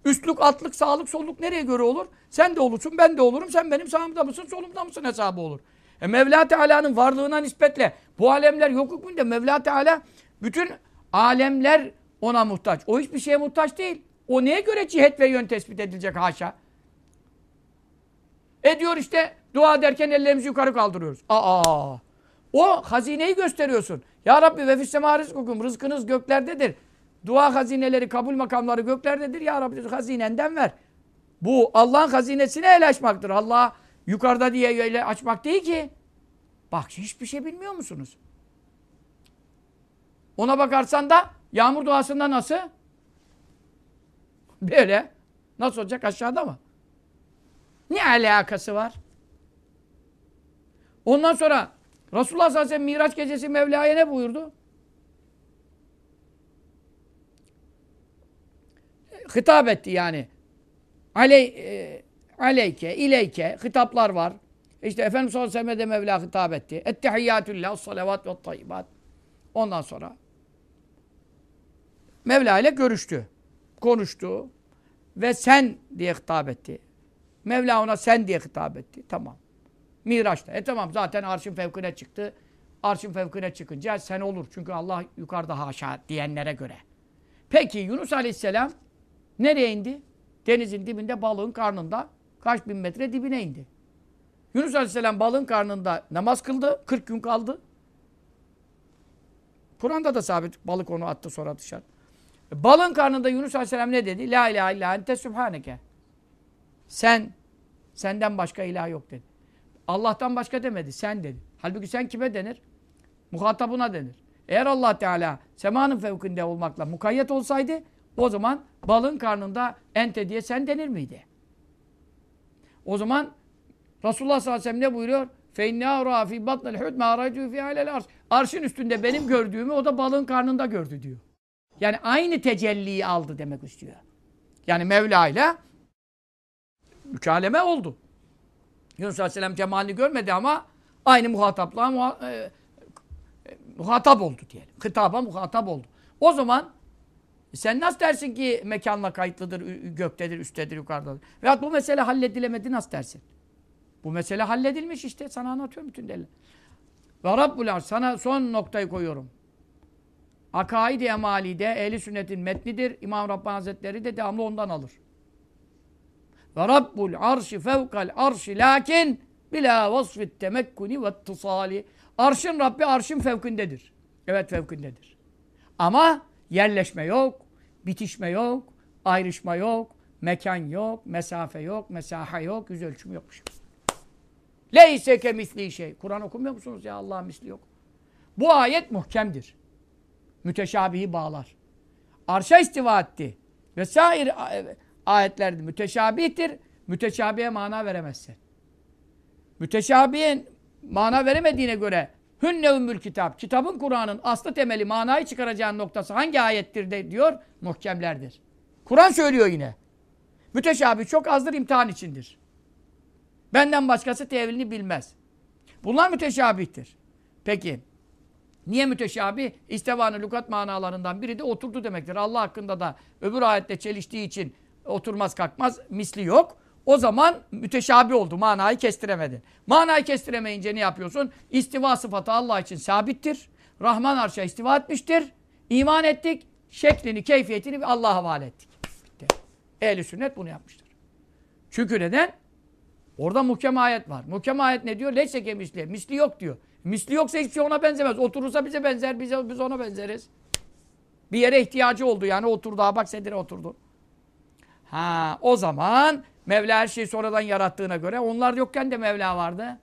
Üstlük, altlık, sağlık, solluk nereye göre olur? Sen de olursun, ben de olurum. Sen benim sağımda mısın, solumda mısın hesabı olur. E Mevla Teala'nın varlığına nispetle bu alemler yok hükmünde Mevla Teala bütün alemler ona muhtaç. O hiçbir şeye muhtaç değil. O neye göre cihet ve yön tespit edilecek haşa? E diyor işte dua derken ellerimizi yukarı kaldırıyoruz. Aa! O hazineyi gösteriyorsun. Ya Rabbi ve fissema rizkukum. Rızkınız göklerdedir. Dua hazineleri, kabul makamları göklerdedir. Ya Rabbi hazinenden ver. Bu Allah'ın hazinesine el açmaktır. Allah yukarıda diye el açmak değil ki. Bak hiçbir şey bilmiyor musunuz? Ona bakarsan da yağmur duasında nasıl? Böyle. Nasıl olacak aşağıda mı? Ne alakası var? Ondan sonra Resulullah sallallahu aleyhi ve sellem Miraç gecesi Mevla'ya ne buyurdu? Hitap etti yani. Aley, e, aleyke, ileyke hitaplar var. İşte Efendimiz sallallahu aleyhi ve sellem de Mevla hitap etti. Ettehiyyatullah, salavat ve tayyibat. Ondan sonra Mevla ile görüştü. Konuştu. Ve sen diye hitap etti. Mevla ona sen diye hitap etti. Tamam. Miraç'ta. E tamam zaten arşın fevkine çıktı. arşın fevkine çıkınca sen olur. Çünkü Allah yukarıda haşa diyenlere göre. Peki Yunus Aleyhisselam nereye indi? Denizin dibinde balığın karnında kaç bin metre dibine indi. Yunus Aleyhisselam balığın karnında namaz kıldı. 40 gün kaldı. Kur'an'da da sabit. Balık onu attı sonra dışarı. Balığın karnında Yunus Aleyhisselam ne dedi? La ilahe illa ente sübhaneke. Sen, senden başka ilah yok dedi. Allah'tan başka demedi. Sen dedi. Halbuki sen kime denir? Muhatabına denir. Eğer Allah Teala semanın fevkinde olmakla mukayyet olsaydı o zaman balın karnında ente diye sen denir miydi? O zaman Resulullah sallallahu aleyhi ve sellem ne buyuruyor? فَاِنَّا اَرَى ف۪ي بَطْنَ الْحُدْ مَا رَجُوا ف۪ي عَلَى الْعَرْشِ Arşın üstünde benim gördüğümü o da balığın karnında gördü diyor. Yani aynı tecelliyi aldı demek istiyor. Yani Mevla ile mükaleme oldu. Yunus Aleyhisselam cemalini görmedi ama aynı muhataplığa muha e, e, muhatap oldu diyelim. Hitaba muhatap oldu. O zaman sen nasıl dersin ki mekanla kayıtlıdır, göktedir, üsttedir, yukarıdadır? Veyahut bu mesele halledilemedi nasıl dersin? Bu mesele halledilmiş işte. Sana anlatıyorum bütün delil. Ve Rabbul sana son noktayı koyuyorum. Akaid-i Emali'de ehli sünnetin metnidir. İmam Rabbani Hazretleri de devamlı ondan alır. Ve Rabbul arşi fevkal arşi lakin bila vasfit temekkuni ve ittisali. Arşın Rabbi arşın fevkindedir. Evet fevkindedir. Ama yerleşme yok, bitişme yok, ayrışma yok, mekan yok, mesafe yok, mesaha yok, yüz ölçüm yokmuş. Leyse ke misli şey. Kur'an okumuyor musunuz ya Allah'ın misli yok. Bu ayet muhkemdir. Müteşabihi bağlar. Arşa istiva etti. Vesaire ayetlerde müteşabihtir. Müteşabihe mana veremezsin. Müteşabihin mana veremediğine göre hünne ümmül kitap. Kitabın Kur'an'ın aslı temeli manayı çıkaracağın noktası hangi ayettir de diyor? Muhkemlerdir. Kur'an söylüyor yine. Müteşabih çok azdır imtihan içindir. Benden başkası tevilini bilmez. Bunlar müteşabihtir. Peki niye müteşabih? İstevanın lukat manalarından biri de oturdu demektir. Allah hakkında da öbür ayette çeliştiği için oturmaz kalkmaz misli yok. O zaman müteşabih oldu. Manayı kestiremedin. Manayı kestiremeyince ne yapıyorsun? İstiva sıfatı Allah için sabittir. Rahman arşa istiva etmiştir. İman ettik. Şeklini, keyfiyetini Allah'a havale ettik. Bitti. Ehli sünnet bunu yapmıştır. Çünkü neden? Orada muhkem ayet var. Muhkem ayet ne diyor? Leyseke misli. Misli yok diyor. Misli yoksa hiçbir şey ona benzemez. Oturursa bize benzer, bize, biz ona benzeriz. Bir yere ihtiyacı oldu yani oturdu. Ha bak sedire oturdu. Ha o zaman Mevla her şeyi sonradan yarattığına göre onlar yokken de Mevla vardı.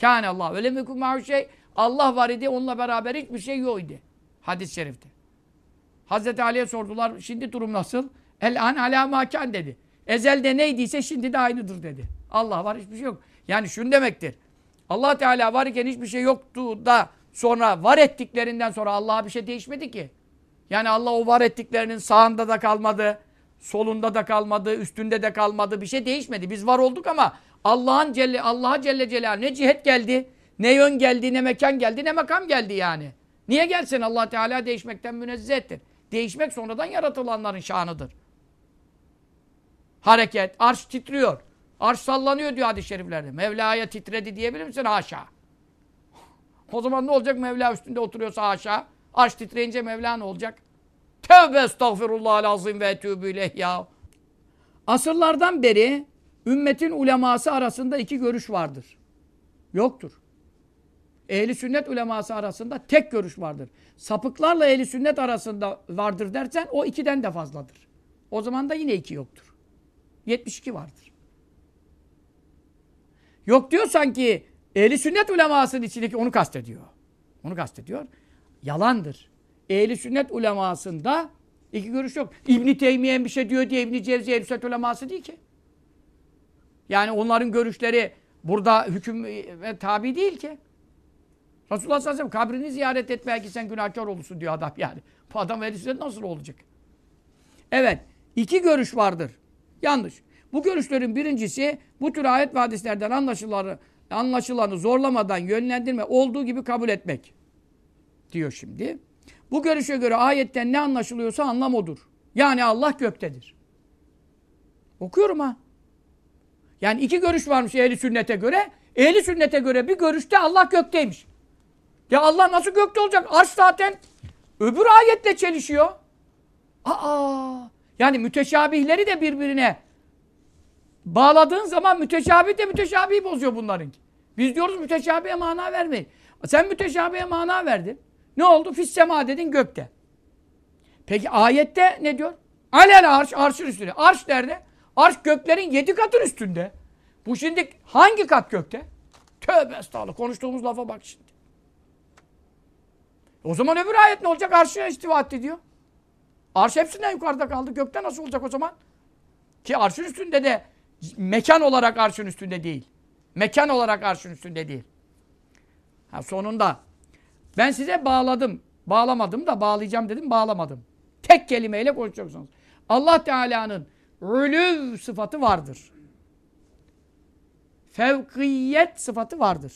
Kâne Allah. Öyle mi şey? Allah var idi. Onunla beraber hiçbir şey yok idi. Hadis-i şerifte. Hazreti Ali'ye sordular. Şimdi durum nasıl? El an ala makan dedi. Ezelde neydiyse şimdi de aynıdır dedi. Allah var hiçbir şey yok. Yani şunu demektir. Allah Teala var iken hiçbir şey yoktu da sonra var ettiklerinden sonra Allah'a bir şey değişmedi ki. Yani Allah o var ettiklerinin sağında da kalmadı, solunda da kalmadı, üstünde de kalmadı. Bir şey değişmedi. Biz var olduk ama Allah'ın Celle Allah'a Celle Celal ne cihet geldi, ne yön geldi, ne mekan geldi, ne makam geldi yani. Niye gelsin? Allah Teala değişmekten münezzehtir. Değişmek sonradan yaratılanların şanıdır. Hareket, arş titriyor. Arş sallanıyor diyor hadis-i şeriflerde. Mevla'ya titredi diyebilir misin? Haşa. O zaman ne olacak? Mevla üstünde oturuyorsa haşa. Arş titreyince Mevla ne olacak? Tevbe estağfirullah azim ve etûbü ya. Asırlardan beri ümmetin uleması arasında iki görüş vardır. Yoktur. Ehli sünnet uleması arasında tek görüş vardır. Sapıklarla ehli sünnet arasında vardır dersen o ikiden de fazladır. O zaman da yine iki yoktur. 72 vardır. Yok diyor sanki ehli sünnet ulemasının içindeki onu kastediyor. Onu kastediyor. Yalandır. Ehli sünnet ulemasında iki görüş yok. İbn Teymiye bir şey diyor diye İbn Cevzi ehli sünnet uleması değil ki. Yani onların görüşleri burada hüküm ve tabi değil ki. Resulullah sallallahu aleyhi ve sellem kabrini ziyaret et belki sen günahkar olursun diyor adam yani. Bu adam ehli sünnet nasıl olacak? Evet. iki görüş vardır. Yanlış. Bu görüşlerin birincisi bu tür ayet ve hadislerden anlaşılanı, anlaşılanı zorlamadan yönlendirme olduğu gibi kabul etmek. Diyor şimdi. Bu görüşe göre ayetten ne anlaşılıyorsa anlam odur. Yani Allah göktedir. Okuyorum ha. Yani iki görüş varmış ehli sünnete göre. Ehli sünnete göre bir görüşte Allah gökteymiş. Ya Allah nasıl gökte olacak? Arş zaten öbür ayetle çelişiyor. Aa! Yani müteşabihleri de birbirine bağladığın zaman müteşabih de müteşabihi bozuyor bunların. Biz diyoruz müteşabihe mana vermeyin. Sen müteşabihe mana verdin. Ne oldu? Fissema dedin gökte. Peki ayette ne diyor? Alel arş, arşın üstünde. Arş nerede? Arş göklerin yedi katın üstünde. Bu şimdi hangi kat gökte? Tövbe estağfurullah. Konuştuğumuz lafa bak şimdi. O zaman öbür ayet ne olacak? Arşına istiva etti diyor. Arş hepsinden yukarıda kaldı. Gökte nasıl olacak o zaman? Ki arşın üstünde de mekan olarak arşın üstünde değil. Mekan olarak arşın üstünde değil. Ha, sonunda ben size bağladım. Bağlamadım da bağlayacağım dedim bağlamadım. Tek kelimeyle konuşacaksınız. Allah Teala'nın ülüv sıfatı vardır. Fevkiyet sıfatı vardır.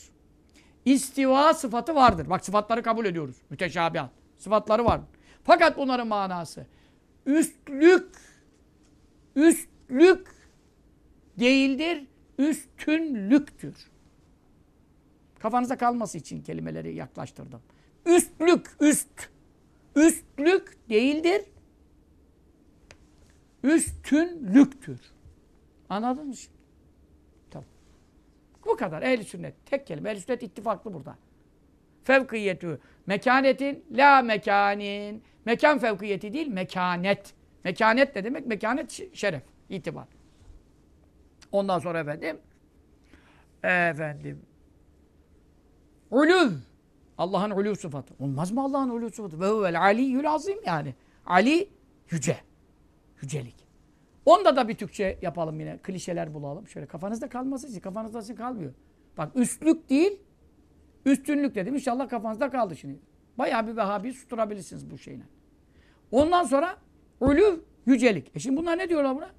İstiva sıfatı vardır. Bak sıfatları kabul ediyoruz. Müteşabihat. Sıfatları var. Fakat bunların manası üstlük üstlük değildir, üstünlüktür. Kafanıza kalması için kelimeleri yaklaştırdım. Üstlük, üst. Üstlük değildir, üstünlüktür. Anladın mı şimdi? Tamam. Bu kadar. Ehl-i sünnet. Tek kelime. Ehl-i sünnet ittifaklı burada. Fevkiyetü. Mekanetin la mekanin. Mekan fevkiyeti değil, mekanet. Mekanet ne demek? Mekanet şeref, itibar. Ondan sonra efendim efendim uluv. Allah'ın uluv sıfatı. Olmaz mı Allah'ın uluv sıfatı? Ve huvel aliyyül azim yani. Ali yüce. Yücelik. Onda da bir Türkçe yapalım yine. Klişeler bulalım. Şöyle kafanızda kalması için. Kafanızda için kalmıyor. Bak üstlük değil, üstünlük dedim. İnşallah kafanızda kaldı şimdi. Bayağı bir Vehhabi susturabilirsiniz bu şeyle. Ondan sonra uluv, yücelik. E şimdi bunlar ne diyorlar buna?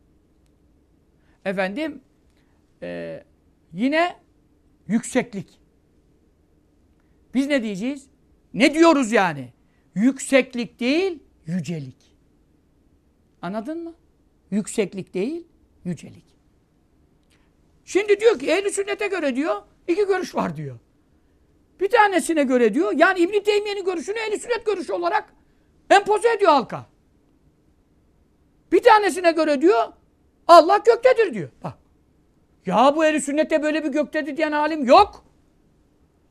Efendim e, yine yükseklik. Biz ne diyeceğiz? Ne diyoruz yani? Yükseklik değil, yücelik. Anladın mı? Yükseklik değil, yücelik. Şimdi diyor ki ehl sünnete göre diyor, iki görüş var diyor. Bir tanesine göre diyor, yani İbn Teymiye'nin görüşünü ehl sünnet görüşü olarak empoze ediyor halka. Bir tanesine göre diyor, Allah göktedir diyor. Bak. Ya bu ehl sünnette böyle bir göktedir diyen alim yok.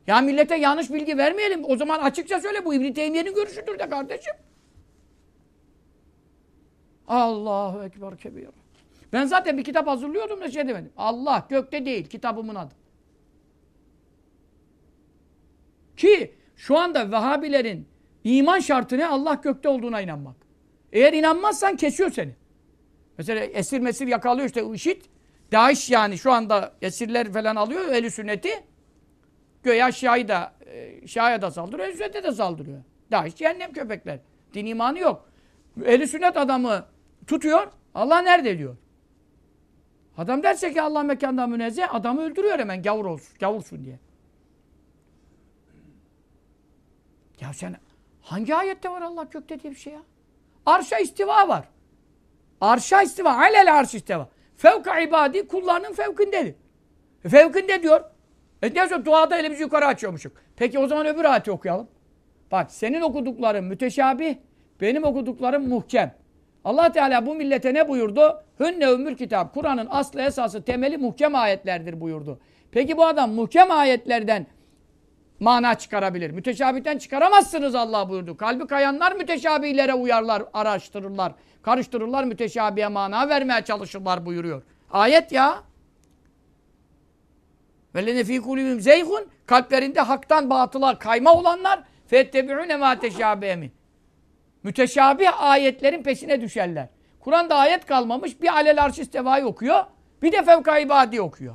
Ya millete yanlış bilgi vermeyelim. O zaman açıkça söyle bu İbn Teymiye'nin görüşüdür de kardeşim. Allahu Ekber kebir. Ben zaten bir kitap hazırlıyordum da şey demedim. Allah gökte değil kitabımın adı. Ki şu anda Vehhabilerin iman şartı ne? Allah gökte olduğuna inanmak. Eğer inanmazsan kesiyor seni. Mesela esir mesir yakalıyor işte IŞİD. DAEŞ yani şu anda esirler falan alıyor eli sünneti. Göya Şia'yı da e, Şia'ya da saldırıyor, sünnete de saldırıyor. DAEŞ cehennem köpekler. Din imanı yok. Eli sünnet adamı tutuyor. Allah nerede diyor. Adam derse ki Allah mekandan münezzeh adamı öldürüyor hemen gavur olsun, gavursun diye. Ya sen hangi ayette var Allah gökte diye bir şey ya? Arşa istiva var. Arşa istiva. Alel arş istiva. Fevka ibadi kullarının fevkindedir. Fevkinde diyor. E diyorsa duada elimizi yukarı açıyormuşuk. Peki o zaman öbür ayeti okuyalım. Bak senin okudukların müteşabih, benim okuduklarım muhkem. Allah Teala bu millete ne buyurdu? Hünne ömür kitap. Kur'an'ın aslı esası temeli muhkem ayetlerdir buyurdu. Peki bu adam muhkem ayetlerden mana çıkarabilir. Müteşabihten çıkaramazsınız Allah buyurdu. Kalbi kayanlar müteşabihlere uyarlar, araştırırlar. Karıştırırlar, müteşabihe mana vermeye çalışırlar buyuruyor. Ayet ya. Vellene fî kulübüm zeyhun kalplerinde haktan batıla kayma olanlar fettebi'une mâ teşâbihemi. Müteşabih ayetlerin peşine düşerler. Kur'an'da ayet kalmamış. Bir alel arş istevayı okuyor. Bir de fevka ibadi okuyor.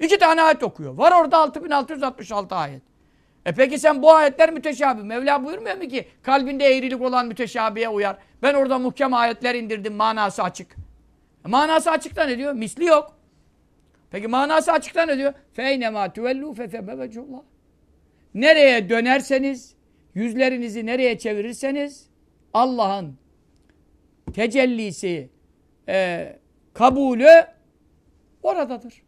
İki tane ayet okuyor. Var orada 6666 ayet. E peki sen bu ayetler müteşabih. Mevla buyurmuyor mu ki kalbinde eğrilik olan müteşabihe uyar. Ben orada muhkem ayetler indirdim manası açık. E manası açıkta ne diyor? Misli yok. Peki manası açıkta ne diyor? Feynemâ tüvellû fethebe vecullah. Nereye dönerseniz, yüzlerinizi nereye çevirirseniz Allah'ın tecellisi, e, kabulü oradadır.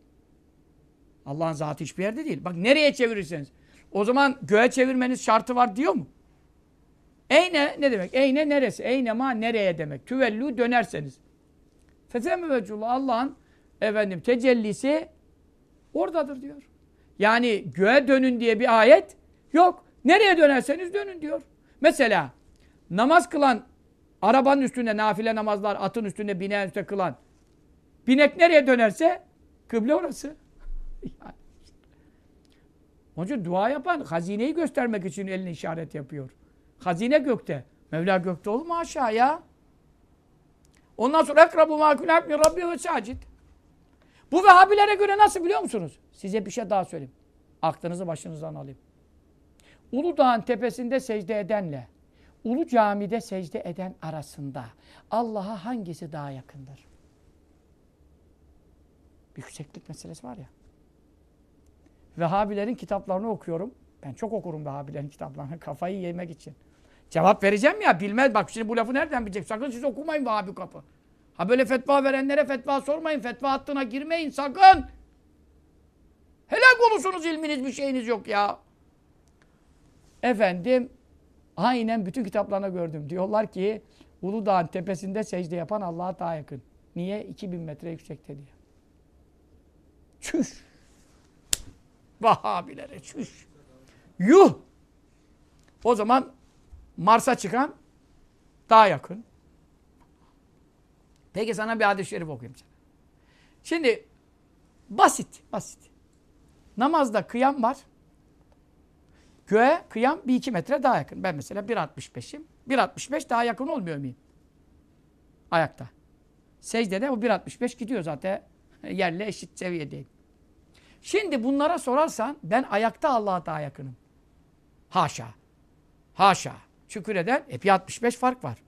Allah'ın zatı hiçbir yerde değil. Bak nereye çevirirseniz. O zaman göğe çevirmeniz şartı var diyor mu? Eyne ne demek? Eyne neresi? Eyne ma nereye demek? Tüvellu dönerseniz. Fethemme vecullah Allah'ın efendim tecellisi oradadır diyor. Yani göğe dönün diye bir ayet yok. Nereye dönerseniz dönün diyor. Mesela namaz kılan arabanın üstünde nafile namazlar atın üstünde bineğin üstünde kılan binek nereye dönerse kıble orası. yani. Dua yapan hazineyi göstermek için elini işaret yapıyor. Hazine gökte. Mevla gökte olur mu aşağıya? Ondan sonra ekrabu makul abni rabbi ve sacid. Bu Vehhabilere göre nasıl biliyor musunuz? Size bir şey daha söyleyeyim. Aklınızı başınızdan alayım. Uludağ'ın tepesinde secde edenle Ulu camide secde eden arasında Allah'a hangisi daha yakındır? Yükseklik meselesi var ya. Vehhabilerin kitaplarını okuyorum. Ben çok okurum Vehhabilerin kitaplarını kafayı yemek için. Cevap vereceğim ya bilmez. Bak şimdi bu lafı nereden bilecek? Sakın siz okumayın Vehhabi kapı. Ha böyle fetva verenlere fetva sormayın. Fetva hattına girmeyin sakın. Helak olursunuz ilminiz bir şeyiniz yok ya. Efendim aynen bütün kitaplarına gördüm. Diyorlar ki Uludağ'ın tepesinde secde yapan Allah'a daha yakın. Niye? 2000 metre yüksekte diye. Çüş. Vahabilere çüş. Yuh. O zaman Mars'a çıkan daha yakın. Peki sana bir hadis-i şerif okuyayım sana. Şimdi basit, basit. Namazda kıyam var. Göğe kıyam bir iki metre daha yakın. Ben mesela 1.65'im. 1.65 daha yakın olmuyor muyum? Ayakta. Secdede o 1.65 gidiyor zaten. Yerle eşit seviyedeyim. Şimdi bunlara sorarsan ben ayakta Allah'a daha yakınım. Haşa. Haşa. Şükür eden hep 65 fark var.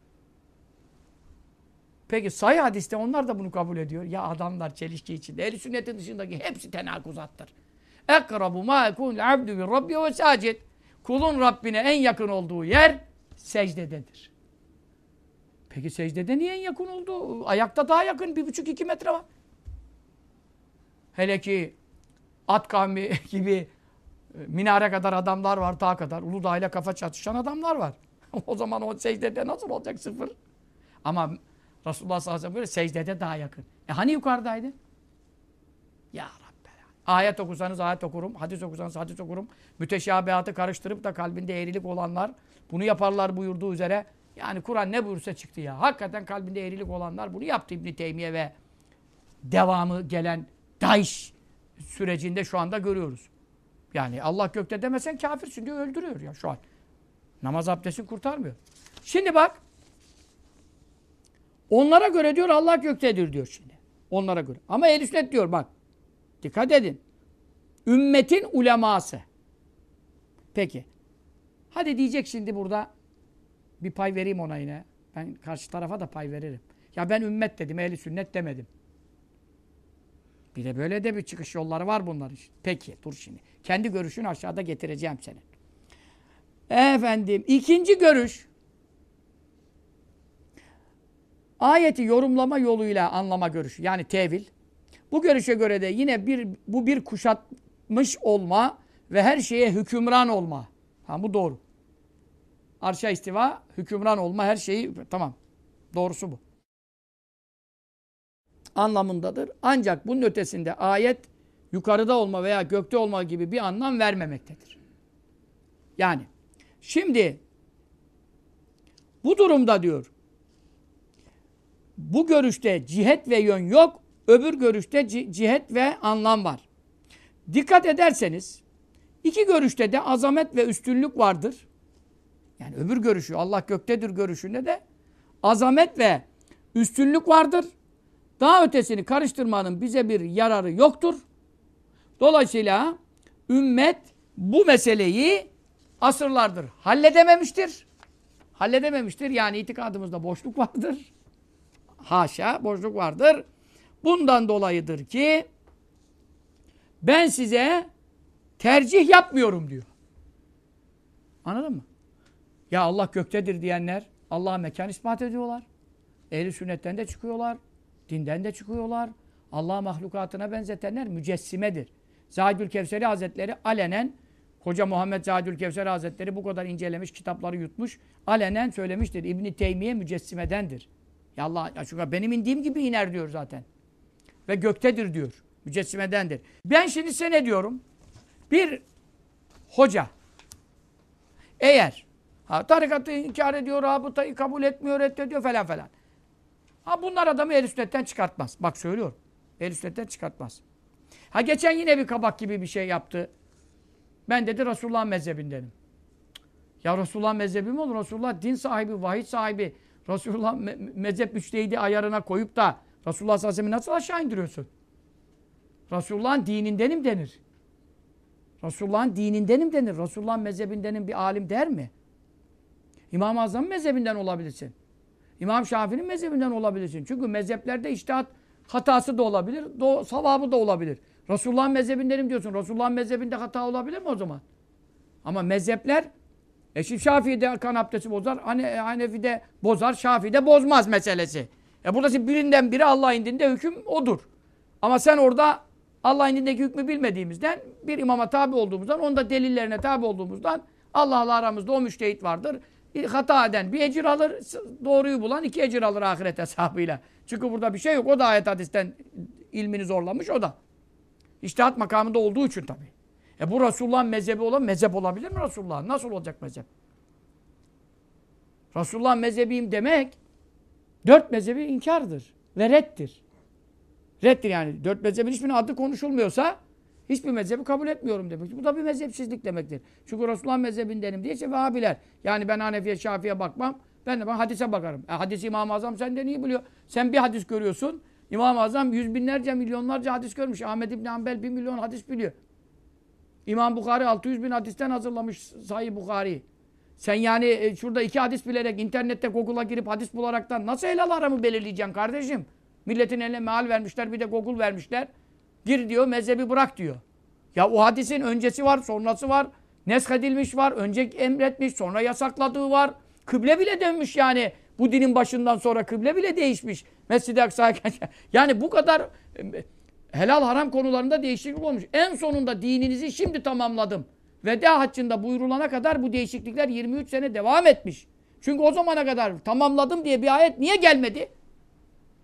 Peki sayı hadiste onlar da bunu kabul ediyor. Ya adamlar çelişki içinde. Ehl-i sünnetin dışındaki hepsi tenakuzattır. Ekrabu ma yekunul abdu bi rabbi ve sacid. Kulun Rabbine en yakın olduğu yer secdededir. Peki secdede niye en yakın oldu? Ayakta daha yakın. Bir buçuk iki metre var. Hele ki at kavmi gibi minare kadar adamlar var, dağ kadar. Uludağ ile kafa çatışan adamlar var. o zaman o secdede nasıl olacak sıfır? Ama Resulullah sallallahu aleyhi ve sellem böyle secdede daha yakın. E hani yukarıdaydı? Ya Rabbi. Ayet okusanız ayet okurum, hadis okusanız hadis okurum. Müteşabihatı karıştırıp da kalbinde eğrilik olanlar bunu yaparlar buyurduğu üzere. Yani Kur'an ne buyursa çıktı ya. Hakikaten kalbinde eğrilik olanlar bunu yaptı İbn Teymiye ve devamı gelen Daesh sürecinde şu anda görüyoruz. Yani Allah gökte demesen kafirsin diyor öldürüyor ya şu an. Namaz abdestin kurtarmıyor. Şimdi bak onlara göre diyor Allah göktedir diyor şimdi. Onlara göre. Ama ehl sünnet diyor bak. Dikkat edin. Ümmetin uleması. Peki. Hadi diyecek şimdi burada bir pay vereyim ona yine. Ben karşı tarafa da pay veririm. Ya ben ümmet dedim, ehli sünnet demedim. Bir de böyle de bir çıkış yolları var bunların. Peki dur şimdi. Kendi görüşünü aşağıda getireceğim senin. Efendim ikinci görüş ayeti yorumlama yoluyla anlama görüşü. Yani tevil. Bu görüşe göre de yine bir bu bir kuşatmış olma ve her şeye hükümran olma. Ha bu doğru. Arşa istiva, hükümran olma her şeyi tamam. Doğrusu bu. Anlamındadır. Ancak bunun ötesinde ayet yukarıda olma veya gökte olma gibi bir anlam vermemektedir. Yani şimdi bu durumda diyor bu görüşte cihet ve yön yok, öbür görüşte cihet ve anlam var. Dikkat ederseniz iki görüşte de azamet ve üstünlük vardır. Yani öbür görüşü Allah göktedir görüşünde de azamet ve üstünlük vardır. Daha ötesini karıştırmanın bize bir yararı yoktur. Dolayısıyla ümmet bu meseleyi asırlardır halledememiştir. Halledememiştir. Yani itikadımızda boşluk vardır. Haşa boşluk vardır. Bundan dolayıdır ki ben size tercih yapmıyorum diyor. Anladın mı? Ya Allah göktedir diyenler Allah'a mekan ispat ediyorlar. Ehli sünnetten de çıkıyorlar. Dinden de çıkıyorlar. Allah mahlukatına benzetenler mücessimedir. Zahidül Kevseri Hazretleri alenen Koca Muhammed Zadül Kevser Hazretleri bu kadar incelemiş, kitapları yutmuş. Alenen söylemiştir. İbni Teymiye mücessimedendir. Ya Allah, çünkü benim indiğim gibi iner diyor zaten. Ve göktedir diyor. Mücessimedendir. Ben şimdi size ne diyorum? Bir hoca eğer ha, tarikatı inkar ediyor, rabıtayı kabul etmiyor, reddediyor falan falan. Ha bunlar adamı el sünnetten çıkartmaz. Bak söylüyorum. El sünnetten çıkartmaz. Ha geçen yine bir kabak gibi bir şey yaptı. Ben dedi Resulullah mezhebindenim. Ya Resulullah mezhebi mi olur? Resulullah din sahibi, vahiy sahibi. Resulullah me mezhep müçtehidi ayarına koyup da Resulullah sallallahu aleyhi ve nasıl aşağı indiriyorsun? Resulullah'ın dinindenim denir. Resulullah'ın dinindenim denir. Resulullah'ın mezhebindenim bir alim der mi? İmam-ı Azam'ın mezhebinden olabilirsin. İmam Şafii'nin mezhebinden olabilirsin. Çünkü mezheplerde iştihat hatası da olabilir, do savabı da olabilir. Resulullah'ın mezhebindenim diyorsun. Resulullah'ın mezhebinde hata olabilir mi o zaman? Ama mezhepler e şimdi Şafii'de kan abdesti bozar, Hane, Hanefi'de bozar, Şafii'de bozmaz meselesi. E burada birinden biri Allah indinde hüküm odur. Ama sen orada Allah indindeki hükmü bilmediğimizden bir imama tabi olduğumuzdan, onda delillerine tabi olduğumuzdan Allah'la aramızda o müştehit vardır. Hata eden bir ecir alır, doğruyu bulan iki ecir alır ahiret hesabıyla. Çünkü burada bir şey yok. O da ayet hadisten ilmini zorlamış o da. İştihat makamında olduğu için tabii. E bu Resulullah'ın mezhebi olan mezhep olabilir mi Resulullah? Nasıl olacak mezhep? Resulullah'ın mezhebiyim demek dört mezhebi inkardır ve reddir. Reddir yani. Dört mezhebin hiçbirinin adı konuşulmuyorsa hiçbir mezhebi kabul etmiyorum demek. Bu da bir mezhepsizlik demektir. Çünkü Resulullah mezhebindenim diye işte Vehhabiler. Yani ben Hanefi'ye, Şafi'ye bakmam. Ben de ben hadise bakarım. E, hadis İmam-ı Azam senden iyi biliyor. Sen bir hadis görüyorsun. İmam-ı Azam yüz binlerce, milyonlarca hadis görmüş. Ahmet İbni Hanbel bir milyon hadis biliyor. İmam Bukhari 600 bin hadisten hazırlamış Sahih Bukhari. Sen yani e, şurada iki hadis bilerek internette Google'a girip hadis bularaktan nasıl helal aramı belirleyeceksin kardeşim? Milletin eline meal vermişler bir de Google vermişler. Gir diyor mezhebi bırak diyor. Ya o hadisin öncesi var sonrası var. Nesk edilmiş var. Önce emretmiş sonra yasakladığı var. Kıble bile dönmüş yani. Bu dinin başından sonra kıble bile değişmiş. Mescid-i Aksa'ya Yani bu kadar e, helal haram konularında değişiklik olmuş. En sonunda dininizi şimdi tamamladım. Veda haccında buyurulana kadar bu değişiklikler 23 sene devam etmiş. Çünkü o zamana kadar tamamladım diye bir ayet niye gelmedi?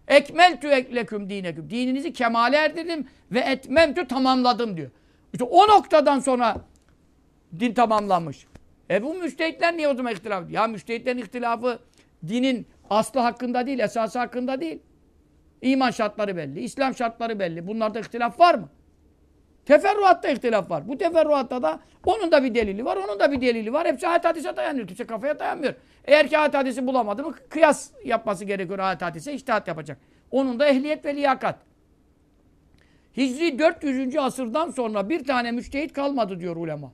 Ekmeltü ekleküm dineküm. Dininizi kemale erdirdim ve etmemtü tamamladım diyor. İşte o noktadan sonra din tamamlanmış. E bu müştehitler niye o zaman ihtilaf Ya müştehitlerin ihtilafı dinin aslı hakkında değil, esası hakkında değil. İman şartları belli, İslam şartları belli. Bunlarda ihtilaf var mı? Teferruatta ihtilaf var. Bu teferruatta da onun da bir delili var, onun da bir delili var. Hepsi ayet hadise dayanıyor. Kimse kafaya dayanmıyor. Eğer ki ayet hadisi bulamadı mı kıyas yapması gerekiyor ayet hadise, iştihat yapacak. Onun da ehliyet ve liyakat. Hicri 400. asırdan sonra bir tane müştehit kalmadı diyor ulema.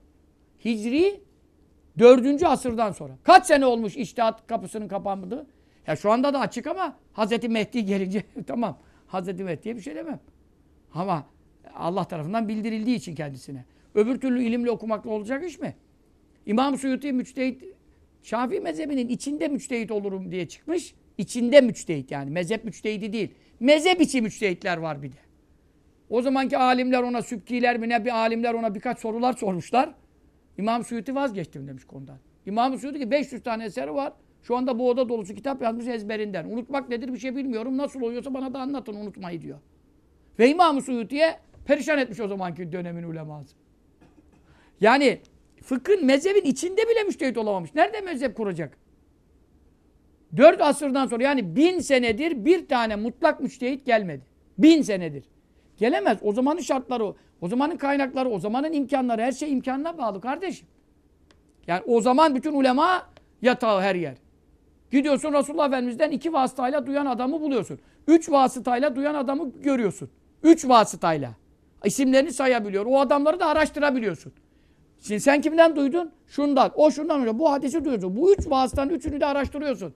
Hicri 4. asırdan sonra. Kaç sene olmuş iştihat kapısının kapanmadığı? Ya şu anda da açık ama Hazreti Mehdi gelince tamam. Hazreti Mehdi'ye bir şey demem. Ama Allah tarafından bildirildiği için kendisine. Öbür türlü ilimle okumakla olacak iş mi? İmam Suyuti müçtehit Şafii mezhebinin içinde müçtehit olurum diye çıkmış. İçinde müçtehit yani. Mezhep müçtehidi değil. Mezhep içi müçtehitler var bir de. O zamanki alimler ona sübkiler mi ne bir alimler ona birkaç sorular sormuşlar. İmam Suyuti vazgeçtim demiş konudan. İmam Suyuti ki 500 tane eseri var. Şu anda bu oda dolusu kitap yazmış ezberinden. Unutmak nedir bir şey bilmiyorum. Nasıl oluyorsa bana da anlatın unutmayı diyor. Ve İmam-ı Suyuti'ye perişan etmiş o zamanki dönemin uleması. Yani fıkhın, mezhebin içinde bile müştehit olamamış. Nerede mezhep kuracak? Dört asırdan sonra yani bin senedir bir tane mutlak müştehit gelmedi. Bin senedir. Gelemez. O zamanın şartları, o zamanın kaynakları, o zamanın imkanları, her şey imkanına bağlı kardeşim. Yani o zaman bütün ulema yatağı her yer. Gidiyorsun Resulullah Efendimiz'den iki vasıtayla duyan adamı buluyorsun. Üç vasıtayla duyan adamı görüyorsun. Üç vasıtayla. İsimlerini sayabiliyor. O adamları da araştırabiliyorsun. Şimdi sen kimden duydun? Şundan. O şundan. Öyle. Bu hadisi duyuyorsun. Bu üç vasıtanın üçünü de araştırıyorsun.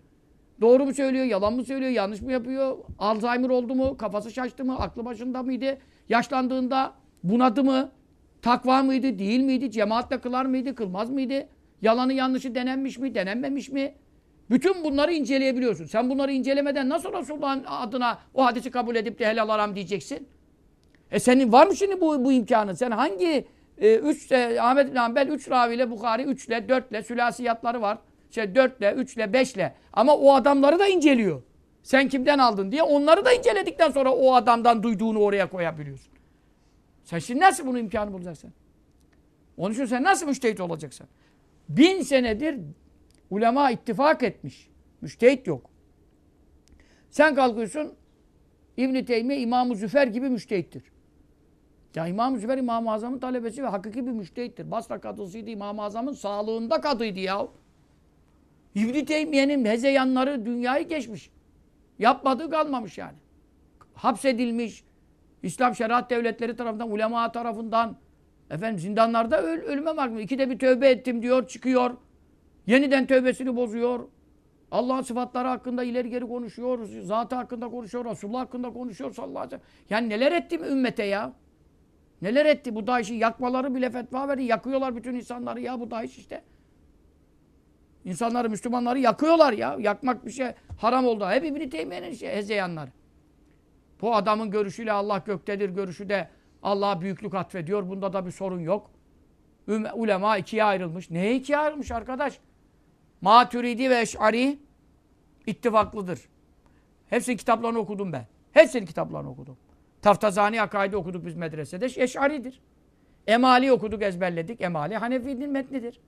Doğru mu söylüyor, yalan mı söylüyor, yanlış mı yapıyor? Alzheimer oldu mu, kafası şaştı mı, aklı başında mıydı? Yaşlandığında bunadı mı? Takva mıydı, değil miydi? Cemaatle kılar mıydı, kılmaz mıydı? Yalanı yanlışı denenmiş mi, denenmemiş mi? Bütün bunları inceleyebiliyorsun. Sen bunları incelemeden nasıl Resulullah'ın adına o hadisi kabul edip de helal aram diyeceksin? E senin var mı şimdi bu, bu imkanın? Sen hangi e, üç, e, Ahmet bin Hanbel 3 raviyle Bukhari 3 ile 4 ile sülasiyatları var. 4 ile 3 ile 5 ile. Ama o adamları da inceliyor. Sen kimden aldın diye onları da inceledikten sonra o adamdan duyduğunu oraya koyabiliyorsun. Sen şimdi nasıl bunu imkanı bulacaksın? Onun için sen nasıl müştehit olacaksın? Bin senedir ulema ittifak etmiş. Müştehit yok. Sen kalkıyorsun İbn-i Teymiye İmam-ı Züfer gibi müştehittir. Ya İmam-ı Züfer İmam-ı Azam'ın talebesi ve hakiki bir müştehittir. Basra kadısıydı İmam-ı Azam'ın sağlığında kadıydı ya. İbn-i Teymiye'nin hezeyanları dünyayı geçmiş. Yapmadığı kalmamış yani. Hapsedilmiş. İslam şeriat devletleri tarafından, ulema tarafından efendim zindanlarda öl ölüme mahkum. İkide bir tövbe ettim diyor, çıkıyor. Yeniden tövbesini bozuyor. Allah'ın sıfatları hakkında ileri geri konuşuyor. Zatı hakkında konuşuyor. Resulullah hakkında konuşuyor sallallahu. Yani neler etti mi ümmete ya? Neler etti? Bu da işi yakmaları bile fetva verdi. Yakıyorlar bütün insanları ya bu da iş işte. İnsanları, Müslümanları yakıyorlar ya. Yakmak bir şey haram oldu. Hep İbn-i Teymiye'nin şey, hezeyanları. Bu adamın görüşüyle Allah göktedir görüşü de Allah'a büyüklük atfediyor. Bunda da bir sorun yok. Ulema ikiye ayrılmış. Neye ikiye ayrılmış arkadaş? Maturidi ve Eş'ari ittifaklıdır. Hepsinin kitaplarını okudum ben. Hepsinin kitaplarını okudum. Taftazani Akaidi okuduk biz medresede. Eş'aridir. Emali okuduk, ezberledik. Emali Hanefi'nin metnidir.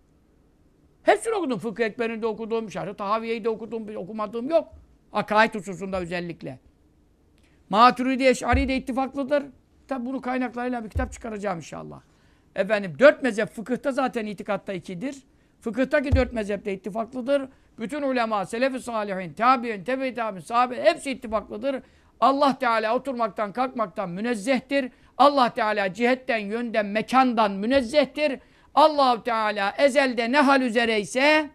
Hepsini okudum. Fıkıh Ekber'ini de okudum. Şerh-i Tahaviye'yi de okudum. Okumadığım yok. Akaid hususunda özellikle. Maturidi Eş'ari de ittifaklıdır. Tabi bunu kaynaklarıyla bir kitap çıkaracağım inşallah. Efendim dört mezhep fıkıhta zaten itikatta ikidir. Fıkıhtaki dört mezhepte ittifaklıdır. Bütün ulema, selef-i salihin, tabi'in, tebe-i tabi'in, sahabe hepsi ittifaklıdır. Allah Teala oturmaktan, kalkmaktan münezzehtir. Allah Teala cihetten, yönden, mekandan münezzehtir. Allahu Teala ezelde ne hal üzere ise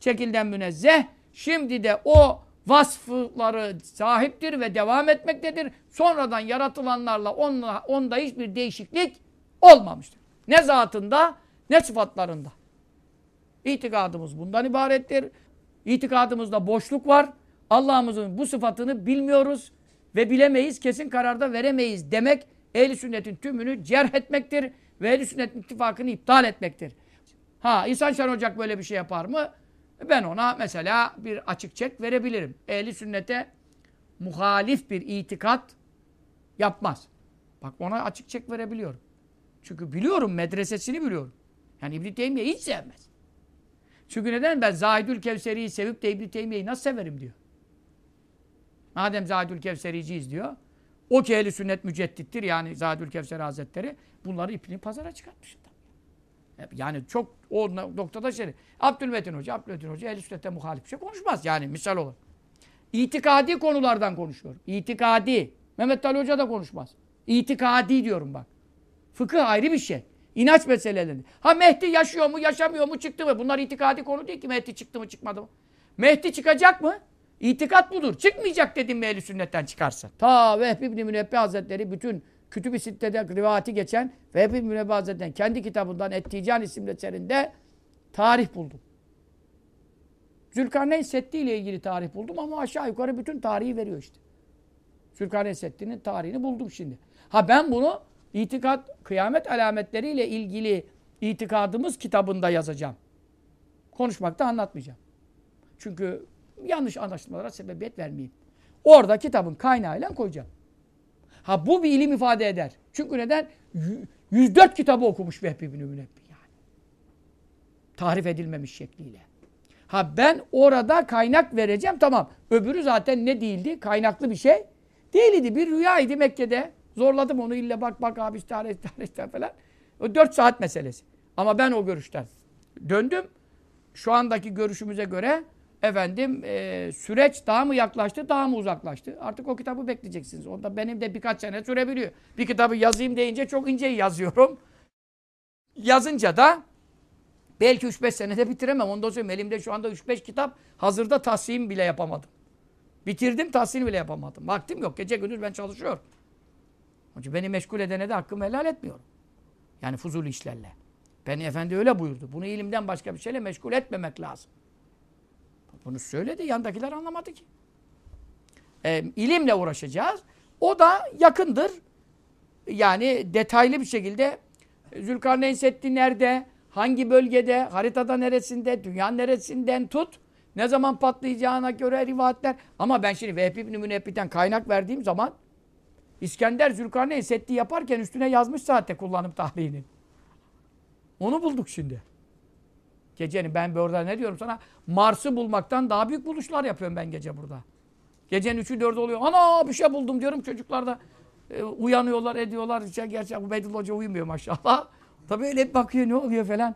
şekilden münezzeh. Şimdi de o vasıfları sahiptir ve devam etmektedir. Sonradan yaratılanlarla onla, onda hiçbir değişiklik olmamıştır. Ne zatında ne sıfatlarında. İtikadımız bundan ibarettir. İtikadımızda boşluk var. Allah'ımızın bu sıfatını bilmiyoruz ve bilemeyiz, kesin kararda veremeyiz demek ehl sünnetin tümünü cerh etmektir ve ehl sünnetin ittifakını iptal etmektir. Ha İhsan Şen Ocak böyle bir şey yapar mı? Ben ona mesela bir açık çek verebilirim. Ehli sünnete muhalif bir itikat yapmaz. Bak ona açık çek verebiliyorum. Çünkü biliyorum, medresesini biliyorum. Yani İbn-i Teymiye hiç sevmez. Çünkü neden? Ben Zahidül Kevseri'yi sevip de İbn-i Teymiye'yi nasıl severim diyor. Madem Zahidül Kevsericiyiz diyor. O ki ehli sünnet müceddittir yani Zahidül Kevseri Hazretleri. Bunları ipini pazara çıkartmışlar. Yani çok o noktada şey. Abdülmetin Hoca, Abdülmetin Hoca ehl sünnete muhalif bir şey konuşmaz yani misal olur. İtikadi konulardan konuşuyor. İtikadi. Mehmet Ali Hoca da konuşmaz. İtikadi diyorum bak. Fıkıh ayrı bir şey. İnanç meseleleri. Ha Mehdi yaşıyor mu, yaşamıyor mu, çıktı mı? Bunlar itikadi konu değil ki Mehdi çıktı mı, çıkmadı mı? Mehdi çıkacak mı? İtikat budur. Çıkmayacak dedim mi sünnetten çıkarsın. Ta Vehbi İbni Münebbi Hazretleri bütün Kütüb-i Sitte'de rivayeti geçen Vehbi İbni Münebbi Hazretleri'nin kendi kitabından Ettican isimli eserinde tarih buldum. Zülkarneyn Seddi ile ilgili tarih buldum ama aşağı yukarı bütün tarihi veriyor işte. Zülkarneyn Seddi'nin tarihini buldum şimdi. Ha ben bunu itikat, kıyamet alametleriyle ilgili itikadımız kitabında yazacağım. Konuşmakta anlatmayacağım. Çünkü yanlış anlaşılmalara sebebiyet vermeyeyim. Orada kitabın kaynağıyla koyacağım. Ha bu bir ilim ifade eder. Çünkü neden? 104 kitabı okumuş Vehbi bin Münebbi yani. Tarif edilmemiş şekliyle. Ha ben orada kaynak vereceğim tamam. Öbürü zaten ne değildi? Kaynaklı bir şey değildi. Bir rüyaydı Mekke'de. Zorladım onu ille bak bak abi tarih tarih falan. O 4 saat meselesi. Ama ben o görüşten döndüm. Şu andaki görüşümüze göre efendim e, süreç daha mı yaklaştı, daha mı uzaklaştı? Artık o kitabı bekleyeceksiniz. Onda benim de birkaç sene sürebiliyor. Bir kitabı yazayım deyince çok ince yazıyorum. Yazınca da belki 3-5 senede bitiremem. Ondan sonra elimde şu anda 3-5 kitap hazırda tahsim bile yapamadım. Bitirdim, tahsil bile yapamadım. Vaktim yok. Gece gündüz ben çalışıyorum. Onun beni meşgul edene de hakkımı helal etmiyorum. Yani fuzul işlerle. Beni efendi öyle buyurdu. Bunu ilimden başka bir şeyle meşgul etmemek lazım. Bunu söyledi. Yandakiler anlamadı ki. E, ilimle uğraşacağız. O da yakındır. Yani detaylı bir şekilde Zülkarneyn Seddi nerede? Hangi bölgede? Haritada neresinde? Dünya neresinden tut? Ne zaman patlayacağına göre rivayetler. Ama ben şimdi Vehbi ibn Münebbit'ten kaynak verdiğim zaman İskender Zülkarneyn Seddi yaparken üstüne yazmış zaten kullanım tarihini. Onu bulduk şimdi. Gecenin ben orada ne diyorum sana? Mars'ı bulmaktan daha büyük buluşlar yapıyorum ben gece burada. Gecenin üçü dördü oluyor. Ana bir şey buldum diyorum. Çocuklar da e, uyanıyorlar, ediyorlar. Şey, gerçi Ubeydullah Hoca uyumuyor maşallah. Tabii öyle bakıyor ne oluyor falan.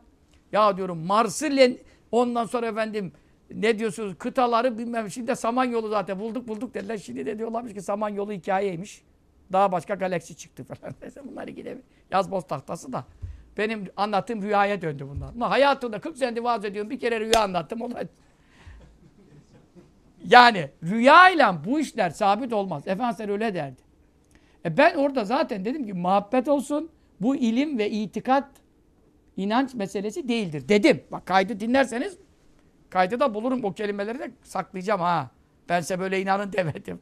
Ya diyorum Mars'ı ondan sonra efendim ne diyorsunuz kıtaları bilmem. Şimdi Samanyolu zaten bulduk bulduk dediler. Şimdi de diyorlarmış ki Samanyolu hikayeymiş. Daha başka galaksi çıktı falan. Neyse bunlar gidemiyor. Yazboz tahtası da. Benim anlattığım rüyaya döndü bunlar. Ama hayatımda 40 senedir vaaz ediyorum. Bir kere rüya anlattım. O da... Yani rüyayla bu işler sabit olmaz. Efendimiz öyle derdi. E ben orada zaten dedim ki muhabbet olsun. Bu ilim ve itikat inanç meselesi değildir dedim. Bak kaydı dinlerseniz kaydı da bulurum o kelimeleri de saklayacağım ha. Ben size böyle inanın demedim.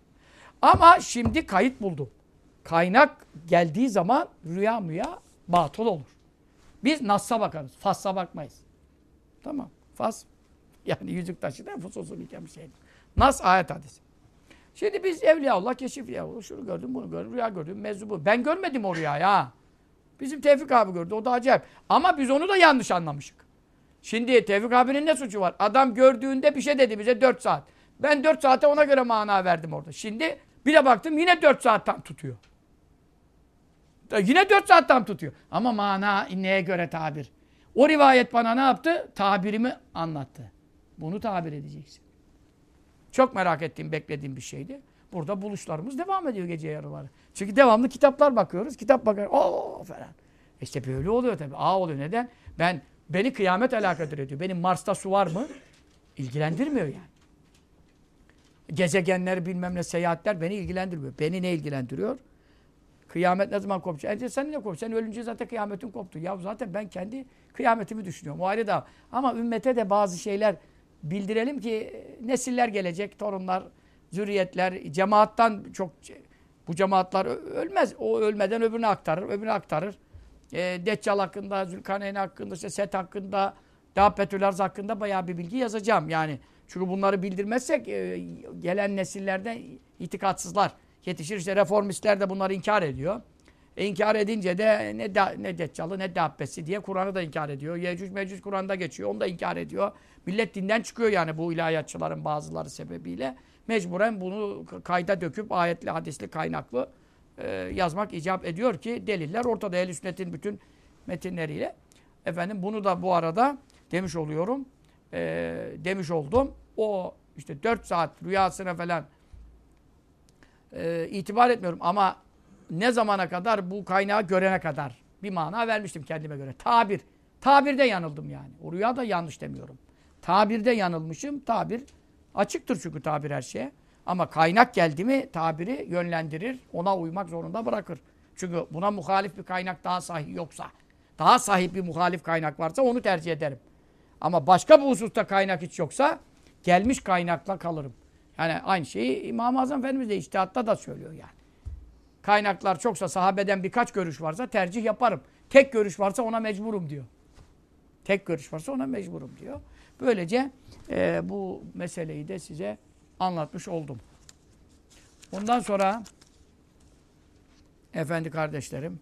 Ama şimdi kayıt buldum. Kaynak geldiği zaman rüya müya batıl olur. Biz Nas'a bakarız. Fas'a bakmayız. Tamam. Fas yani yüzük taşı da fususul iken bir şeydir. Nas ayet hadisi. Şimdi biz Evliyaullah, Keşif Yavru, şunu gördüm, bunu gördüm, rüya gördüm, mevzu bu. Ben görmedim o rüyayı ha. Bizim Tevfik abi gördü, o da acayip. Ama biz onu da yanlış anlamışık. Şimdi Tevfik abinin ne suçu var? Adam gördüğünde bir şey dedi bize 4 saat. Ben 4 saate ona göre mana verdim orada. Şimdi bir de baktım yine 4 saat tam tutuyor. Yine 4 saat tam tutuyor. Ama mana neye göre tabir? O rivayet bana ne yaptı? Tabirimi anlattı. Bunu tabir edeceksin. Çok merak ettiğim, beklediğim bir şeydi. Burada buluşlarımız devam ediyor gece yarıları. Çünkü devamlı kitaplar bakıyoruz. Kitap bakar, o falan. İşte böyle oluyor tabii. Aa oluyor. Neden? Ben beni kıyamet alakadar ediyor. Benim Mars'ta su var mı? İlgilendirmiyor yani. Gezegenler bilmem ne seyahatler beni ilgilendirmiyor. Beni ne ilgilendiriyor? Kıyamet ne zaman kopacak? Önce sen ne kopacak? Sen ölünce zaten kıyametin koptu. Ya zaten ben kendi kıyametimi düşünüyorum. O ayrı da. Ama ümmete de bazı şeyler bildirelim ki nesiller gelecek, torunlar, zürriyetler, cemaattan çok bu cemaatler ölmez. O ölmeden öbürüne aktarır, öbürüne aktarır. E, Deccal hakkında, Zülkarneyn hakkında, işte Set hakkında, Dabbetül hakkında bayağı bir bilgi yazacağım. Yani çünkü bunları bildirmezsek e, gelen nesillerde itikatsızlar yetişir. İşte reformistler de bunları inkar ediyor. E, inkar edince de ne, da, ne Deccalı ne Dabbesi diye Kur'an'ı da inkar ediyor. Yecüc Mecüc Kur'an'da geçiyor. Onu da inkar ediyor. Millet dinden çıkıyor yani bu ilahiyatçıların bazıları sebebiyle. Mecburen bunu kayda döküp ayetli, hadisli, kaynaklı e, yazmak icap ediyor ki deliller ortada. Ehl-i sünnetin bütün metinleriyle. Efendim bunu da bu arada demiş oluyorum. E, demiş oldum. O işte 4 saat rüyasına falan e, itibar etmiyorum ama ne zamana kadar bu kaynağı görene kadar bir mana vermiştim kendime göre. Tabir. Tabirde yanıldım yani. O rüya da yanlış demiyorum. Tabirde yanılmışım. Tabir açıktır çünkü tabir her şeye. Ama kaynak geldi mi tabiri yönlendirir. Ona uymak zorunda bırakır. Çünkü buna muhalif bir kaynak daha sahih yoksa, daha sahip bir muhalif kaynak varsa onu tercih ederim. Ama başka bir hususta kaynak hiç yoksa gelmiş kaynakla kalırım. Yani aynı şeyi İmam-ı Azam Efendimiz de iştihatta da söylüyor yani. Kaynaklar çoksa sahabeden birkaç görüş varsa tercih yaparım. Tek görüş varsa ona mecburum diyor. Tek görüş varsa ona mecburum diyor. Böylece e, bu meseleyi de size anlatmış oldum. Ondan sonra efendi kardeşlerim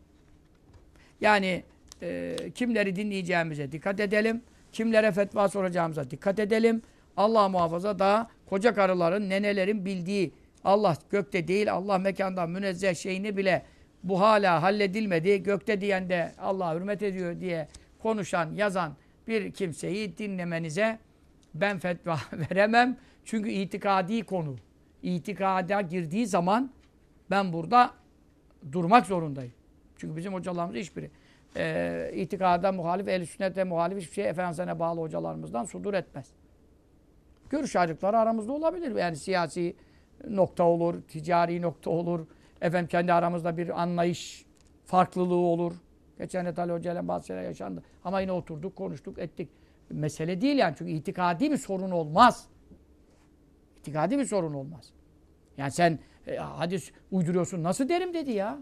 yani e, kimleri dinleyeceğimize dikkat edelim. Kimlere fetva soracağımıza dikkat edelim. Allah muhafaza da koca karıların, nenelerin bildiği Allah gökte değil, Allah mekandan münezzeh şeyini bile bu hala halledilmedi. Gökte diyen de Allah hürmet ediyor diye konuşan, yazan bir kimseyi dinlemenize ben fetva veremem. Çünkü itikadi konu. İtikada girdiği zaman ben burada durmak zorundayım. Çünkü bizim hocalarımız hiçbiri e, itikada muhalif, el sünnete muhalif hiçbir şey Efendimiz'e bağlı hocalarımızdan sudur etmez. Görüş ayrılıkları aramızda olabilir. Yani siyasi nokta olur, ticari nokta olur. Efendim kendi aramızda bir anlayış farklılığı olur. Geçen de Ali Hoca ile bazı şeyler yaşandı. Ama yine oturduk, konuştuk, ettik. Mesele değil yani. Çünkü itikadi bir sorun olmaz. İtikadi bir sorun olmaz. Yani sen e, hadis uyduruyorsun. Nasıl derim dedi ya.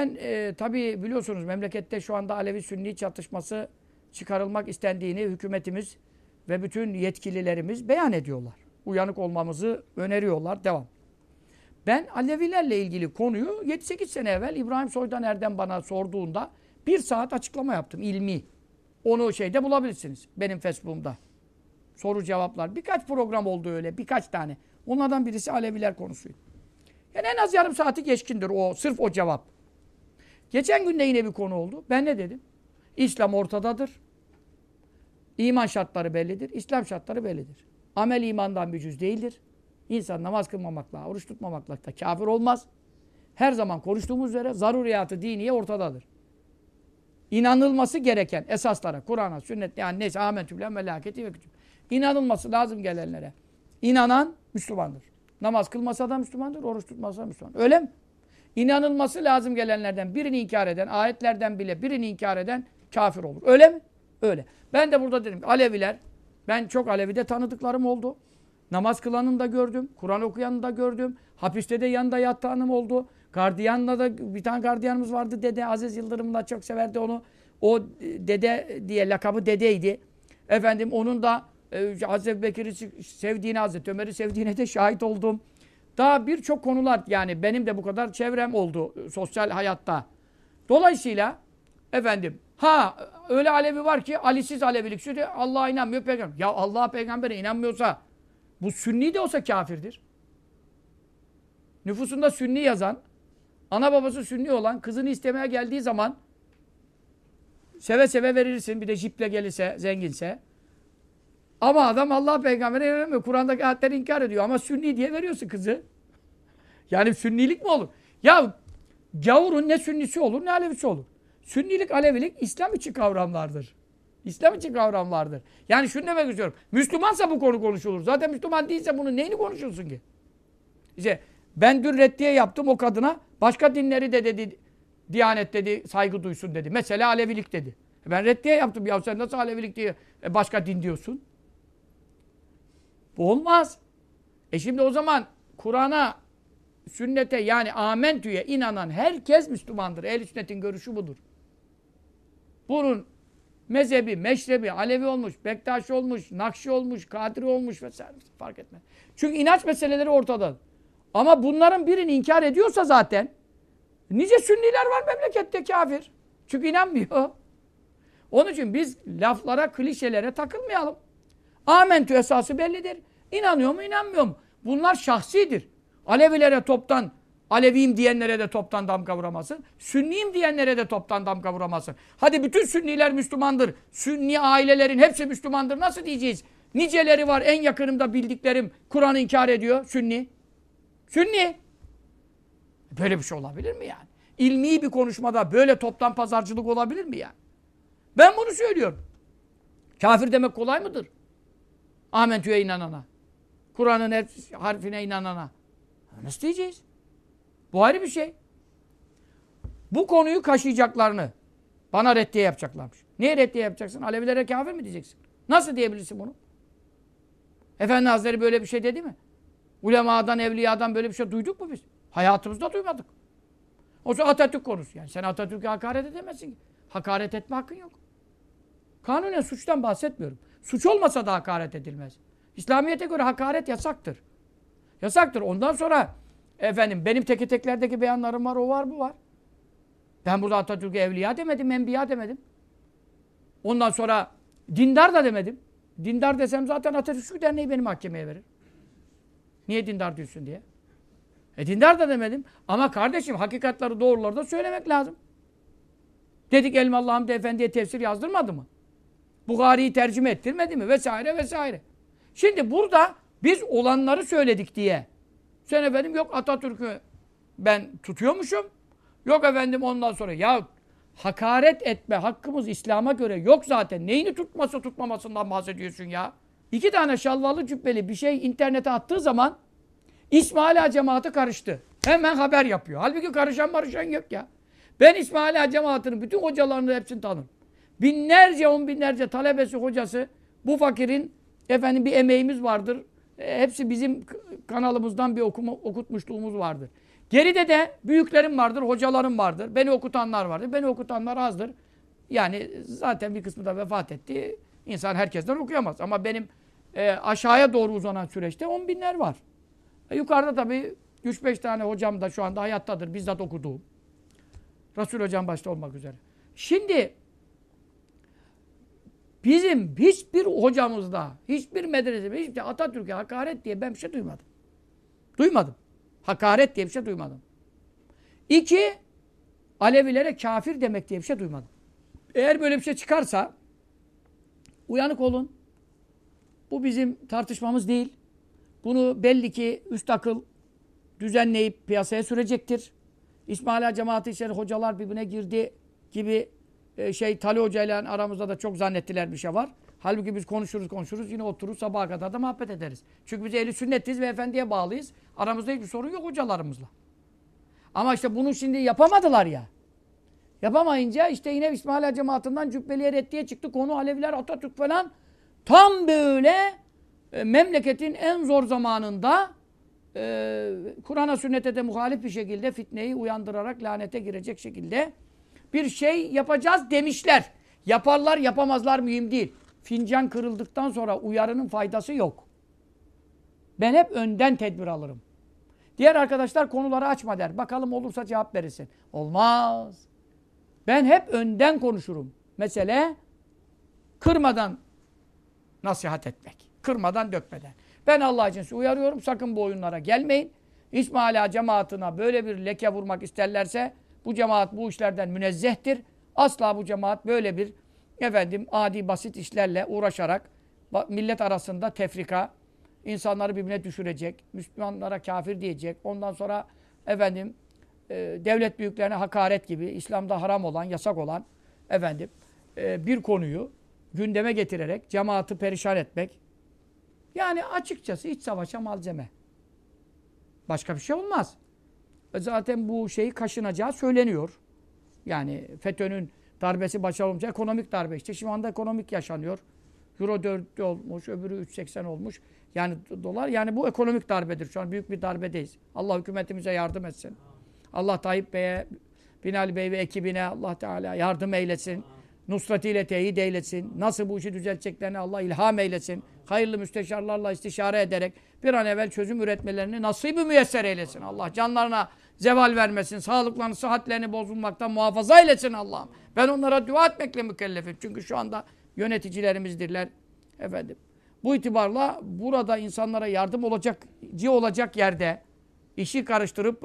Ben e, tabii biliyorsunuz memlekette şu anda Alevi-Sünni çatışması çıkarılmak istendiğini hükümetimiz ve bütün yetkililerimiz beyan ediyorlar. Uyanık olmamızı öneriyorlar. Devam. Ben Alevilerle ilgili konuyu 7-8 sene evvel İbrahim Soydan Erdem bana sorduğunda bir saat açıklama yaptım ilmi. Onu şeyde bulabilirsiniz benim Facebook'umda. Soru cevaplar. Birkaç program oldu öyle birkaç tane. Onlardan birisi Aleviler konusuydu. Yani en az yarım saati geçkindir o sırf o cevap. Geçen gün de yine bir konu oldu. Ben ne dedim? İslam ortadadır. İman şartları bellidir. İslam şartları bellidir. Amel imandan bir cüz değildir. İnsan namaz kılmamakla, oruç tutmamakla da kafir olmaz. Her zaman konuştuğumuz üzere zaruriyatı diniye ortadadır. İnanılması gereken esaslara, Kur'an'a, sünnet, yani neyse amentü bilen melaketi ve kütüb. İnanılması lazım gelenlere. İnanan Müslümandır. Namaz kılmasa da Müslümandır, oruç tutmasa da Müslüman. Öyle mi? İnanılması lazım gelenlerden birini inkar eden, ayetlerden bile birini inkar eden kafir olur. Öyle mi? Öyle. Ben de burada dedim Aleviler, ben çok Alevi'de tanıdıklarım oldu. Namaz kılanını da gördüm, Kur'an okuyanını da gördüm. Hapiste de yanında yattığım oldu. Gardiyanla da bir tane gardiyanımız vardı dede. Aziz Yıldırım'la çok severdi onu. O dede diye lakabı dedeydi. Efendim onun da e, Hazreti Bekir'i sevdiğine, Hazreti Ömer'i sevdiğine de şahit oldum. Daha birçok konular yani benim de bu kadar çevrem oldu e, sosyal hayatta. Dolayısıyla efendim ha öyle Alevi var ki Ali'siz Alevilik sürekli Allah'a inanmıyor peygamber. Ya Allah'a peygambere inanmıyorsa bu Sünni de olsa kafirdir. Nüfusunda Sünni yazan, ana babası Sünni olan kızını istemeye geldiği zaman seve seve verirsin. Bir de jiple gelirse, zenginse. Ama adam Allah peygambere inanmıyor. Kur'an'daki ayetleri inkar ediyor. Ama Sünni diye veriyorsun kızı. Yani Sünnilik mi olur? Ya gavurun ne Sünnisi olur ne Alevisi olur. Sünnilik, Alevilik İslam için kavramlardır. İslam için kavramlardır. Yani şunu demek istiyorum. Müslümansa bu konu konuşulur. Zaten Müslüman değilse bunun neyini konuşulsun ki? İşte ben dün reddiye yaptım o kadına. Başka dinleri de dedi, Diyanet dedi, saygı duysun dedi. Mesela Alevilik dedi. Ben reddiye yaptım. Ya sen nasıl Alevilik diye e başka din diyorsun? Bu olmaz. E şimdi o zaman Kur'an'a, sünnete yani amentüye inanan herkes Müslümandır. Ehl-i sünnetin görüşü budur. Bunun mezhebi, meşrebi, Alevi olmuş, Bektaşi olmuş, Nakşi olmuş, Kadri olmuş vesaire fark etmez. Çünkü inanç meseleleri ortada. Ama bunların birini inkar ediyorsa zaten nice sünniler var memlekette kafir. Çünkü inanmıyor. Onun için biz laflara, klişelere takılmayalım. Amentü esası bellidir. İnanıyor mu, inanmıyor mu? Bunlar şahsidir. Alevilere toptan, Aleviyim diyenlere de toptan damga vuramazsın. Sünniyim diyenlere de toptan damga vuramazsın. Hadi bütün Sünniler Müslümandır. Sünni ailelerin hepsi Müslümandır. Nasıl diyeceğiz? Niceleri var en yakınımda bildiklerim Kur'an inkar ediyor. Sünni. Sünni. Böyle bir şey olabilir mi yani? İlmi bir konuşmada böyle toptan pazarcılık olabilir mi yani? Ben bunu söylüyorum. Kafir demek kolay mıdır? Amentü'ye inanana. Kur'an'ın harfine inanana. Nasıl diyeceğiz? Bu ayrı bir şey. Bu konuyu kaşıyacaklarını bana reddiye yapacaklarmış. Niye reddiye yapacaksın? Alevilere kafir mi diyeceksin? Nasıl diyebilirsin bunu? Efendi Hazretleri böyle bir şey dedi mi? Ulemadan, evliyadan böyle bir şey duyduk mu biz? Hayatımızda duymadık. O zaman Atatürk konusu. Yani sen Atatürk'e hakaret edemezsin. Hakaret etme hakkın yok. Kanunen suçtan bahsetmiyorum. Suç olmasa da hakaret edilmez. İslamiyet'e göre hakaret yasaktır. Yasaktır. Ondan sonra efendim benim teke teklerdeki beyanlarım var, o var, bu var. Ben burada Atatürk'e evliya demedim, enbiya demedim. Ondan sonra dindar da demedim. Dindar desem zaten Atatürk Derneği beni mahkemeye verir. Niye dindar diyorsun diye. E dindar da demedim. Ama kardeşim hakikatları doğruları da söylemek lazım. Dedik Elmalı Hamdi Efendi'ye tefsir yazdırmadı mı? Bukhari'yi tercüme ettirmedi mi? Vesaire vesaire. Şimdi burada biz olanları söyledik diye. Sen efendim yok Atatürk'ü ben tutuyormuşum. Yok efendim ondan sonra ya hakaret etme hakkımız İslam'a göre yok zaten. Neyini tutması tutmamasından bahsediyorsun ya? İki tane şalvalı cübbeli bir şey internete attığı zaman İsmaila cemaati karıştı. Hemen haber yapıyor. Halbuki karışan barışan yok ya. Ben İsmaila cemaatinin bütün hocalarını hepsini tanırım. Binlerce, on binlerce talebesi, hocası bu fakirin efendim bir emeğimiz vardır. E, hepsi bizim kanalımızdan bir okuma, okutmuşluğumuz vardır. Geride de büyüklerim vardır, hocalarım vardır, beni okutanlar vardır. Beni okutanlar azdır. Yani zaten bir kısmı da vefat etti. İnsan herkesten okuyamaz. Ama benim e, aşağıya doğru uzanan süreçte on binler var. E, yukarıda tabii 3-5 tane hocam da şu anda hayattadır. Bizzat okuduğum. Resul hocam başta olmak üzere. Şimdi bizim hiçbir hocamızda, hiçbir medresede, hiçbir Atatürk'e hakaret diye ben bir şey duymadım. Duymadım. Hakaret diye bir şey duymadım. İki, Alevilere kafir demek diye bir şey duymadım. Eğer böyle bir şey çıkarsa uyanık olun. Bu bizim tartışmamız değil. Bunu belli ki üst akıl düzenleyip piyasaya sürecektir. İsmaila cemaati içeri hocalar birbirine girdi gibi e, şey Tali Hoca ile aramızda da çok zannettiler bir şey var. Halbuki biz konuşuruz konuşuruz yine otururuz sabaha kadar da muhabbet ederiz. Çünkü biz ehli sünnetiz ve efendiye bağlıyız. Aramızda hiçbir sorun yok hocalarımızla. Ama işte bunu şimdi yapamadılar ya. Yapamayınca işte yine İsmaila Ağa cemaatinden Cübbeliye Reddiye çıktı. Konu Aleviler, Atatürk falan. Tam böyle e, memleketin en zor zamanında e, Kur'an'a sünnete de muhalif bir şekilde fitneyi uyandırarak lanete girecek şekilde bir şey yapacağız demişler. Yaparlar yapamazlar mühim değil. Fincan kırıldıktan sonra uyarının faydası yok. Ben hep önden tedbir alırım. Diğer arkadaşlar konuları açma der. Bakalım olursa cevap verirsin. Olmaz. Ben hep önden konuşurum. Mesele kırmadan nasihat etmek. Kırmadan dökmeden. Ben Allah için uyarıyorum. Sakın bu oyunlara gelmeyin. İsmaila cemaatine böyle bir leke vurmak isterlerse bu cemaat bu işlerden münezzehtir. Asla bu cemaat böyle bir efendim adi basit işlerle uğraşarak millet arasında tefrika, insanları birbirine düşürecek, Müslümanlara kafir diyecek. Ondan sonra efendim e, devlet büyüklerine hakaret gibi İslam'da haram olan, yasak olan efendim e, bir konuyu gündeme getirerek cemaati perişan etmek. Yani açıkçası iç savaşa malzeme. Başka bir şey olmaz. Zaten bu şeyi kaşınacağı söyleniyor. Yani FETÖ'nün darbesi başarılı ekonomik darbe işte. Şu anda ekonomik yaşanıyor. Euro 4 olmuş, öbürü 3.80 olmuş. Yani dolar. Yani bu ekonomik darbedir. Şu an büyük bir darbedeyiz. Allah hükümetimize yardım etsin. Allah Tayyip Bey'e, Binali Bey ve ekibine Allah Teala yardım eylesin. Nusretiyle teyit eylesin. Nasıl bu işi düzelteceklerini Allah ilham eylesin. Hayırlı müsteşarlarla istişare ederek bir an evvel çözüm üretmelerini nasibi müyesser eylesin. Allah canlarına zeval vermesin. Sağlıklarını, sıhhatlerini bozulmaktan muhafaza eylesin Allah'ım. Ben onlara dua etmekle mükellefim. Çünkü şu anda yöneticilerimizdirler. Efendim. Bu itibarla burada insanlara yardım olacak, olacak yerde işi karıştırıp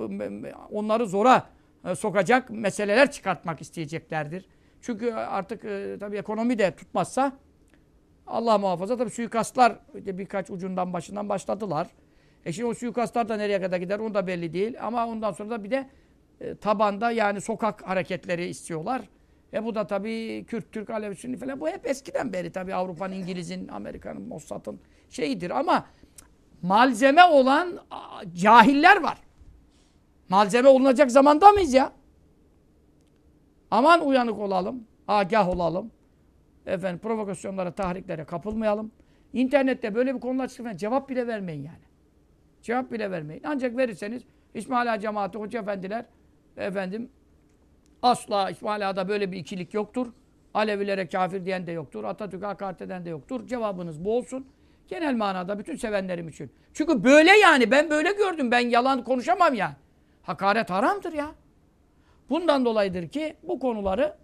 onları zora e, sokacak meseleler çıkartmak isteyeceklerdir. Çünkü artık e, tabii ekonomi de tutmazsa Allah muhafaza tabii suikastlar birkaç ucundan başından başladılar. E şimdi o suikastlar da nereye kadar gider onu da belli değil. Ama ondan sonra da bir de e, tabanda yani sokak hareketleri istiyorlar. E bu da tabii Kürt, Türk, Alevi, Sünni falan. Bu hep eskiden beri tabii Avrupa'nın, İngiliz'in, Amerika'nın, Mossad'ın şeyidir. Ama malzeme olan cahiller var. Malzeme olunacak zamanda mıyız ya? Aman uyanık olalım, agah olalım. Efendim provokasyonlara, tahriklere kapılmayalım. İnternette böyle bir konular çıkıyor. Cevap bile vermeyin yani. Cevap bile vermeyin. Ancak verirseniz İsmaila Ağa cemaati, hoca efendiler efendim asla İsmaila Ağa'da böyle bir ikilik yoktur. Alevilere kafir diyen de yoktur. Atatürk'e hakaret eden de yoktur. Cevabınız bu olsun. Genel manada bütün sevenlerim için. Çünkü böyle yani ben böyle gördüm. Ben yalan konuşamam yani. Hakaret haramdır ya. Bundan dolayıdır ki bu konuları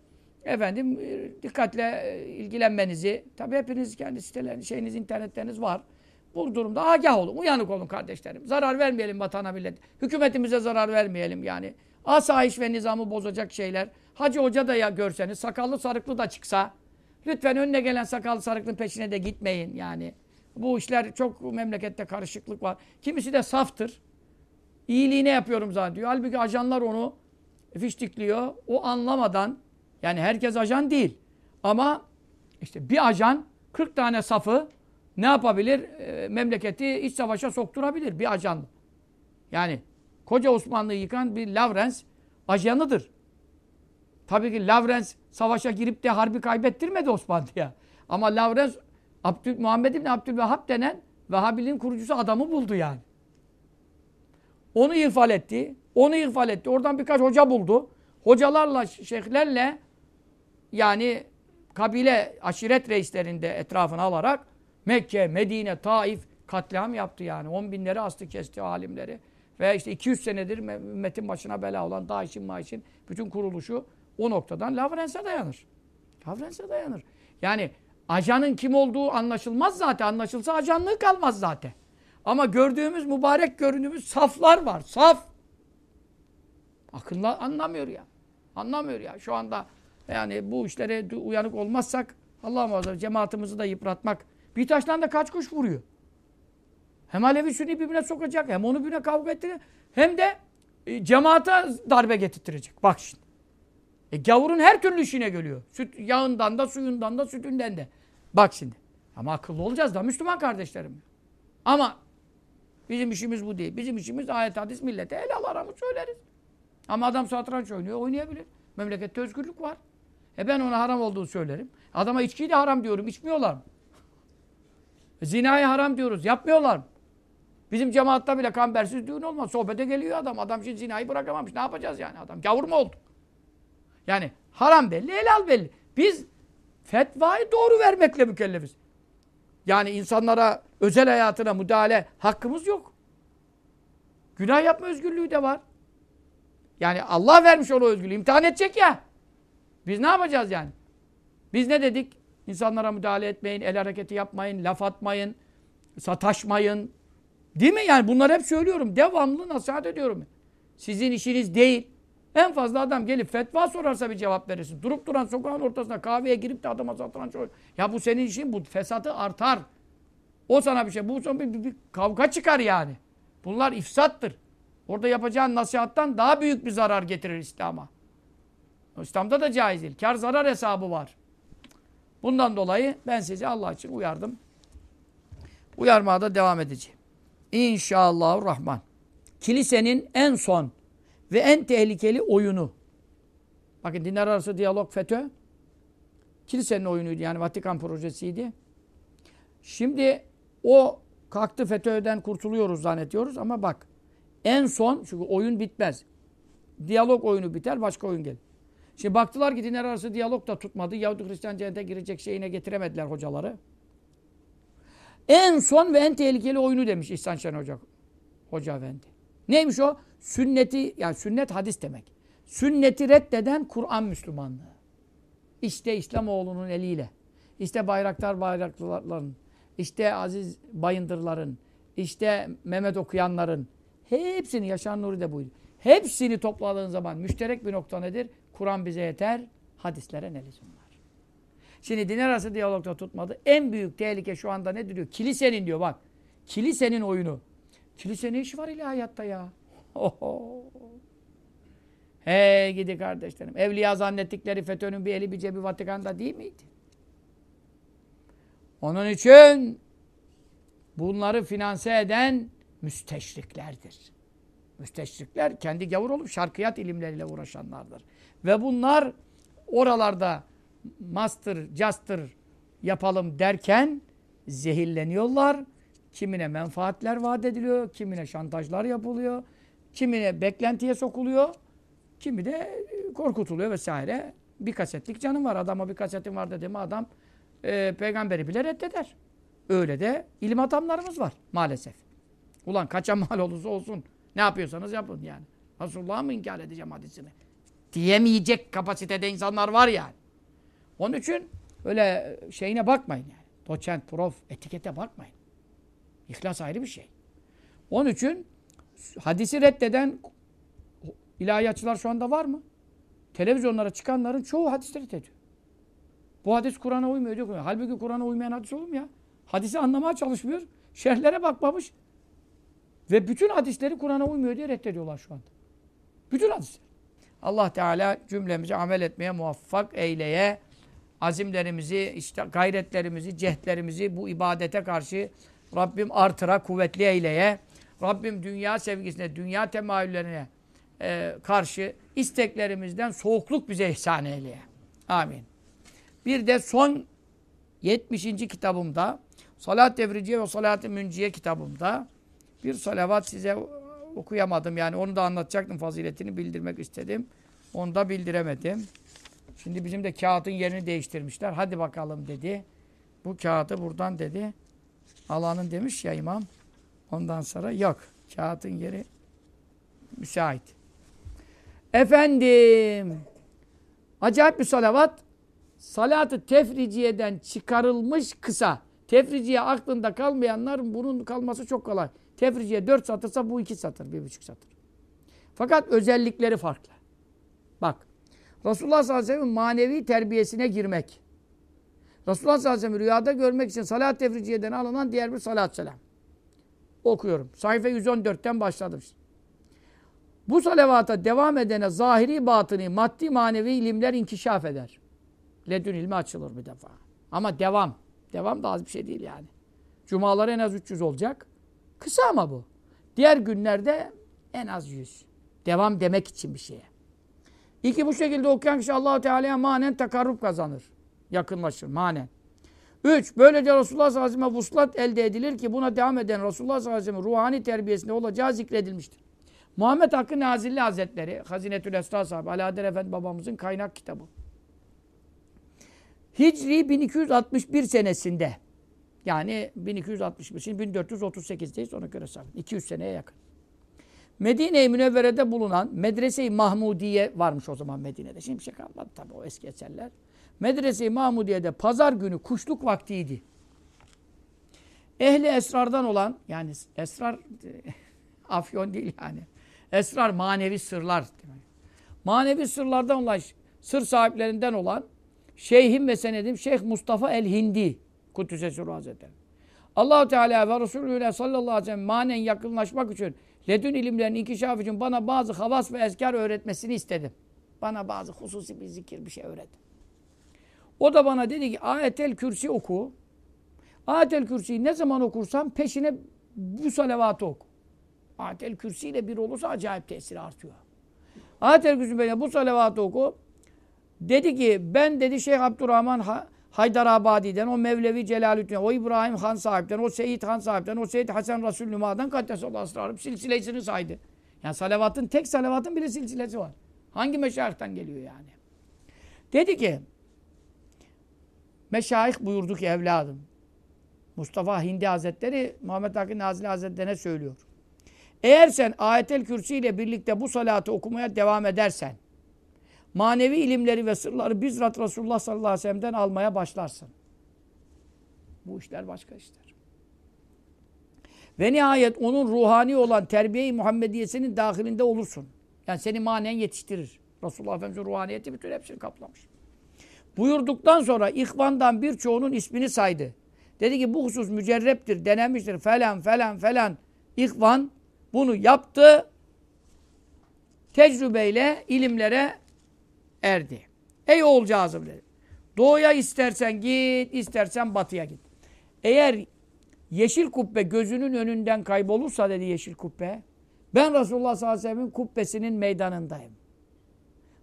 efendim e, dikkatle e, ilgilenmenizi tabi hepiniz kendi siteleriniz, şeyiniz, internetleriniz var. Bu durumda agah olun, uyanık olun kardeşlerim. Zarar vermeyelim vatana millet. Hükümetimize zarar vermeyelim yani. Asayiş ve nizamı bozacak şeyler. Hacı Hoca da ya görseniz sakallı sarıklı da çıksa lütfen önüne gelen sakallı sarıklının peşine de gitmeyin yani. Bu işler çok memlekette karışıklık var. Kimisi de saftır. İyiliğine yapıyorum zannediyor. Halbuki ajanlar onu fiştikliyor. O anlamadan yani herkes ajan değil. Ama işte bir ajan 40 tane safı ne yapabilir? E, memleketi iç savaşa sokturabilir bir ajan. Yani koca Osmanlı'yı yıkan bir Lavrens ajanıdır. Tabii ki Lavrens savaşa girip de harbi kaybettirmedi Osmanlı'ya. Ama Lavrens Abdül, Muhammed İbni Abdülvehhab denen Vehhabiliğin kurucusu adamı buldu yani. Onu ifade etti. Onu ihfal etti. Oradan birkaç hoca buldu. Hocalarla, şeyhlerle yani kabile, aşiret reislerinde etrafına alarak Mekke, Medine, Taif katliam yaptı yani. On binleri astı kesti alimleri. Ve işte 200 senedir ümmetin başına bela olan DAEŞ'in, MAEŞ'in bütün kuruluşu o noktadan Lavrence'e dayanır. Lavrence'e dayanır. Yani ajanın kim olduğu anlaşılmaz zaten. Anlaşılsa ajanlığı kalmaz zaten. Ama gördüğümüz mübarek göründüğümüz saflar var. Saf. Akıllı anlamıyor ya. Anlamıyor ya. Şu anda yani bu işlere uyanık olmazsak Allah muhafaza cemaatimizi de yıpratmak. Bir taştan da kaç kuş vuruyor. Hem Alevi Sünni birbirine sokacak, hem onu birbirine kavga ettirecek, hem de e, cemaate darbe getirtirecek. Bak şimdi. E, gavurun her türlü işine geliyor. Süt yağından da, suyundan da, sütünden de. Bak şimdi. Ama akıllı olacağız da Müslüman kardeşlerim. Ama bizim işimiz bu değil. Bizim işimiz ayet hadis millete el al aramı söyleriz. Ama adam satranç oynuyor, oynayabilir. Memlekette özgürlük var. E ben ona haram olduğunu söylerim. Adama içkiyi de haram diyorum. İçmiyorlar mı? Zinayı haram diyoruz. Yapmıyorlar mı? Bizim cemaatta bile kambersiz düğün olmaz. Sohbete geliyor adam. Adam şimdi zinayı bırakamamış. Ne yapacağız yani adam? Gavur mu oldu? Yani haram belli, helal belli. Biz fetvayı doğru vermekle mükellefiz. Yani insanlara, özel hayatına müdahale hakkımız yok. Günah yapma özgürlüğü de var. Yani Allah vermiş onu özgürlüğü. İmtihan edecek ya. Biz ne yapacağız yani? Biz ne dedik? İnsanlara müdahale etmeyin, el hareketi yapmayın, laf atmayın, sataşmayın. Değil mi? Yani bunları hep söylüyorum. Devamlı nasihat ediyorum. Sizin işiniz değil. En fazla adam gelip fetva sorarsa bir cevap verirsin. Durup duran sokağın ortasında kahveye girip de adama satranç oynuyor. Ya bu senin işin bu fesatı artar. O sana bir şey. Bu son bir, bir, bir kavga çıkar yani. Bunlar ifsattır. Orada yapacağın nasihattan daha büyük bir zarar getirir İslam'a. İslam'da da caiz değil. Kar zarar hesabı var. Bundan dolayı ben sizi Allah için uyardım. Uyarmaya da devam edeceğim. İnşallahurrahman. Kilisenin en son ve en tehlikeli oyunu. Bakın dinler arası diyalog FETÖ. Kilisenin oyunuydu yani Vatikan projesiydi. Şimdi o kalktı FETÖ'den kurtuluyoruz zannediyoruz ama bak en son çünkü oyun bitmez. Diyalog oyunu biter başka oyun gelir. Şimdi baktılar ki dinler arası diyalog da tutmadı. Yahudi Hristiyan cennete girecek şeyine getiremediler hocaları. En son ve en tehlikeli oyunu demiş İhsan Şen Hoca. Hoca Efendi. Neymiş o? Sünneti, yani sünnet hadis demek. Sünneti reddeden Kur'an Müslümanlığı. İşte İslamoğlu'nun eliyle. İşte Bayraktar Bayraklıların. işte Aziz Bayındırların. işte Mehmet okuyanların. Hepsini, Yaşar Nuri de buydu. Hepsini topladığın zaman müşterek bir nokta nedir? Kur'an bize yeter, hadislere ne lüzum var? Şimdi din arası diyalogda tutmadı. En büyük tehlike şu anda ne diyor? Kilisenin diyor bak. Kilisenin oyunu. Kilise ne işi var ilahiyatta ya? Oho. Hey gidi kardeşlerim. Evliya zannettikleri FETÖ'nün bir eli bir cebi Vatikan'da değil miydi? Onun için bunları finanse eden müsteşriklerdir. Müsteşrikler kendi gavur olup şarkıyat ilimleriyle uğraşanlardır. Ve bunlar oralarda master, caster yapalım derken zehirleniyorlar. Kimine menfaatler vaat ediliyor, kimine şantajlar yapılıyor, kimine beklentiye sokuluyor, kimi de korkutuluyor vesaire. Bir kasetlik canım var. Adama bir kasetim var dedi mi adam e, peygamberi bile reddeder. Öyle de ilim adamlarımız var maalesef. Ulan kaça mal olursa olsun ne yapıyorsanız yapın yani. Resulullah'ı mı inkar edeceğim hadisini? Diyemeyecek kapasitede insanlar var yani. Onun için öyle şeyine bakmayın yani. Doçent, prof, etikete bakmayın. İhlas ayrı bir şey. Onun için hadisi reddeden ilahiyatçılar şu anda var mı? Televizyonlara çıkanların çoğu hadisleri reddediyor. Bu hadis Kur'an'a uymuyor diyor. Halbuki Kur'an'a uymayan hadis olur mu ya? Hadisi anlamaya çalışmıyor. Şerhlere bakmamış. Ve bütün hadisleri Kur'an'a uymuyor diye reddediyorlar şu anda. Bütün hadisler. Allah Teala cümlemizi amel etmeye muvaffak eyleye. Azimlerimizi, işte gayretlerimizi, cehdlerimizi bu ibadete karşı Rabbim artıra, kuvvetli eyleye. Rabbim dünya sevgisine, dünya temayüllerine e, karşı isteklerimizden soğukluk bize ihsan eyleye. Amin. Bir de son 70. kitabımda Salat Devriciye ve Salat-ı Münciye kitabımda bir salavat size okuyamadım. Yani onu da anlatacaktım. Faziletini bildirmek istedim. Onu da bildiremedim. Şimdi bizim de kağıtın yerini değiştirmişler. Hadi bakalım dedi. Bu kağıdı buradan dedi. Alanın demiş ya imam. Ondan sonra yok. Kağıtın yeri müsait. Efendim. Acayip bir salavat. Salatı tefriciyeden çıkarılmış kısa. Tefriciye aklında kalmayanlar bunun kalması çok kolay. Tefriciye dört satırsa bu iki satır, bir buçuk satır. Fakat özellikleri farklı. Bak. Resulullah sallallahu aleyhi ve sellem manevi terbiyesine girmek. Resulullah sallallahu aleyhi ve sellem rüyada görmek için salat tefriciyeden alınan diğer bir salat selam. Okuyorum. Sayfa 114'ten başladım. Bu salavata devam edene zahiri batını, maddi manevi ilimler inkişaf eder. Ledün ilmi açılır bir defa. Ama devam. Devam da az bir şey değil yani. Cumalar en az 300 olacak. Kısa ama bu. Diğer günlerde en az 100. Devam demek için bir şeye. İki bu şekilde okuyan kişi allah Teala'ya manen takarrub kazanır. Yakınlaşır manen. Üç, böylece Resulullah sallallahu aleyhi ve sellem vuslat elde edilir ki buna devam eden Resulullah sallallahu aleyhi ve sellem ruhani terbiyesinde olacağı zikredilmiştir. Muhammed Hakkı Nazilli Hazretleri, Hazinetül Esra sahibi, Alaeddin Efendi babamızın kaynak kitabı. Hicri 1261 senesinde yani 1261, şimdi 1438'deyiz ona göre sayın. 200 seneye yakın. Medine-i Münevvere'de bulunan Medrese-i Mahmudiye varmış o zaman Medine'de. Şimdi bir şey kalmadı tabii o eski eserler. Medrese-i Mahmudiye'de pazar günü kuşluk vaktiydi. Ehli esrardan olan yani esrar afyon değil yani. Esrar manevi sırlar. Manevi sırlardan olan sır sahiplerinden olan Şeyhim ve senedim Şeyh Mustafa el-Hindi Kudüs'e Hazretleri. Allahu Teala ve Resulüne sallallahu aleyhi ve sellem manen yakınlaşmak için ledün ilimlerin inkişaf için bana bazı havas ve ezkar öğretmesini istedim. Bana bazı hususi bir zikir bir şey öğret. O da bana dedi ki ayetel kürsi oku. Ayetel kürsiyi ne zaman okursam peşine bu salavatı oku. Ayetel kürsi bir olursa acayip tesiri artıyor. Ayetel kürsi böyle bu salavatı oku. Dedi ki ben dedi Şeyh Abdurrahman ha Haydarabadi'den, o Mevlevi Celalüddin, o İbrahim Han sahipten, o Seyit Han sahipten, o Seyit Hasan Resul Nüma'dan Kaddesallahu asrarım silsilesini saydı. Yani salavatın, tek salavatın bile silsilesi var. Hangi meşayihten geliyor yani? Dedi ki, meşayih buyurdu ki evladım, Mustafa Hindi Hazretleri, Muhammed Hakkı Nazili Hazretlerine söylüyor. Eğer sen ayetel kürsi ile birlikte bu salatı okumaya devam edersen, manevi ilimleri ve sırları bizzat Resulullah sallallahu aleyhi ve sellem'den almaya başlarsın. Bu işler başka işler. Ve nihayet onun ruhani olan terbiye-i Muhammediyesinin dahilinde olursun. Yani seni manen yetiştirir. Resulullah Efendimiz'in ruhaniyeti bütün hepsini kaplamış. Buyurduktan sonra ihvandan birçoğunun ismini saydı. Dedi ki bu husus mücerreptir, denenmiştir falan falan falan. İhvan bunu yaptı. Tecrübeyle ilimlere erdi. Ey oğulcağızım dedi. Doğuya istersen git, istersen batıya git. Eğer yeşil kubbe gözünün önünden kaybolursa dedi yeşil kubbe, ben Resulullah sallallahu aleyhi ve sellem'in kubbesinin meydanındayım.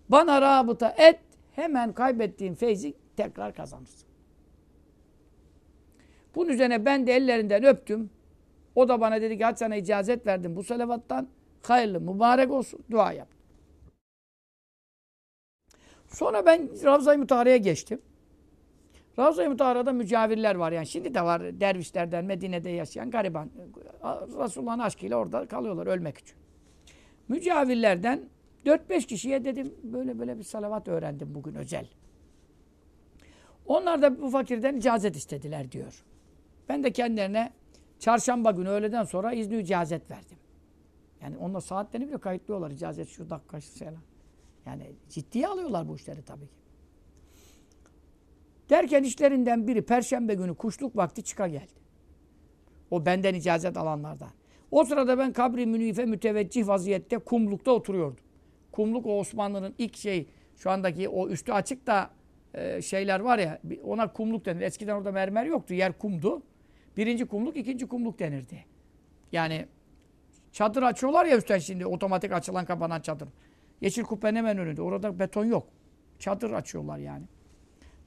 Bana rabıta et, hemen kaybettiğin feyzi tekrar kazanırsın. Bunun üzerine ben de ellerinden öptüm. O da bana dedi ki hadi sana icazet verdim bu salavattan. Hayırlı, mübarek olsun. Dua yap. Sonra ben Ravza-i Mutahara'ya geçtim. Ravza-i Mutahara'da mücavirler var yani. Şimdi de var dervişlerden Medine'de yaşayan gariban. Resulullah'ın aşkıyla orada kalıyorlar ölmek için. Mücavirlerden 4-5 kişiye dedim böyle böyle bir salavat öğrendim bugün özel. Onlar da bu fakirden icazet istediler diyor. Ben de kendilerine çarşamba günü öğleden sonra izni icazet verdim. Yani onlar saatlerini bile kayıtlıyorlar icazet şu dakika şu falan. Yani ciddiye alıyorlar bu işleri tabii ki. Derken işlerinden biri perşembe günü kuşluk vakti çıka geldi. O benden icazet alanlardan. O sırada ben kabri münife müteveccih vaziyette kumlukta oturuyordum. Kumluk o Osmanlı'nın ilk şey şu andaki o üstü açık da e, şeyler var ya ona kumluk denir. Eskiden orada mermer yoktu. Yer kumdu. Birinci kumluk, ikinci kumluk denirdi. Yani çadır açıyorlar ya üstten şimdi otomatik açılan kapanan çadır. Yeşil kubbenin hemen önünde. Orada beton yok. Çadır açıyorlar yani.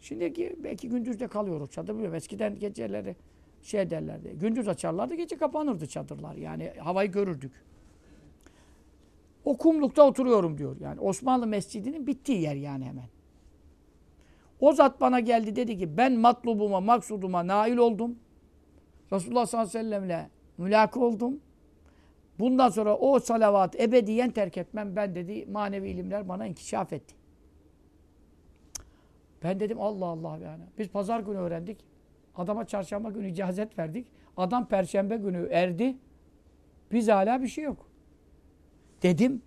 Şimdiki belki gündüzde kalıyor o çadır. Bilmiyorum. Eskiden geceleri şey derlerdi. Gündüz açarlardı, gece kapanırdı çadırlar. Yani havayı görürdük. O kumlukta oturuyorum diyor. Yani Osmanlı Mescidi'nin bittiği yer yani hemen. O zat bana geldi dedi ki ben matlubuma, maksuduma nail oldum. Resulullah sallallahu aleyhi ve sellemle mülaki oldum. Bundan sonra o salavat ebediyen terk etmem. Ben dedi manevi ilimler bana inkişaf etti. Ben dedim Allah Allah yani. Biz pazar günü öğrendik. Adama çarşamba günü icazet verdik. Adam perşembe günü erdi. Biz hala bir şey yok. Dedim.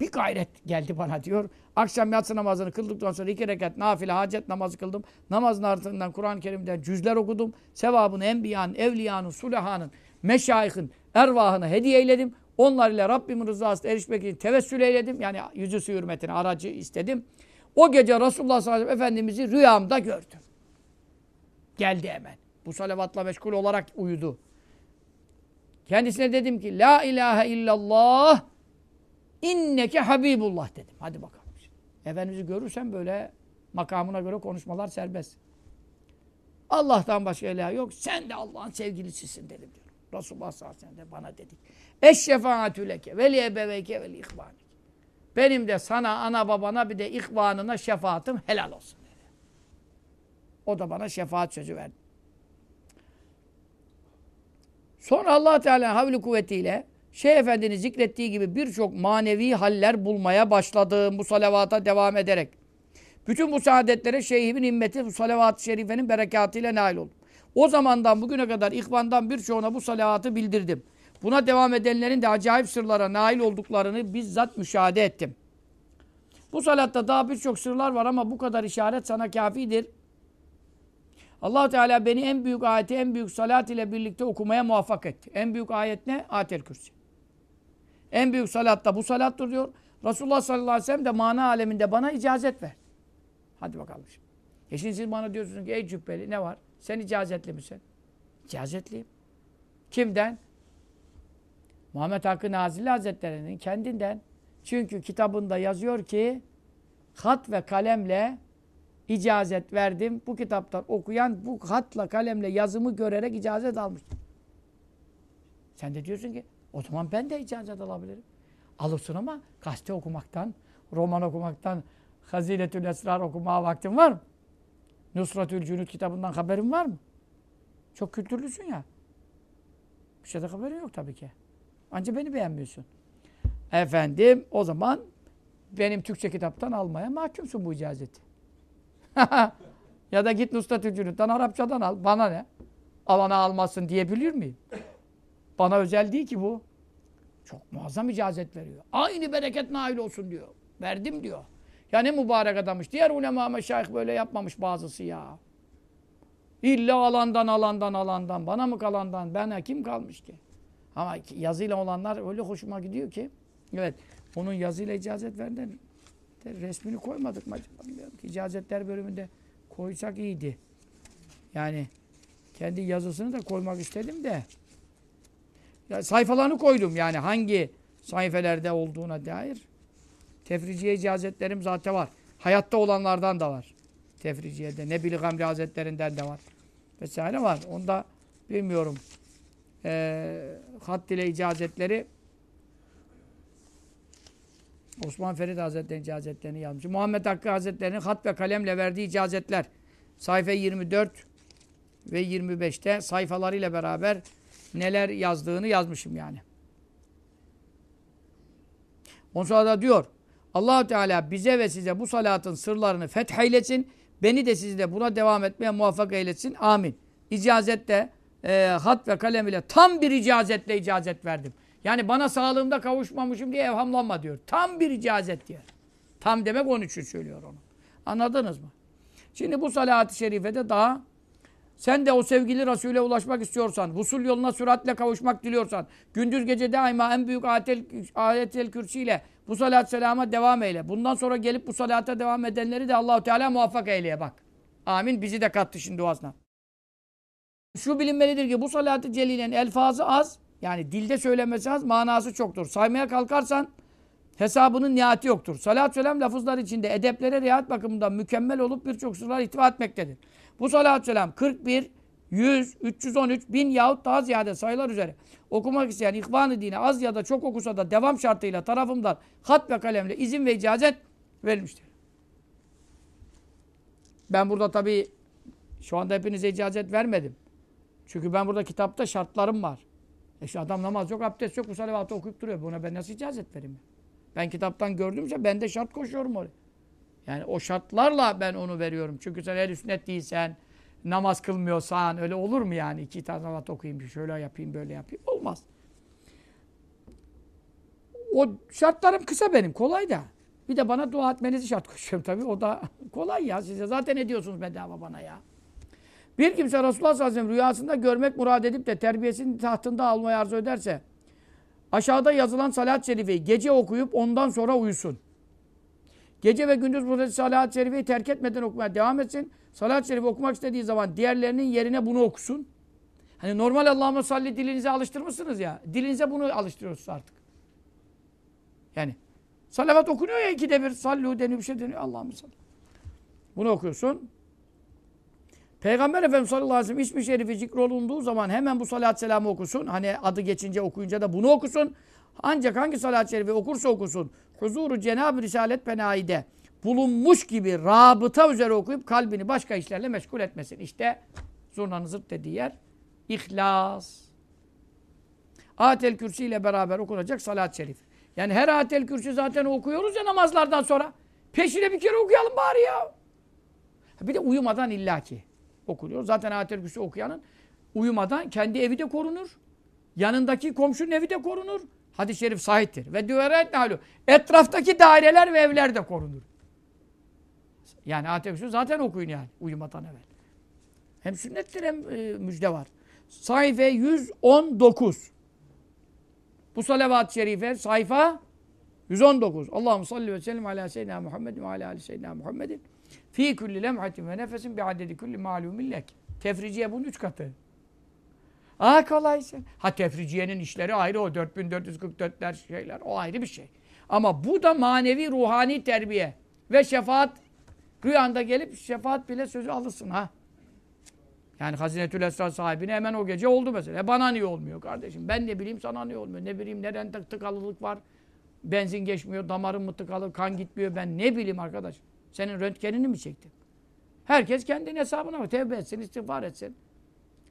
Bir gayret geldi bana diyor. Akşam yatsı namazını kıldıktan sonra iki rekat nafile hacet namazı kıldım. Namazın ardından Kur'an-ı Kerim'den cüzler okudum. Sevabını enbiyanın, evliyanın, sulahanın, meşayihin, ervahını hediye eyledim. Onlar ile Rabbimin rızasına erişmek için tevessül eyledim. Yani yüzüsü hürmetine aracı istedim. O gece Resulullah sallallahu aleyhi ve Efendimiz'i rüyamda gördüm. Geldi hemen. Bu salavatla meşgul olarak uyudu. Kendisine dedim ki La ilahe illallah inneke habibullah dedim. Hadi bakalım. Efendimiz'i görürsen böyle makamına göre konuşmalar serbest. Allah'tan başka ilah yok. Sen de Allah'ın sevgilisisin dedim diyor. Resulullah sallallahu aleyhi ve sellem de bana dedik. Eşşefaatü leke ve li ebeveyke ve li ihvanik. Benim de sana, ana babana bir de ihvanına şefaatim helal olsun dedi. O da bana şefaat sözü verdi. Sonra allah Teala havli kuvvetiyle Şeyh Efendi'nin zikrettiği gibi birçok manevi haller bulmaya başladım bu salavata devam ederek. Bütün bu saadetlere şeyhimin himmeti bu salavat-ı şerifenin berekatıyla nail oldum. O zamandan bugüne kadar ihvandan birçoğuna bu salavatı bildirdim. Buna devam edenlerin de acayip sırlara nail olduklarını bizzat müşahede ettim. Bu salatta daha birçok sırlar var ama bu kadar işaret sana kafidir. allah Teala beni en büyük ayeti, en büyük salat ile birlikte okumaya muvaffak etti. En büyük ayet ne? Ayetel Kürsi. En büyük salat da bu salattır diyor. Resulullah sallallahu aleyhi ve sellem de mana aleminde bana icazet ver. Hadi bakalım şimdi. E şimdi siz bana diyorsunuz ki ey cübbeli ne var? Sen icazetli misin? İcazetliyim. Kimden? Muhammed Hakkı Nazilli Hazretleri'nin kendinden. Çünkü kitabında yazıyor ki hat ve kalemle icazet verdim. Bu kitaptan okuyan bu hatla kalemle yazımı görerek icazet almış. Sen de diyorsun ki o zaman ben de icazet alabilirim. Alırsın ama gazete okumaktan, roman okumaktan, Haziletül Esrar okumaya vaktin var mı? Nusratül Cünut kitabından haberin var mı? Çok kültürlüsün ya. Bir şeyde haberin yok tabii ki. Ancak beni beğenmiyorsun. Efendim o zaman benim Türkçe kitaptan almaya mahkumsun bu icazeti. ya da git Nusratül Cünut'tan Arapçadan al. Bana ne? Alana almasın diyebilir miyim? Bana özel değil ki bu. Çok muazzam icazet veriyor. Aynı bereket nail olsun diyor. Verdim diyor. Ya ne mübarek adammış. Diğer ulema meşayih böyle yapmamış bazısı ya. İlla alandan alandan alandan. Bana mı kalandan? Bana kim kalmış ki? Ama yazıyla olanlar öyle hoşuma gidiyor ki. Evet. Onun yazıyla icazet verden resmini koymadık mı acaba? Bilmiyorum ki. İcazetler bölümünde koysak iyiydi. Yani kendi yazısını da koymak istedim de. Ya sayfalarını koydum yani hangi sayfelerde olduğuna dair. Tefriciye icazetlerim zaten var. Hayatta olanlardan da var. Tefriciyede. Nebili Gamri Hazretlerinden de var. Vesaire var. Onda bilmiyorum. Ee, hat ile icazetleri Osman Ferit Hazretleri'nin icazetlerini yazmış. Muhammed Hakkı Hazretleri'nin hat ve kalemle verdiği icazetler. Sayfa 24 ve 25'te sayfalarıyla beraber neler yazdığını yazmışım yani. Ondan sonra da diyor allah Teala bize ve size bu salatın sırlarını fetheylesin. Beni de sizi de buna devam etmeye muvaffak eylesin. Amin. İcazette e, hat ve kalem ile tam bir icazetle icazet verdim. Yani bana sağlığımda kavuşmamışım diye evhamlanma diyor. Tam bir icazet diyor. Tam demek onun için söylüyor onu. Anladınız mı? Şimdi bu salat-ı şerifede daha sen de o sevgili Resul'e ulaşmak istiyorsan, vusul yoluna süratle kavuşmak diliyorsan, gündüz gece daima en büyük ayetel, ayetel bu salat selama devam eyle. Bundan sonra gelip bu salata devam edenleri de Allahu Teala muvaffak eyleye bak. Amin. Bizi de kattı şimdi duasına. Şu bilinmelidir ki bu salat-ı celilenin elfazı az, yani dilde söylemesi az, manası çoktur. Saymaya kalkarsan hesabının nihati yoktur. Salat selam lafızlar içinde edeplere riayet bakımından mükemmel olup birçok sırlar ihtiva etmektedir. Bu salatü selam 41 100, 313, 1000 yahut daha ziyade sayılar üzere okumak isteyen ihvan-ı dine az ya da çok okusa da devam şartıyla tarafımdan hat ve kalemle izin ve icazet verilmiştir. Ben burada tabii şu anda hepinize icazet vermedim. Çünkü ben burada kitapta şartlarım var. E şu adam namaz yok, abdest yok, bu salavatı okuyup duruyor. Buna ben nasıl icazet vereyim? Ben kitaptan gördümse ben de şart koşuyorum oraya. Yani o şartlarla ben onu veriyorum. Çünkü sen el sünnet değilsen, namaz kılmıyorsan öyle olur mu yani? İki tane salavat okuyayım, şöyle yapayım, böyle yapayım. Olmaz. O şartlarım kısa benim, kolay da. Bir de bana dua etmenizi şart koşuyorum tabii. O da kolay ya size. Zaten ediyorsunuz bedava bana ya. Bir kimse Resulullah sallallahu aleyhi ve sellem rüyasında görmek murad edip de terbiyesinin tahtında almayı arzu ederse aşağıda yazılan salat-ı şerifeyi gece okuyup ondan sonra uyusun. Gece ve gündüz burada salat-ı şerifeyi terk etmeden okumaya devam etsin. Salat-ı şerifi okumak istediği zaman diğerlerinin yerine bunu okusun. Hani normal Allah'ıma salli dilinize alıştırmışsınız ya. Dilinize bunu alıştırıyorsunuz artık. Yani salavat okunuyor ya ikide bir. Sallu deniyor bir şey deniyor. Allah'ım salli. Bunu okuyorsun. Peygamber Efendimiz sallallahu aleyhi ve sellem ismi şerifi zikrolunduğu zaman hemen bu salat selamı okusun. Hani adı geçince okuyunca da bunu okusun. Ancak hangi salat şerifi okursa okusun. Huzuru Cenab-ı Risalet Penaide bulunmuş gibi rabıta üzere okuyup kalbini başka işlerle meşgul etmesin. İşte zurnanın zırt dediği yer ihlas. Atel Kürsi ile beraber okunacak salat şerif. Yani her Atel Kürsi zaten okuyoruz ya namazlardan sonra. Peşine bir kere okuyalım bari ya. Bir de uyumadan illaki okunuyor. Zaten Ayetel Kürsi okuyanın uyumadan kendi evi de korunur. Yanındaki komşunun evi de korunur. Hadis-i şerif sahiptir. Ve düveret nalu. Etraftaki daireler ve evler de korunur. Yani Kürsi zaten okuyun yani uyumadan evvel. Hem sünnettir hem e, müjde var. Sayfa 119. Bu salavat-ı şerife sayfa 119. Allahu salli ve sellem ala seyyidina Muhammed ve ala ali seyyidina Muhammedin. Fi kulli lemhatin ve nefesin bi adedi kulli malumin lek. Tefriciye bunun üç katı. Aa kolaysın. Ha tefriciyenin işleri ayrı o 4444'ler şeyler o ayrı bir şey. Ama bu da manevi ruhani terbiye ve şefaat rüyanda gelip şefaat bile sözü alırsın ha. Yani Hazinetül Esrar sahibine hemen o gece oldu mesela. E bana niye olmuyor kardeşim? Ben ne bileyim sana niye olmuyor? Ne bileyim neden tık tıkalılık var? Benzin geçmiyor, damarım mı tıkalı, kan gitmiyor. Ben ne bileyim arkadaş. Senin röntgenini mi çektim? Herkes kendinin hesabına bak. Tevbe etsin, istiğfar etsin.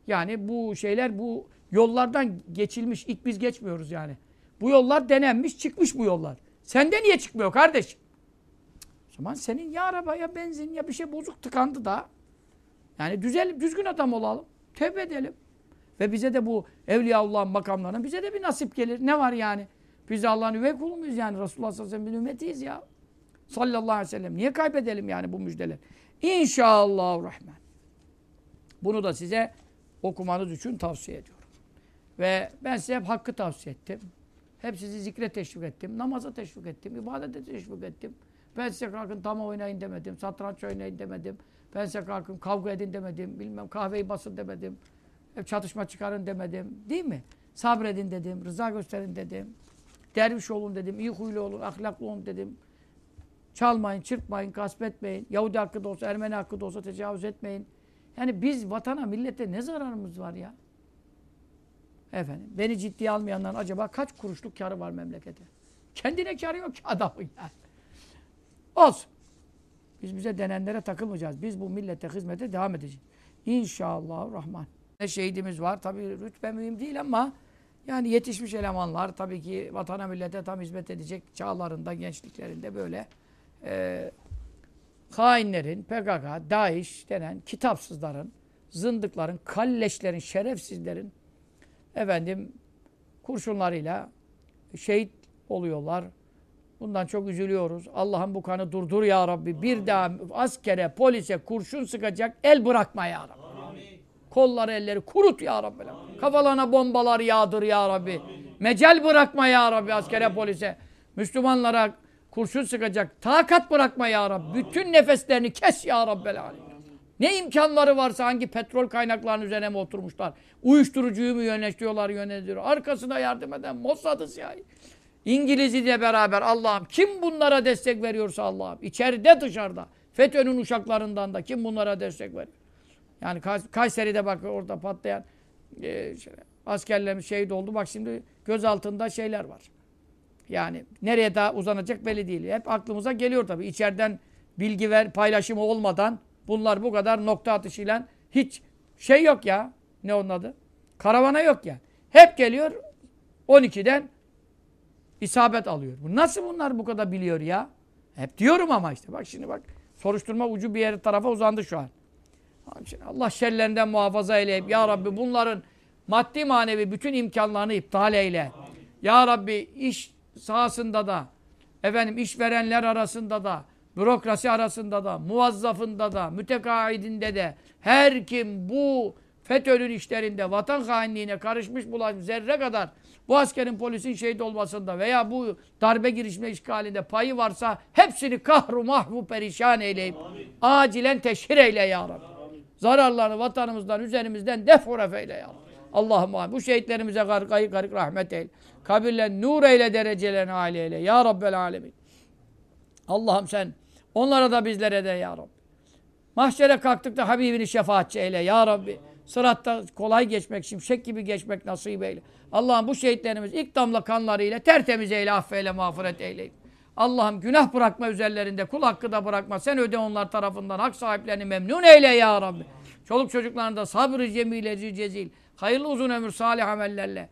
Yani bu şeyler bu yollardan geçilmiş. İlk biz geçmiyoruz yani. Bu yollar denenmiş, çıkmış bu yollar. Sende niye çıkmıyor kardeşim? O zaman senin ya araba ya benzin ya bir şey bozuk tıkandı da. Yani düzel, düzgün adam olalım. Tevbe edelim. Ve bize de bu Evliyaullah'ın makamlarının bize de bir nasip gelir. Ne var yani? Biz Allah'ın üvey kulu muyuz yani? Resulullah sallallahu aleyhi ve sellem ümmetiyiz ya. Sallallahu aleyhi ve sellem. Niye kaybedelim yani bu müjdeler? İnşallah rahman. Bunu da size okumanız için tavsiye ediyorum. Ve ben size hep hakkı tavsiye ettim. Hep sizi zikre teşvik ettim. Namaza teşvik ettim. ibadete teşvik ettim. Ben size kalkın tama oynayın demedim. Satranç oynayın demedim. Ben size kalkın kavga edin demedim. Bilmem kahveyi basın demedim. Hep çatışma çıkarın demedim. Değil mi? Sabredin dedim. Rıza gösterin dedim. Derviş olun dedim. iyi huylu olun. Ahlaklı olun dedim. Çalmayın, çırpmayın, gasp etmeyin. Yahudi hakkı da olsa, Ermeni hakkı da olsa tecavüz etmeyin. Yani biz vatana, millete ne zararımız var ya? Efendim, beni ciddiye almayanların acaba kaç kuruşluk karı var memlekete? Kendine karı yok ki adamın yani. Olsun. Biz bize denenlere takılmayacağız. Biz bu millete hizmete devam edeceğiz. İnşallah Rahman. Ne şehidimiz var. Tabii rütbe mühim değil ama yani yetişmiş elemanlar tabii ki vatana millete tam hizmet edecek çağlarında, gençliklerinde böyle e, hainlerin, PKK, DAEŞ denen kitapsızların, zındıkların, kalleşlerin, şerefsizlerin efendim kurşunlarıyla şehit oluyorlar. Bundan çok üzülüyoruz. Allah'ım bu kanı durdur ya Rabbi. Bir daha askere, polise kurşun sıkacak el bırakma ya Rabbi. Amin. Kolları, elleri kurut ya Rabbi. Amin. Kafalarına bombalar yağdır ya Rabbi. Amin. Mecel bırakma ya Rabbi askere, polise. Müslümanlara kurşun sıkacak. Takat bırakma ya Rabbi. Bütün nefeslerini kes ya Rabbi. Ne imkanları varsa hangi petrol kaynaklarının üzerine mi oturmuşlar? Uyuşturucuyu mu yönetiyorlar, yönetiyor. Arkasına yardım eden Mossad'ı siyahi. İngiliz'iyle beraber Allah'ım kim bunlara destek veriyorsa Allah'ım içeride dışarıda FETÖ'nün uşaklarından da kim bunlara destek veriyor? Yani Kayseri'de bak orada patlayan e, askerlerimiz şehit oldu. Bak şimdi göz altında şeyler var. Yani nereye daha uzanacak belli değil. Hep aklımıza geliyor tabii. İçeriden bilgi ver paylaşımı olmadan bunlar bu kadar nokta atışıyla hiç şey yok ya. Ne onun adı? Karavana yok ya. Hep geliyor 12'den isabet alıyor. Nasıl bunlar bu kadar biliyor ya? Hep diyorum ama işte bak şimdi bak soruşturma ucu bir yere tarafa uzandı şu an. Allah şerlerinden muhafaza eyleyip ya Rabbi bunların maddi manevi bütün imkanlarını iptal eyle. Ya Rabbi iş sahasında da efendim işverenler arasında da bürokrasi arasında da muvazzafında da mütekaidinde de her kim bu FETÖ'nün işlerinde vatan hainliğine karışmış bulan zerre kadar bu askerin polisin şehit olmasında veya bu darbe girişme işgalinde payı varsa hepsini kahru mahvu perişan eyleyip Amin. acilen teşhir eyle ya Rabbi. Amin. Zararlarını vatanımızdan, üzerimizden defuref eyle ya Rabbi. Allah'ım bu şehitlerimize gargayı garık rahmet eyle. Kabirlen nur eyle derecelerini âli eyle. Ya Rabbel alemin. Allah'ım sen onlara da bizlere de ya Rabbi. Mahşere kalktıkta Habibini şefaatçi eyle ya Rabbi. Sıratta kolay geçmek, şimşek gibi geçmek nasip eyle. Allah'ım bu şehitlerimiz ilk damla kanlarıyla tertemiz eyle, affeyle, mağfiret eyle. Allah'ım günah bırakma üzerlerinde, kul hakkı da bırakma. Sen öde onlar tarafından, hak sahiplerini memnun eyle ya Rabbi. Çoluk çocuklarında sabrı cemileci cezil, hayırlı uzun ömür, salih amellerle.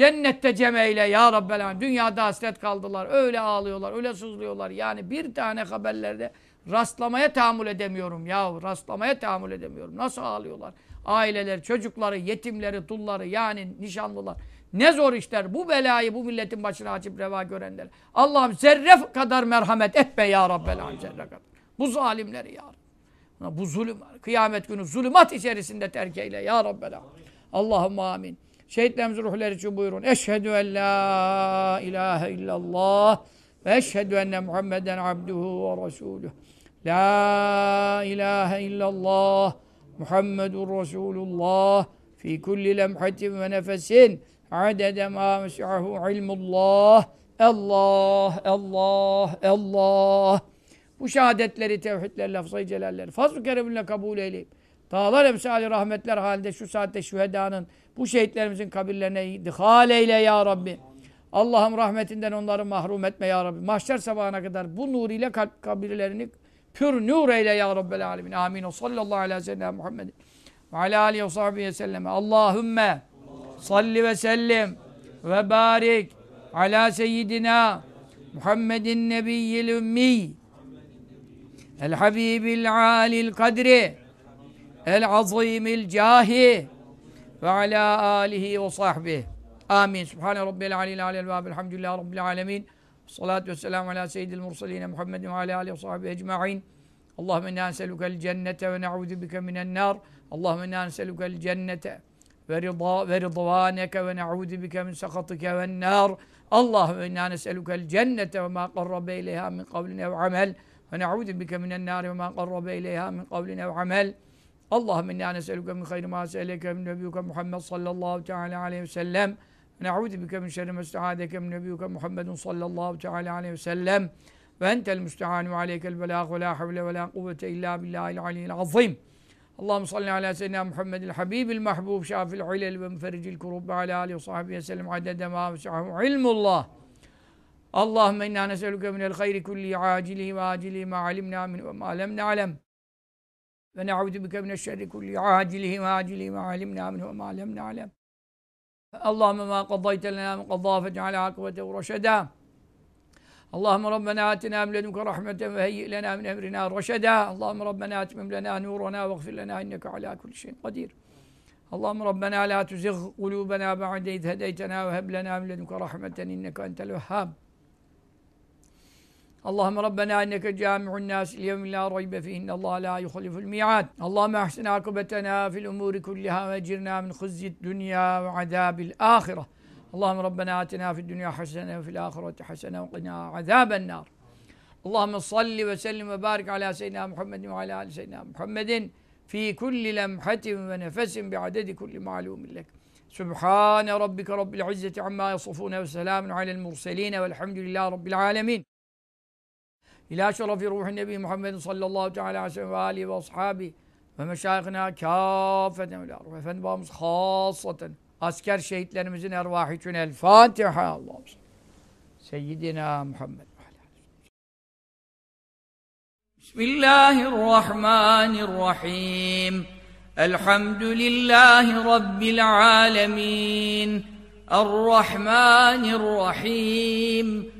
Cennette cem eyle ya Rabbel Alem. Dünyada hasret kaldılar. Öyle ağlıyorlar, öyle sızlıyorlar. Yani bir tane haberlerde rastlamaya tahammül edemiyorum ya. Rastlamaya tahammül edemiyorum. Nasıl ağlıyorlar? Aileler, çocukları, yetimleri, dulları yani nişanlılar. Ne zor işler. Bu belayı bu milletin başına açıp reva görenler. Allah'ım zerre kadar merhamet etme ya Rabbel Alem zerre kadar. Bu zalimleri ya Rabbi. Bu zulüm, kıyamet günü zulümat içerisinde terk eyle ya Rabbel Alem. Allah'ım amin. Şehitlerimizin ruhları için buyurun. Eşhedü en la ilahe illallah ve eşhedü enne Muhammeden abduhu ve resuluh. La ilahe illallah Muhammedun Resulullah fi kulli lemhatin ve nefesin adede ma mes'ahu ilmullah Allah, Allah, Allah. Bu şehadetleri, tevhidleri, lafzayı celalleri fazl-ı kereminle kabul eyleyip dağlar emsali rahmetler halinde şu saatte şühedanın bu şehitlerimizin kabirlerine idhal eyle ya Rabbi. Allah'ım rahmetinden onları mahrum etme ya Rabbi. Mahşer sabahına kadar bu nur ile kalp kabirlerini pür nur eyle ya Rabbel alemin. Amin. O sallallahu aleyhi ve sellem Muhammed ve ala aleyhi ve sahbihi ve selleme. Allahümme salli ve sellim ve barik ala seyyidina Muhammedin nebiyyil ümmi el habibil alil kadri el azimil cahi ve ala alihi ve sahbihi. Amin. Subhane rabbil alil alel ve elhamdülillahi rabbil alemin. Salatu ve selamu ala seyyidil mursaline Muhammedin ve ala alihi ve sahbihi ecma'in. Allahümme inna neselukel cennete ve ne'udhu bike minen nar. Allahümme inna neselukel cennete ve rıda ve rıdvaneke ve ne'udhu bike min sakatike ve nar. Allahümme inna neselukel cennete ve ma qarrabe ileyha min kavlin ev amel. Ve اللهم إنا نسألك من خير ما سألك من نبيك محمد صلى الله تعالى عليه وسلم. نعوذ بك من شر ما استعاذك من نبيك محمد صلى الله تعالى عليه وسلم. وأنت المستعان وعليك البلاغ. ولا حول ولا قوة إلا بالله العلي العظيم. اللهم صل على سيدنا محمد الحبيب المحبوب شافي العلل ومفرج الكروب. على آله وصحبه وسلم عدد ما وسعه علم الله. اللهم إنا نسألك من الخير كل عاجله وآجله ما علمنا منه وما لم نعلم. Bike mineşşerri kulli acilihi ve acilihi ma alimna min ve ma lem ne'alem. Allahümme ma qaddayte lena min qadda fec'al akıbete reşedâ. اللهم ربنا آتنا من لدنك رحمة وهيئ لنا من أمرنا رشدا اللهم ربنا أتمم لنا نورنا واغفر لنا إنك على كل شيء قدير اللهم ربنا لا تزغ قلوبنا بعد إذ هديتنا وهب لنا من لدنك رحمة إنك أنت الوهاب اللهم ربنا إنك جامع الناس اليوم لا ريب فيه إن الله لا يخلف الميعاد. اللهم أحسن عاقبتنا في الأمور كلها وأجرنا من خزي الدنيا وعذاب الآخرة. اللهم ربنا آتنا في الدنيا حسنة وفي الآخرة حسنة وقنا عذاب النار. اللهم صل وسلم وبارك على سيدنا محمد وعلى آل سيدنا محمد في كل لمحة ونفس بعدد كل معلوم لك. سبحان ربك رب العزة عما يصفون وسلام على المرسلين والحمد لله رب العالمين. إلى شرف روح النبي محمد صلى الله تعالى عليه وسلم وآله وأصحابه ve meşayihina kâfeten ve Efendi babamız hasaten asker şehitlerimizin ervahı için el Fatiha Allah'ım. Seyyidina Muhammed. Bismillahirrahmanirrahim. Elhamdülillahi Rabbil alemin. Errahmanirrahim.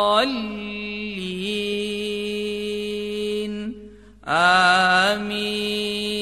آمين.